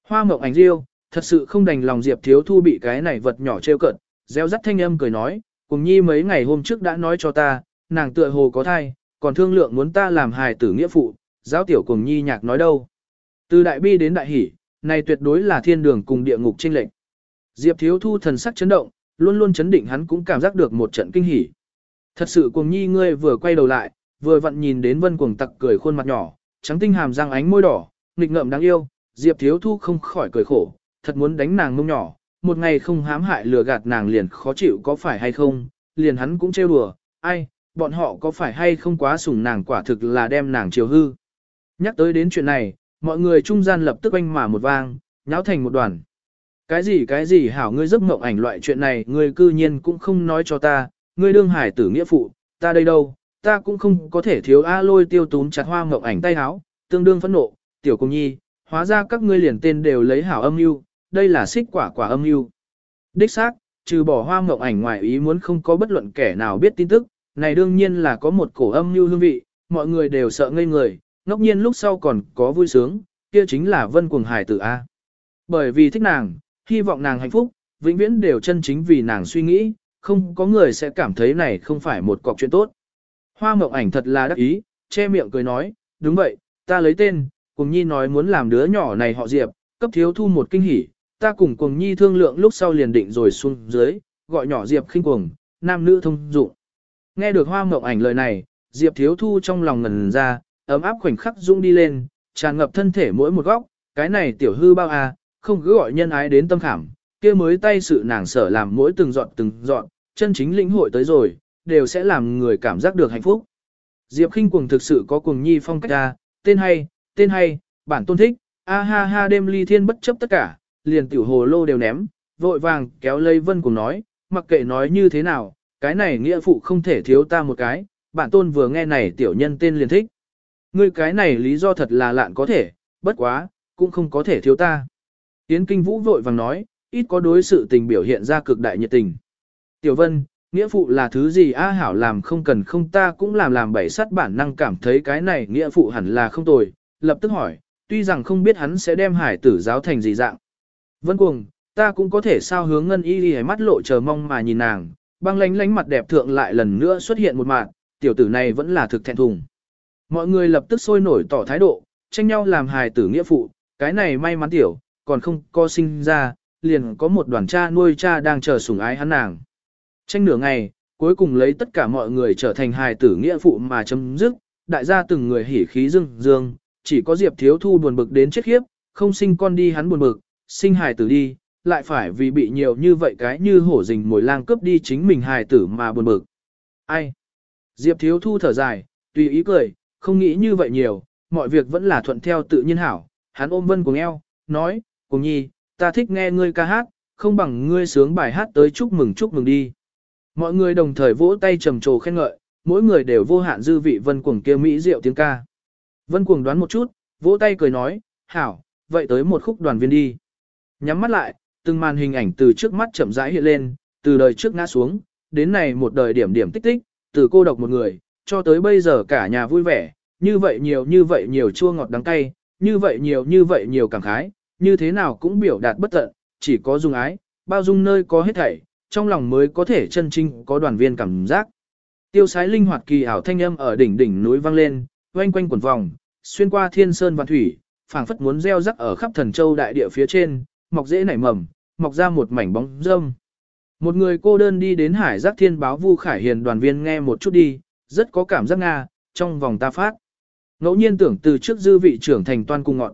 Hoa mộng ảnh riêu, thật sự không đành lòng Diệp Thiếu Thu bị cái này vật nhỏ trêu cận, gieo rắt thanh âm cười nói, cùng nhi mấy ngày hôm trước đã nói cho ta, nàng tựa hồ có thai, còn thương lượng muốn ta làm hài tử nghĩa phụ, giáo tiểu cùng nhi nhạc nói đâu. Từ đại bi đến đại hỷ, này tuyệt đối là thiên đường cùng địa ngục chênh lệnh. Diệp Thiếu Thu thần sắc chấn động, luôn luôn chấn định hắn cũng cảm giác được một trận kinh hỉ. Thật sự cuồng nhi ngươi vừa quay đầu lại, vừa vặn nhìn đến vân cuồng tặc cười khuôn mặt nhỏ, trắng tinh hàm răng ánh môi đỏ, nghịch ngợm đáng yêu, Diệp Thiếu Thu không khỏi cười khổ, thật muốn đánh nàng mông nhỏ, một ngày không hãm hại lừa gạt nàng liền khó chịu có phải hay không, liền hắn cũng trêu đùa, ai, bọn họ có phải hay không quá sủng nàng quả thực là đem nàng chiều hư. Nhắc tới đến chuyện này, mọi người trung gian lập tức oanh mà một vang, nháo thành một đoàn. Cái gì cái gì hảo ngươi giấc mộng ảnh loại chuyện này ngươi cư nhiên cũng không nói cho ta, ngươi đương hải tử nghĩa phụ, ta đây đâu, ta cũng không có thể thiếu A lôi tiêu tún chặt hoa mộng ảnh tay háo, tương đương phẫn nộ, tiểu công nhi, hóa ra các ngươi liền tên đều lấy hảo âm mưu, đây là xích quả quả âm mưu. Đích xác, trừ bỏ hoa mộng ảnh ngoài ý muốn không có bất luận kẻ nào biết tin tức, này đương nhiên là có một cổ âm mưu hương vị, mọi người đều sợ ngây người, ngốc nhiên lúc sau còn có vui sướng, kia chính là vân cuồng hải tử A. Bởi vì thích nàng, hy vọng nàng hạnh phúc, vĩnh viễn đều chân chính vì nàng suy nghĩ, không có người sẽ cảm thấy này không phải một cọc chuyện tốt. Hoa mộng ảnh thật là đắc ý, che miệng cười nói, đúng vậy, ta lấy tên, cùng nhi nói muốn làm đứa nhỏ này họ Diệp, cấp thiếu thu một kinh hỉ, ta cùng cùng nhi thương lượng lúc sau liền định rồi xuống dưới, gọi nhỏ Diệp khinh cuồng, nam nữ thông dụng. Nghe được hoa mộng ảnh lời này, Diệp thiếu thu trong lòng ngần ra, ấm áp khoảnh khắc rung đi lên, tràn ngập thân thể mỗi một góc, cái này tiểu hư bao à, không cứ gọi nhân ái đến tâm khảm, kia mới tay sự nàng sở làm mỗi từng dọn từng dọn, chân chính lĩnh hội tới rồi, đều sẽ làm người cảm giác được hạnh phúc. Diệp khinh cuồng thực sự có cuồng nhi phong cách ra, tên hay, tên hay, bản tôn thích, a ha ha đêm ly thiên bất chấp tất cả, liền tiểu hồ lô đều ném, vội vàng kéo lấy vân cùng nói, mặc kệ nói như thế nào, cái này nghĩa phụ không thể thiếu ta một cái, bản tôn vừa nghe này tiểu nhân tên liền thích. Ngươi cái này lý do thật là lạn có thể, bất quá, cũng không có thể thiếu ta. Yến Kinh Vũ vội vàng nói, ít có đối sự tình biểu hiện ra cực đại nhiệt tình. Tiểu Vân, nghĩa phụ là thứ gì A Hảo làm không cần không ta cũng làm làm bảy sắt bản năng cảm thấy cái này nghĩa phụ hẳn là không tồi, lập tức hỏi, tuy rằng không biết hắn sẽ đem hải tử giáo thành gì dạng. Vân cuồng, ta cũng có thể sao hướng ngân y đi mắt lộ chờ mong mà nhìn nàng, băng lánh lánh mặt đẹp thượng lại lần nữa xuất hiện một mạng, tiểu tử này vẫn là thực thẹn thùng. Mọi người lập tức sôi nổi tỏ thái độ, tranh nhau làm hài tử nghĩa phụ, cái này may mắn tiểu, còn không có sinh ra, liền có một đoàn cha nuôi cha đang chờ sủng ái hắn nàng. Tranh nửa ngày, cuối cùng lấy tất cả mọi người trở thành hài tử nghĩa phụ mà chấm dứt, đại gia từng người hỉ khí dương dương, chỉ có Diệp Thiếu Thu buồn bực đến chết khiếp, không sinh con đi hắn buồn bực, sinh hài tử đi, lại phải vì bị nhiều như vậy cái như hổ rình mồi lang cướp đi chính mình hài tử mà buồn bực. Ai? Diệp Thiếu Thu thở dài, tùy ý cười, không nghĩ như vậy nhiều, mọi việc vẫn là thuận theo tự nhiên hảo. Hắn ôm Vân Cuồng eo, nói, cùng nhi, ta thích nghe ngươi ca hát, không bằng ngươi sướng bài hát tới chúc mừng chúc mừng đi. Mọi người đồng thời vỗ tay trầm trồ khen ngợi, mỗi người đều vô hạn dư vị Vân Cuồng kia mỹ diệu tiếng ca. Vân Cuồng đoán một chút, vỗ tay cười nói, hảo, vậy tới một khúc đoàn viên đi. Nhắm mắt lại, từng màn hình ảnh từ trước mắt chậm rãi hiện lên, từ đời trước ngã xuống, đến này một đời điểm điểm tích tích, từ cô độc một người, cho tới bây giờ cả nhà vui vẻ, như vậy nhiều như vậy nhiều chua ngọt đắng cay, như vậy nhiều như vậy nhiều cảm khái, như thế nào cũng biểu đạt bất tận, chỉ có dung ái, bao dung nơi có hết thảy, trong lòng mới có thể chân trinh có đoàn viên cảm giác. Tiêu sái linh hoạt kỳ ảo thanh âm ở đỉnh đỉnh núi vang lên, quanh quanh quần vòng, xuyên qua thiên sơn và thủy, phảng phất muốn gieo rắc ở khắp thần châu đại địa phía trên, mọc dễ nảy mầm, mọc ra một mảnh bóng râm. Một người cô đơn đi đến hải giác thiên báo Vu Khải Hiền đoàn viên nghe một chút đi, rất có cảm giác Nga, trong vòng ta phát. Ngẫu nhiên tưởng từ trước dư vị trưởng thành toan cung ngọn.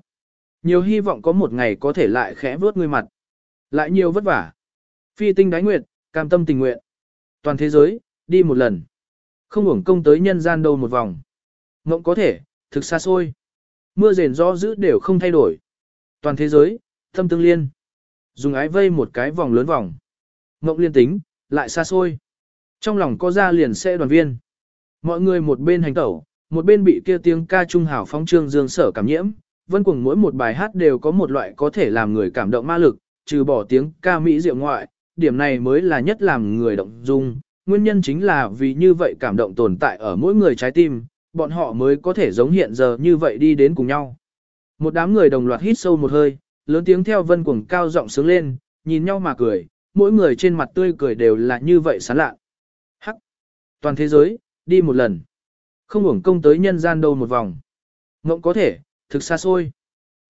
Nhiều hy vọng có một ngày có thể lại khẽ vớt người mặt. Lại nhiều vất vả. Phi tinh đái nguyệt, cam tâm tình nguyện. Toàn thế giới, đi một lần. Không hưởng công tới nhân gian đâu một vòng. Ngộng có thể, thực xa xôi. Mưa rền gió dữ đều không thay đổi. Toàn thế giới, thâm tương liên. Dùng ái vây một cái vòng lớn vòng. Ngộng liên tính, lại xa xôi. Trong lòng có ra liền sẽ đoàn viên. Mọi người một bên hành tẩu, một bên bị kia tiếng ca trung hảo phóng trương dương sở cảm nhiễm. Vân cùng mỗi một bài hát đều có một loại có thể làm người cảm động ma lực, trừ bỏ tiếng ca mỹ diệu ngoại, điểm này mới là nhất làm người động dung. Nguyên nhân chính là vì như vậy cảm động tồn tại ở mỗi người trái tim, bọn họ mới có thể giống hiện giờ như vậy đi đến cùng nhau. Một đám người đồng loạt hít sâu một hơi, lớn tiếng theo vân cuồng cao giọng sướng lên, nhìn nhau mà cười, mỗi người trên mặt tươi cười đều là như vậy sán lạ. Hắc! Toàn thế giới, đi một lần. Không hưởng công tới nhân gian đâu một vòng. Ngộng có thể, thực xa xôi.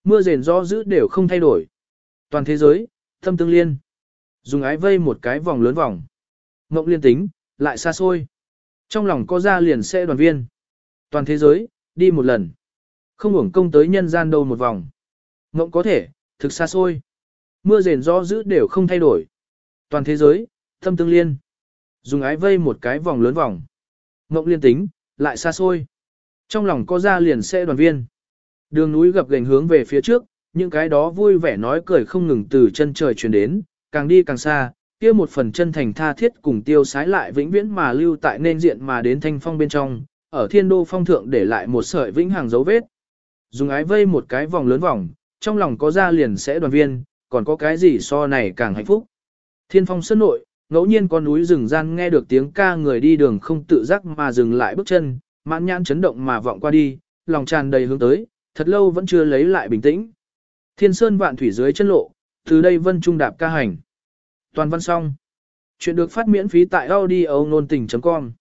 Mưa rền gió dữ đều không thay đổi. Toàn thế giới, thâm tương liên. Dùng ái vây một cái vòng lớn vòng. Ngộng liên tính, lại xa xôi. Trong lòng có ra liền sẽ đoàn viên. Toàn thế giới, đi một lần. Không hưởng công tới nhân gian đâu một vòng. Ngộng có thể, thực xa xôi. Mưa rền gió dữ đều không thay đổi. Toàn thế giới, thâm tương liên. Dùng ái vây một cái vòng lớn vòng. Ngộng liên tính, lại xa xôi. Trong lòng có ra liền sẽ đoàn viên. Đường núi gập gành hướng về phía trước, những cái đó vui vẻ nói cười không ngừng từ chân trời truyền đến, càng đi càng xa, kia một phần chân thành tha thiết cùng tiêu sái lại vĩnh viễn mà lưu tại nên diện mà đến thanh phong bên trong, ở thiên đô phong thượng để lại một sợi vĩnh hằng dấu vết. Dùng ái vây một cái vòng lớn vòng, trong lòng có ra liền sẽ đoàn viên, còn có cái gì so này càng hạnh phúc. Thiên phong sơn nội, ngẫu nhiên con núi rừng gian nghe được tiếng ca người đi đường không tự giác mà dừng lại bước chân, mãn nhãn chấn động mà vọng qua đi, lòng tràn đầy hướng tới, thật lâu vẫn chưa lấy lại bình tĩnh. Thiên sơn vạn thủy dưới chân lộ, từ đây vân trung đạp ca hành. Toàn văn xong. Chuyện được phát miễn phí tại audio nôn tình.com